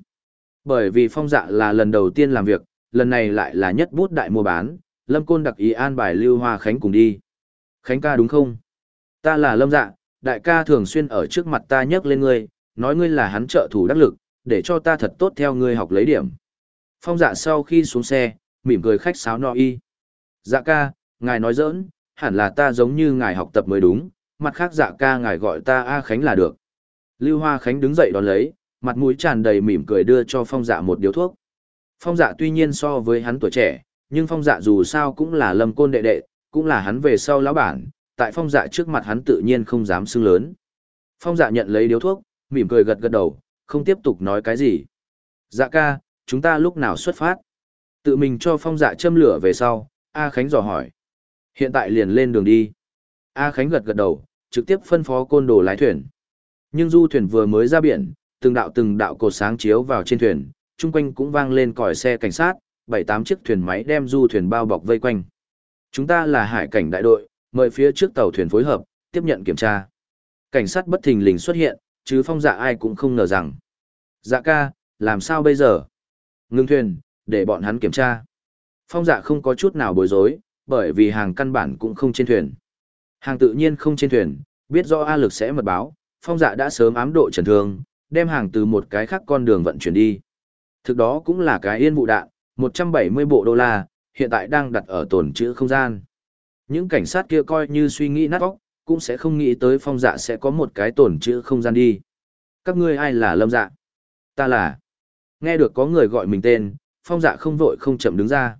Speaker 1: Bởi vì phong dạ là lần đầu tiên làm việc, lần này lại là nhất bút đại mua bán, lâm côn đặc ý an bài Lưu Hoa Khánh cùng đi. Khánh ca đúng không? Ta là lâm dạ, đại ca thường xuyên ở trước mặt ta nhắc lên ngươi, nói ngươi là hắn trợ thủ đắc lực, để cho ta thật tốt theo ngươi học lấy điểm. Phong dạ sau khi xuống xe, mỉm cười khách sáo no y. Dạ ca, ngài nói giỡn, hẳn là ta giống như ngài học tập mới đúng, mặt khác dạ ca ngài gọi ta A Khánh là được. Lưu Hoa Khánh đứng dậy đón lấy, mặt mũi tràn đầy mỉm cười đưa cho phong dạ một điếu thuốc. Phong dạ tuy nhiên so với hắn tuổi trẻ, nhưng phong dạ dù sao cũng là lâm côn đệ đệ, cũng là hắn về sau lão bản, tại phong dạ trước mặt hắn tự nhiên không dám xưng lớn. Phong dạ nhận lấy điếu thuốc, mỉm cười gật gật đầu, không tiếp tục nói cái gì. Dạ ca, chúng ta lúc nào xuất phát? Tự mình cho phong dạ châm lửa về sau, A Khánh dò hỏi. Hiện tại liền lên đường đi. A Khánh gật gật đầu, trực tiếp phân phó côn đồ lái thuyền. Nhưng du thuyền vừa mới ra biển, từng đạo từng đạo cột sáng chiếu vào trên thuyền, chung quanh cũng vang lên còi xe cảnh sát, bảy tám chiếc thuyền máy đem du thuyền bao bọc vây quanh. Chúng ta là hải cảnh đại đội, mời phía trước tàu thuyền phối hợp, tiếp nhận kiểm tra. Cảnh sát bất thình lình xuất hiện, chứ phong dạ ai cũng không ngờ rằng. Dạ ca, làm sao bây giờ? Ngưng thuyền, để bọn hắn kiểm tra. Phong dạ không có chút nào bối rối, bởi vì hàng căn bản cũng không trên thuyền. Hàng tự nhiên không trên thuyền, biết rõ A lực sẽ mật báo, phong dạ đã sớm ám độ trần thương, đem hàng từ một cái khác con đường vận chuyển đi. Thực đó cũng là cái yên vụ đạn, 170 bộ đô la, hiện tại đang đặt ở tồn trữ không gian. Những cảnh sát kia coi như suy nghĩ nát óc, cũng sẽ không nghĩ tới phong dạ sẽ có một cái tồn trữ không gian đi. Các ngươi ai là lâm dạ? Ta là. Nghe được có người gọi mình tên, phong dạ không vội không chậm đứng ra.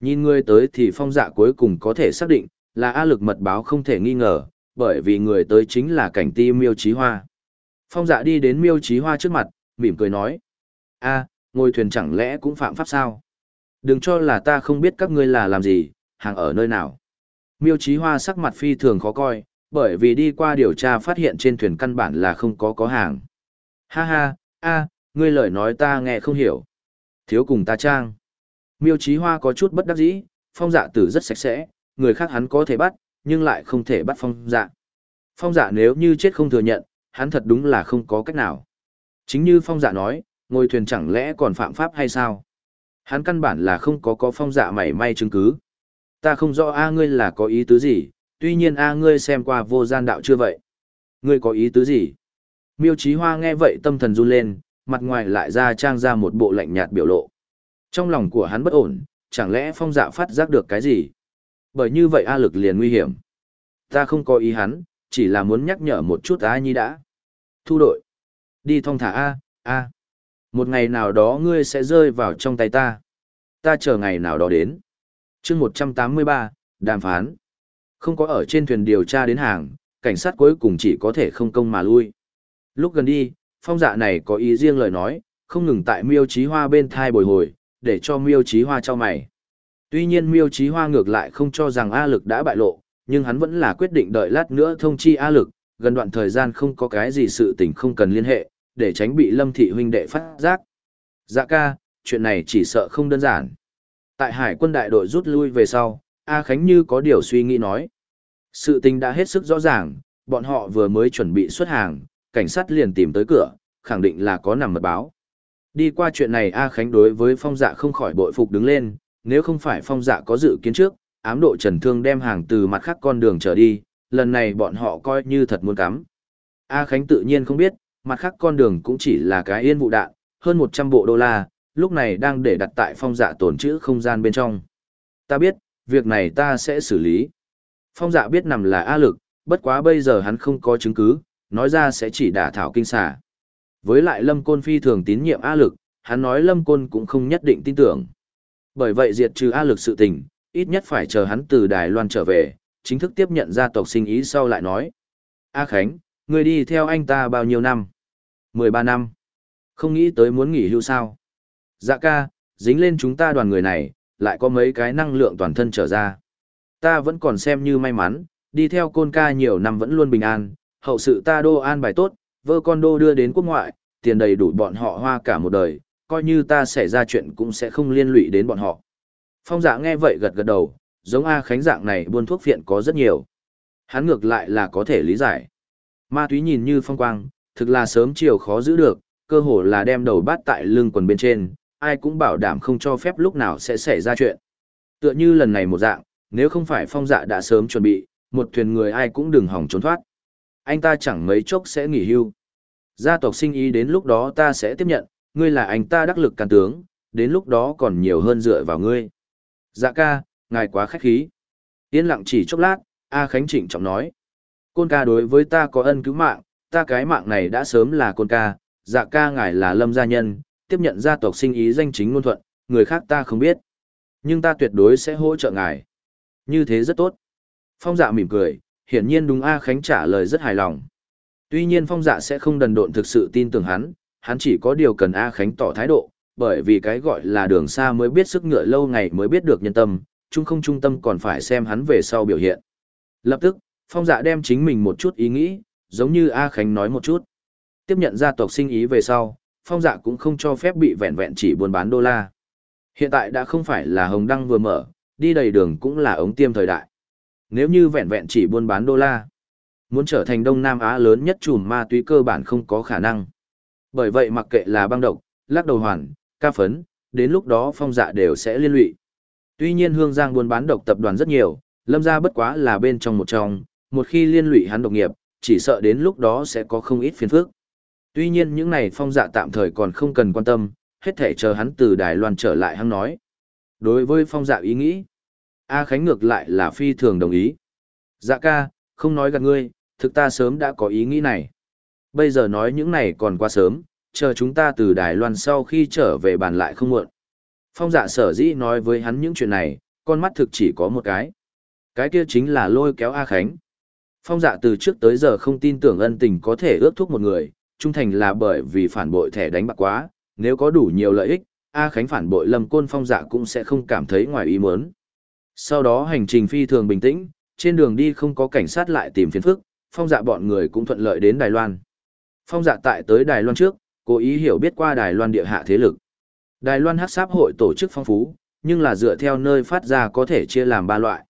Speaker 1: Nhìn người tới thì phong dạ cuối cùng có thể xác định, là A lực mật báo không thể nghi ngờ, bởi vì người tới chính là cảnh ti miêu trí hoa. Phong dạ đi đến miêu trí hoa trước mặt, mỉm cười nói. a ngồi thuyền chẳng lẽ cũng phạm pháp sao? Đừng cho là ta không biết các ngươi là làm gì, hàng ở nơi nào. Miêu trí hoa sắc mặt phi thường khó coi, bởi vì đi qua điều tra phát hiện trên thuyền căn bản là không có có hàng. Ha ha, a, ngươi lời nói ta nghe không hiểu. Thiếu cùng ta trang. Miêu trí hoa có chút bất đắc dĩ, phong dạ tử rất sạch sẽ, người khác hắn có thể bắt, nhưng lại không thể bắt phong dạ. Phong dạ nếu như chết không thừa nhận, hắn thật đúng là không có cách nào. Chính như phong dạ nói, ngồi thuyền chẳng lẽ còn phạm pháp hay sao? Hắn căn bản là không có có phong dạ mảy may chứng cứ. Ta không rõ A ngươi là có ý tứ gì, tuy nhiên A ngươi xem qua vô gian đạo chưa vậy? Ngươi có ý tứ gì? Miêu Chí Hoa nghe vậy tâm thần run lên, mặt ngoài lại ra trang ra một bộ lạnh nhạt biểu lộ. Trong lòng của hắn bất ổn, chẳng lẽ phong dạ phát giác được cái gì? Bởi như vậy A lực liền nguy hiểm. Ta không có ý hắn, chỉ là muốn nhắc nhở một chút A Nhi đã. Thu đội. Đi thong thả A, A. Một ngày nào đó ngươi sẽ rơi vào trong tay ta. Ta chờ ngày nào đó đến. chương 183, đàm phán. Không có ở trên thuyền điều tra đến hàng, cảnh sát cuối cùng chỉ có thể không công mà lui. Lúc gần đi, phong dạ này có ý riêng lời nói, không ngừng tại miêu trí hoa bên thai bồi hồi, để cho miêu trí hoa cho mày. Tuy nhiên miêu trí hoa ngược lại không cho rằng A lực đã bại lộ, nhưng hắn vẫn là quyết định đợi lát nữa thông chi A lực, gần đoạn thời gian không có cái gì sự tình không cần liên hệ, để tránh bị lâm thị huynh đệ phát giác. Dạ ca, chuyện này chỉ sợ không đơn giản. Tại hải quân đại đội rút lui về sau, A Khánh như có điều suy nghĩ nói. Sự tình đã hết sức rõ ràng, bọn họ vừa mới chuẩn bị xuất hàng, cảnh sát liền tìm tới cửa, khẳng định là có nằm mật báo. Đi qua chuyện này A Khánh đối với phong dạ không khỏi bội phục đứng lên, nếu không phải phong dạ có dự kiến trước, ám độ trần thương đem hàng từ mặt khác con đường trở đi, lần này bọn họ coi như thật muốn cắm. A Khánh tự nhiên không biết, mặt khác con đường cũng chỉ là cái yên vụ đạn, hơn 100 bộ đô la, lúc này đang để đặt tại phong dạ tổn trữ không gian bên trong. Ta biết, việc này ta sẽ xử lý. Phong dạ biết nằm là A lực, bất quá bây giờ hắn không có chứng cứ, nói ra sẽ chỉ đả thảo kinh xà. Với lại Lâm Côn phi thường tín nhiệm A lực, hắn nói Lâm Côn cũng không nhất định tin tưởng. Bởi vậy diệt trừ A lực sự tình, ít nhất phải chờ hắn từ Đài Loan trở về, chính thức tiếp nhận gia tộc sinh ý sau lại nói. A Khánh, người đi theo anh ta bao nhiêu năm? 13 năm. Không nghĩ tới muốn nghỉ hưu sao? Dạ ca, dính lên chúng ta đoàn người này, lại có mấy cái năng lượng toàn thân trở ra. Ta vẫn còn xem như may mắn, đi theo côn ca nhiều năm vẫn luôn bình an, hậu sự ta đô an bài tốt, vơ con đô đưa đến quốc ngoại, tiền đầy đủ bọn họ hoa cả một đời, coi như ta xảy ra chuyện cũng sẽ không liên lụy đến bọn họ. Phong dạ nghe vậy gật gật đầu, giống A Khánh dạng này buôn thuốc phiện có rất nhiều. Hắn ngược lại là có thể lý giải. Ma túy nhìn như phong quang, thực là sớm chiều khó giữ được, cơ hồ là đem đầu bát tại lưng quần bên trên, ai cũng bảo đảm không cho phép lúc nào sẽ xảy ra chuyện. Tựa như lần này một dạng, nếu không phải phong dạ đã sớm chuẩn bị, một thuyền người ai cũng đừng hỏng trốn thoát. Anh ta chẳng mấy chốc sẽ nghỉ hưu. Gia tộc sinh ý đến lúc đó ta sẽ tiếp nhận, ngươi là anh ta đắc lực can tướng, đến lúc đó còn nhiều hơn dựa vào ngươi. Dạ ca, ngài quá khách khí. Yên lặng chỉ chốc lát, A Khánh trịnh trọng nói. Côn ca đối với ta có ân cứu mạng, ta cái mạng này đã sớm là côn ca, dạ ca ngài là lâm gia nhân, tiếp nhận gia tộc sinh ý danh chính ngôn thuận, người khác ta không biết. Nhưng ta tuyệt đối sẽ hỗ trợ ngài. Như thế rất tốt. Phong dạ mỉm cười, hiển nhiên đúng A Khánh trả lời rất hài lòng. Tuy nhiên phong dạ sẽ không đần độn thực sự tin tưởng hắn, hắn chỉ có điều cần A Khánh tỏ thái độ, bởi vì cái gọi là đường xa mới biết sức ngựa lâu ngày mới biết được nhân tâm, chung không trung tâm còn phải xem hắn về sau biểu hiện. Lập tức, phong dạ đem chính mình một chút ý nghĩ, giống như A Khánh nói một chút. Tiếp nhận gia tộc sinh ý về sau, phong dạ cũng không cho phép bị vẹn vẹn chỉ buôn bán đô la. Hiện tại đã không phải là hồng đăng vừa mở, đi đầy đường cũng là ống tiêm thời đại. Nếu như vẹn vẹn chỉ buôn bán đô la, muốn trở thành Đông Nam Á lớn nhất chùm ma túy cơ bản không có khả năng. Bởi vậy mặc kệ là băng độc, lắc đầu hoàn, ca phấn, đến lúc đó phong dạ đều sẽ liên lụy. Tuy nhiên Hương Giang buôn bán độc tập đoàn rất nhiều, lâm ra bất quá là bên trong một trong, một khi liên lụy hắn độc nghiệp, chỉ sợ đến lúc đó sẽ có không ít phiền phức. Tuy nhiên những này phong dạ tạm thời còn không cần quan tâm, hết thể chờ hắn từ Đài Loan trở lại hắn nói. Đối với phong dạ ý nghĩ, A Khánh ngược lại là phi thường đồng ý. Dạ ca, không nói gạt ngươi, thực ta sớm đã có ý nghĩ này. Bây giờ nói những này còn quá sớm, chờ chúng ta từ Đài Loan sau khi trở về bàn lại không muộn. Phong dạ sở dĩ nói với hắn những chuyện này, con mắt thực chỉ có một cái. Cái kia chính là lôi kéo A Khánh. Phong dạ từ trước tới giờ không tin tưởng ân tình có thể ước thúc một người, trung thành là bởi vì phản bội thẻ đánh bạc quá, nếu có đủ nhiều lợi ích, A Khánh phản bội Lâm Côn Phong dạ cũng sẽ không cảm thấy ngoài ý muốn. Sau đó hành trình phi thường bình tĩnh, trên đường đi không có cảnh sát lại tìm phiền phức, Phong dạ bọn người cũng thuận lợi đến Đài Loan. Phong dạ tại tới Đài Loan trước, cố ý hiểu biết qua Đài Loan địa hạ thế lực. Đài Loan Hắc Sáp hội tổ chức phong phú, nhưng là dựa theo nơi phát ra có thể chia làm ba loại.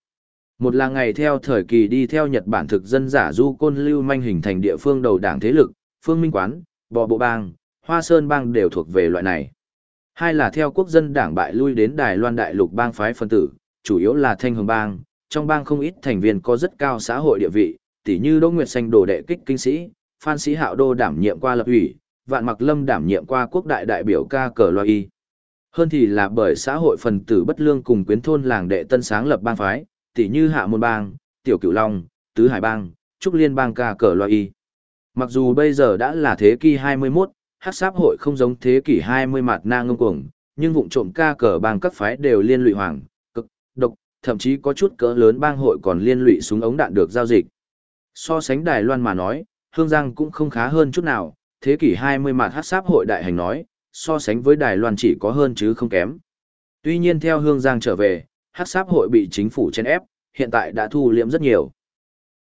Speaker 1: Một là ngày theo thời kỳ đi theo Nhật Bản thực dân giả du côn lưu manh hình thành địa phương đầu đảng thế lực, phương minh quán, bò bộ bang, hoa sơn bang đều thuộc về loại này. Hai là theo quốc dân đảng bại lui đến Đài Loan đại lục bang phái phân tử, chủ yếu là thanh hồng bang, trong bang không ít thành viên có rất cao xã hội địa vị, tỉ như Đỗ Nguyệt Xanh đồ đệ kích kinh sĩ, Phan Sĩ Hạo Đô đảm nhiệm qua lập ủy, Vạn Mặc Lâm đảm nhiệm qua quốc đại đại biểu ca cờ loa y. Hơn thì là bởi xã hội phần tử bất lương cùng quyến thôn làng đệ tân sáng lập bang phái, tỉ như Hạ Môn Bang, Tiểu Cửu Long, Tứ Hải Bang, Trúc Liên Bang ca cờ loa y. Mặc dù bây giờ đã là thế kỷ 21, hát sáp hội không giống thế kỷ 20 mặt na ngông cuồng, nhưng vụn trộm ca cờ bang các phái đều liên lụy hoàng, thậm chí có chút cỡ lớn bang hội còn liên lụy súng ống đạn được giao dịch. So sánh Đài Loan mà nói, Hương Giang cũng không khá hơn chút nào, thế kỷ 20 mặt hát sáp hội đại hành nói, so sánh với Đài Loan chỉ có hơn chứ không kém. Tuy nhiên theo Hương Giang trở về, hát sáp hội bị chính phủ chen ép, hiện tại đã thu liễm rất nhiều.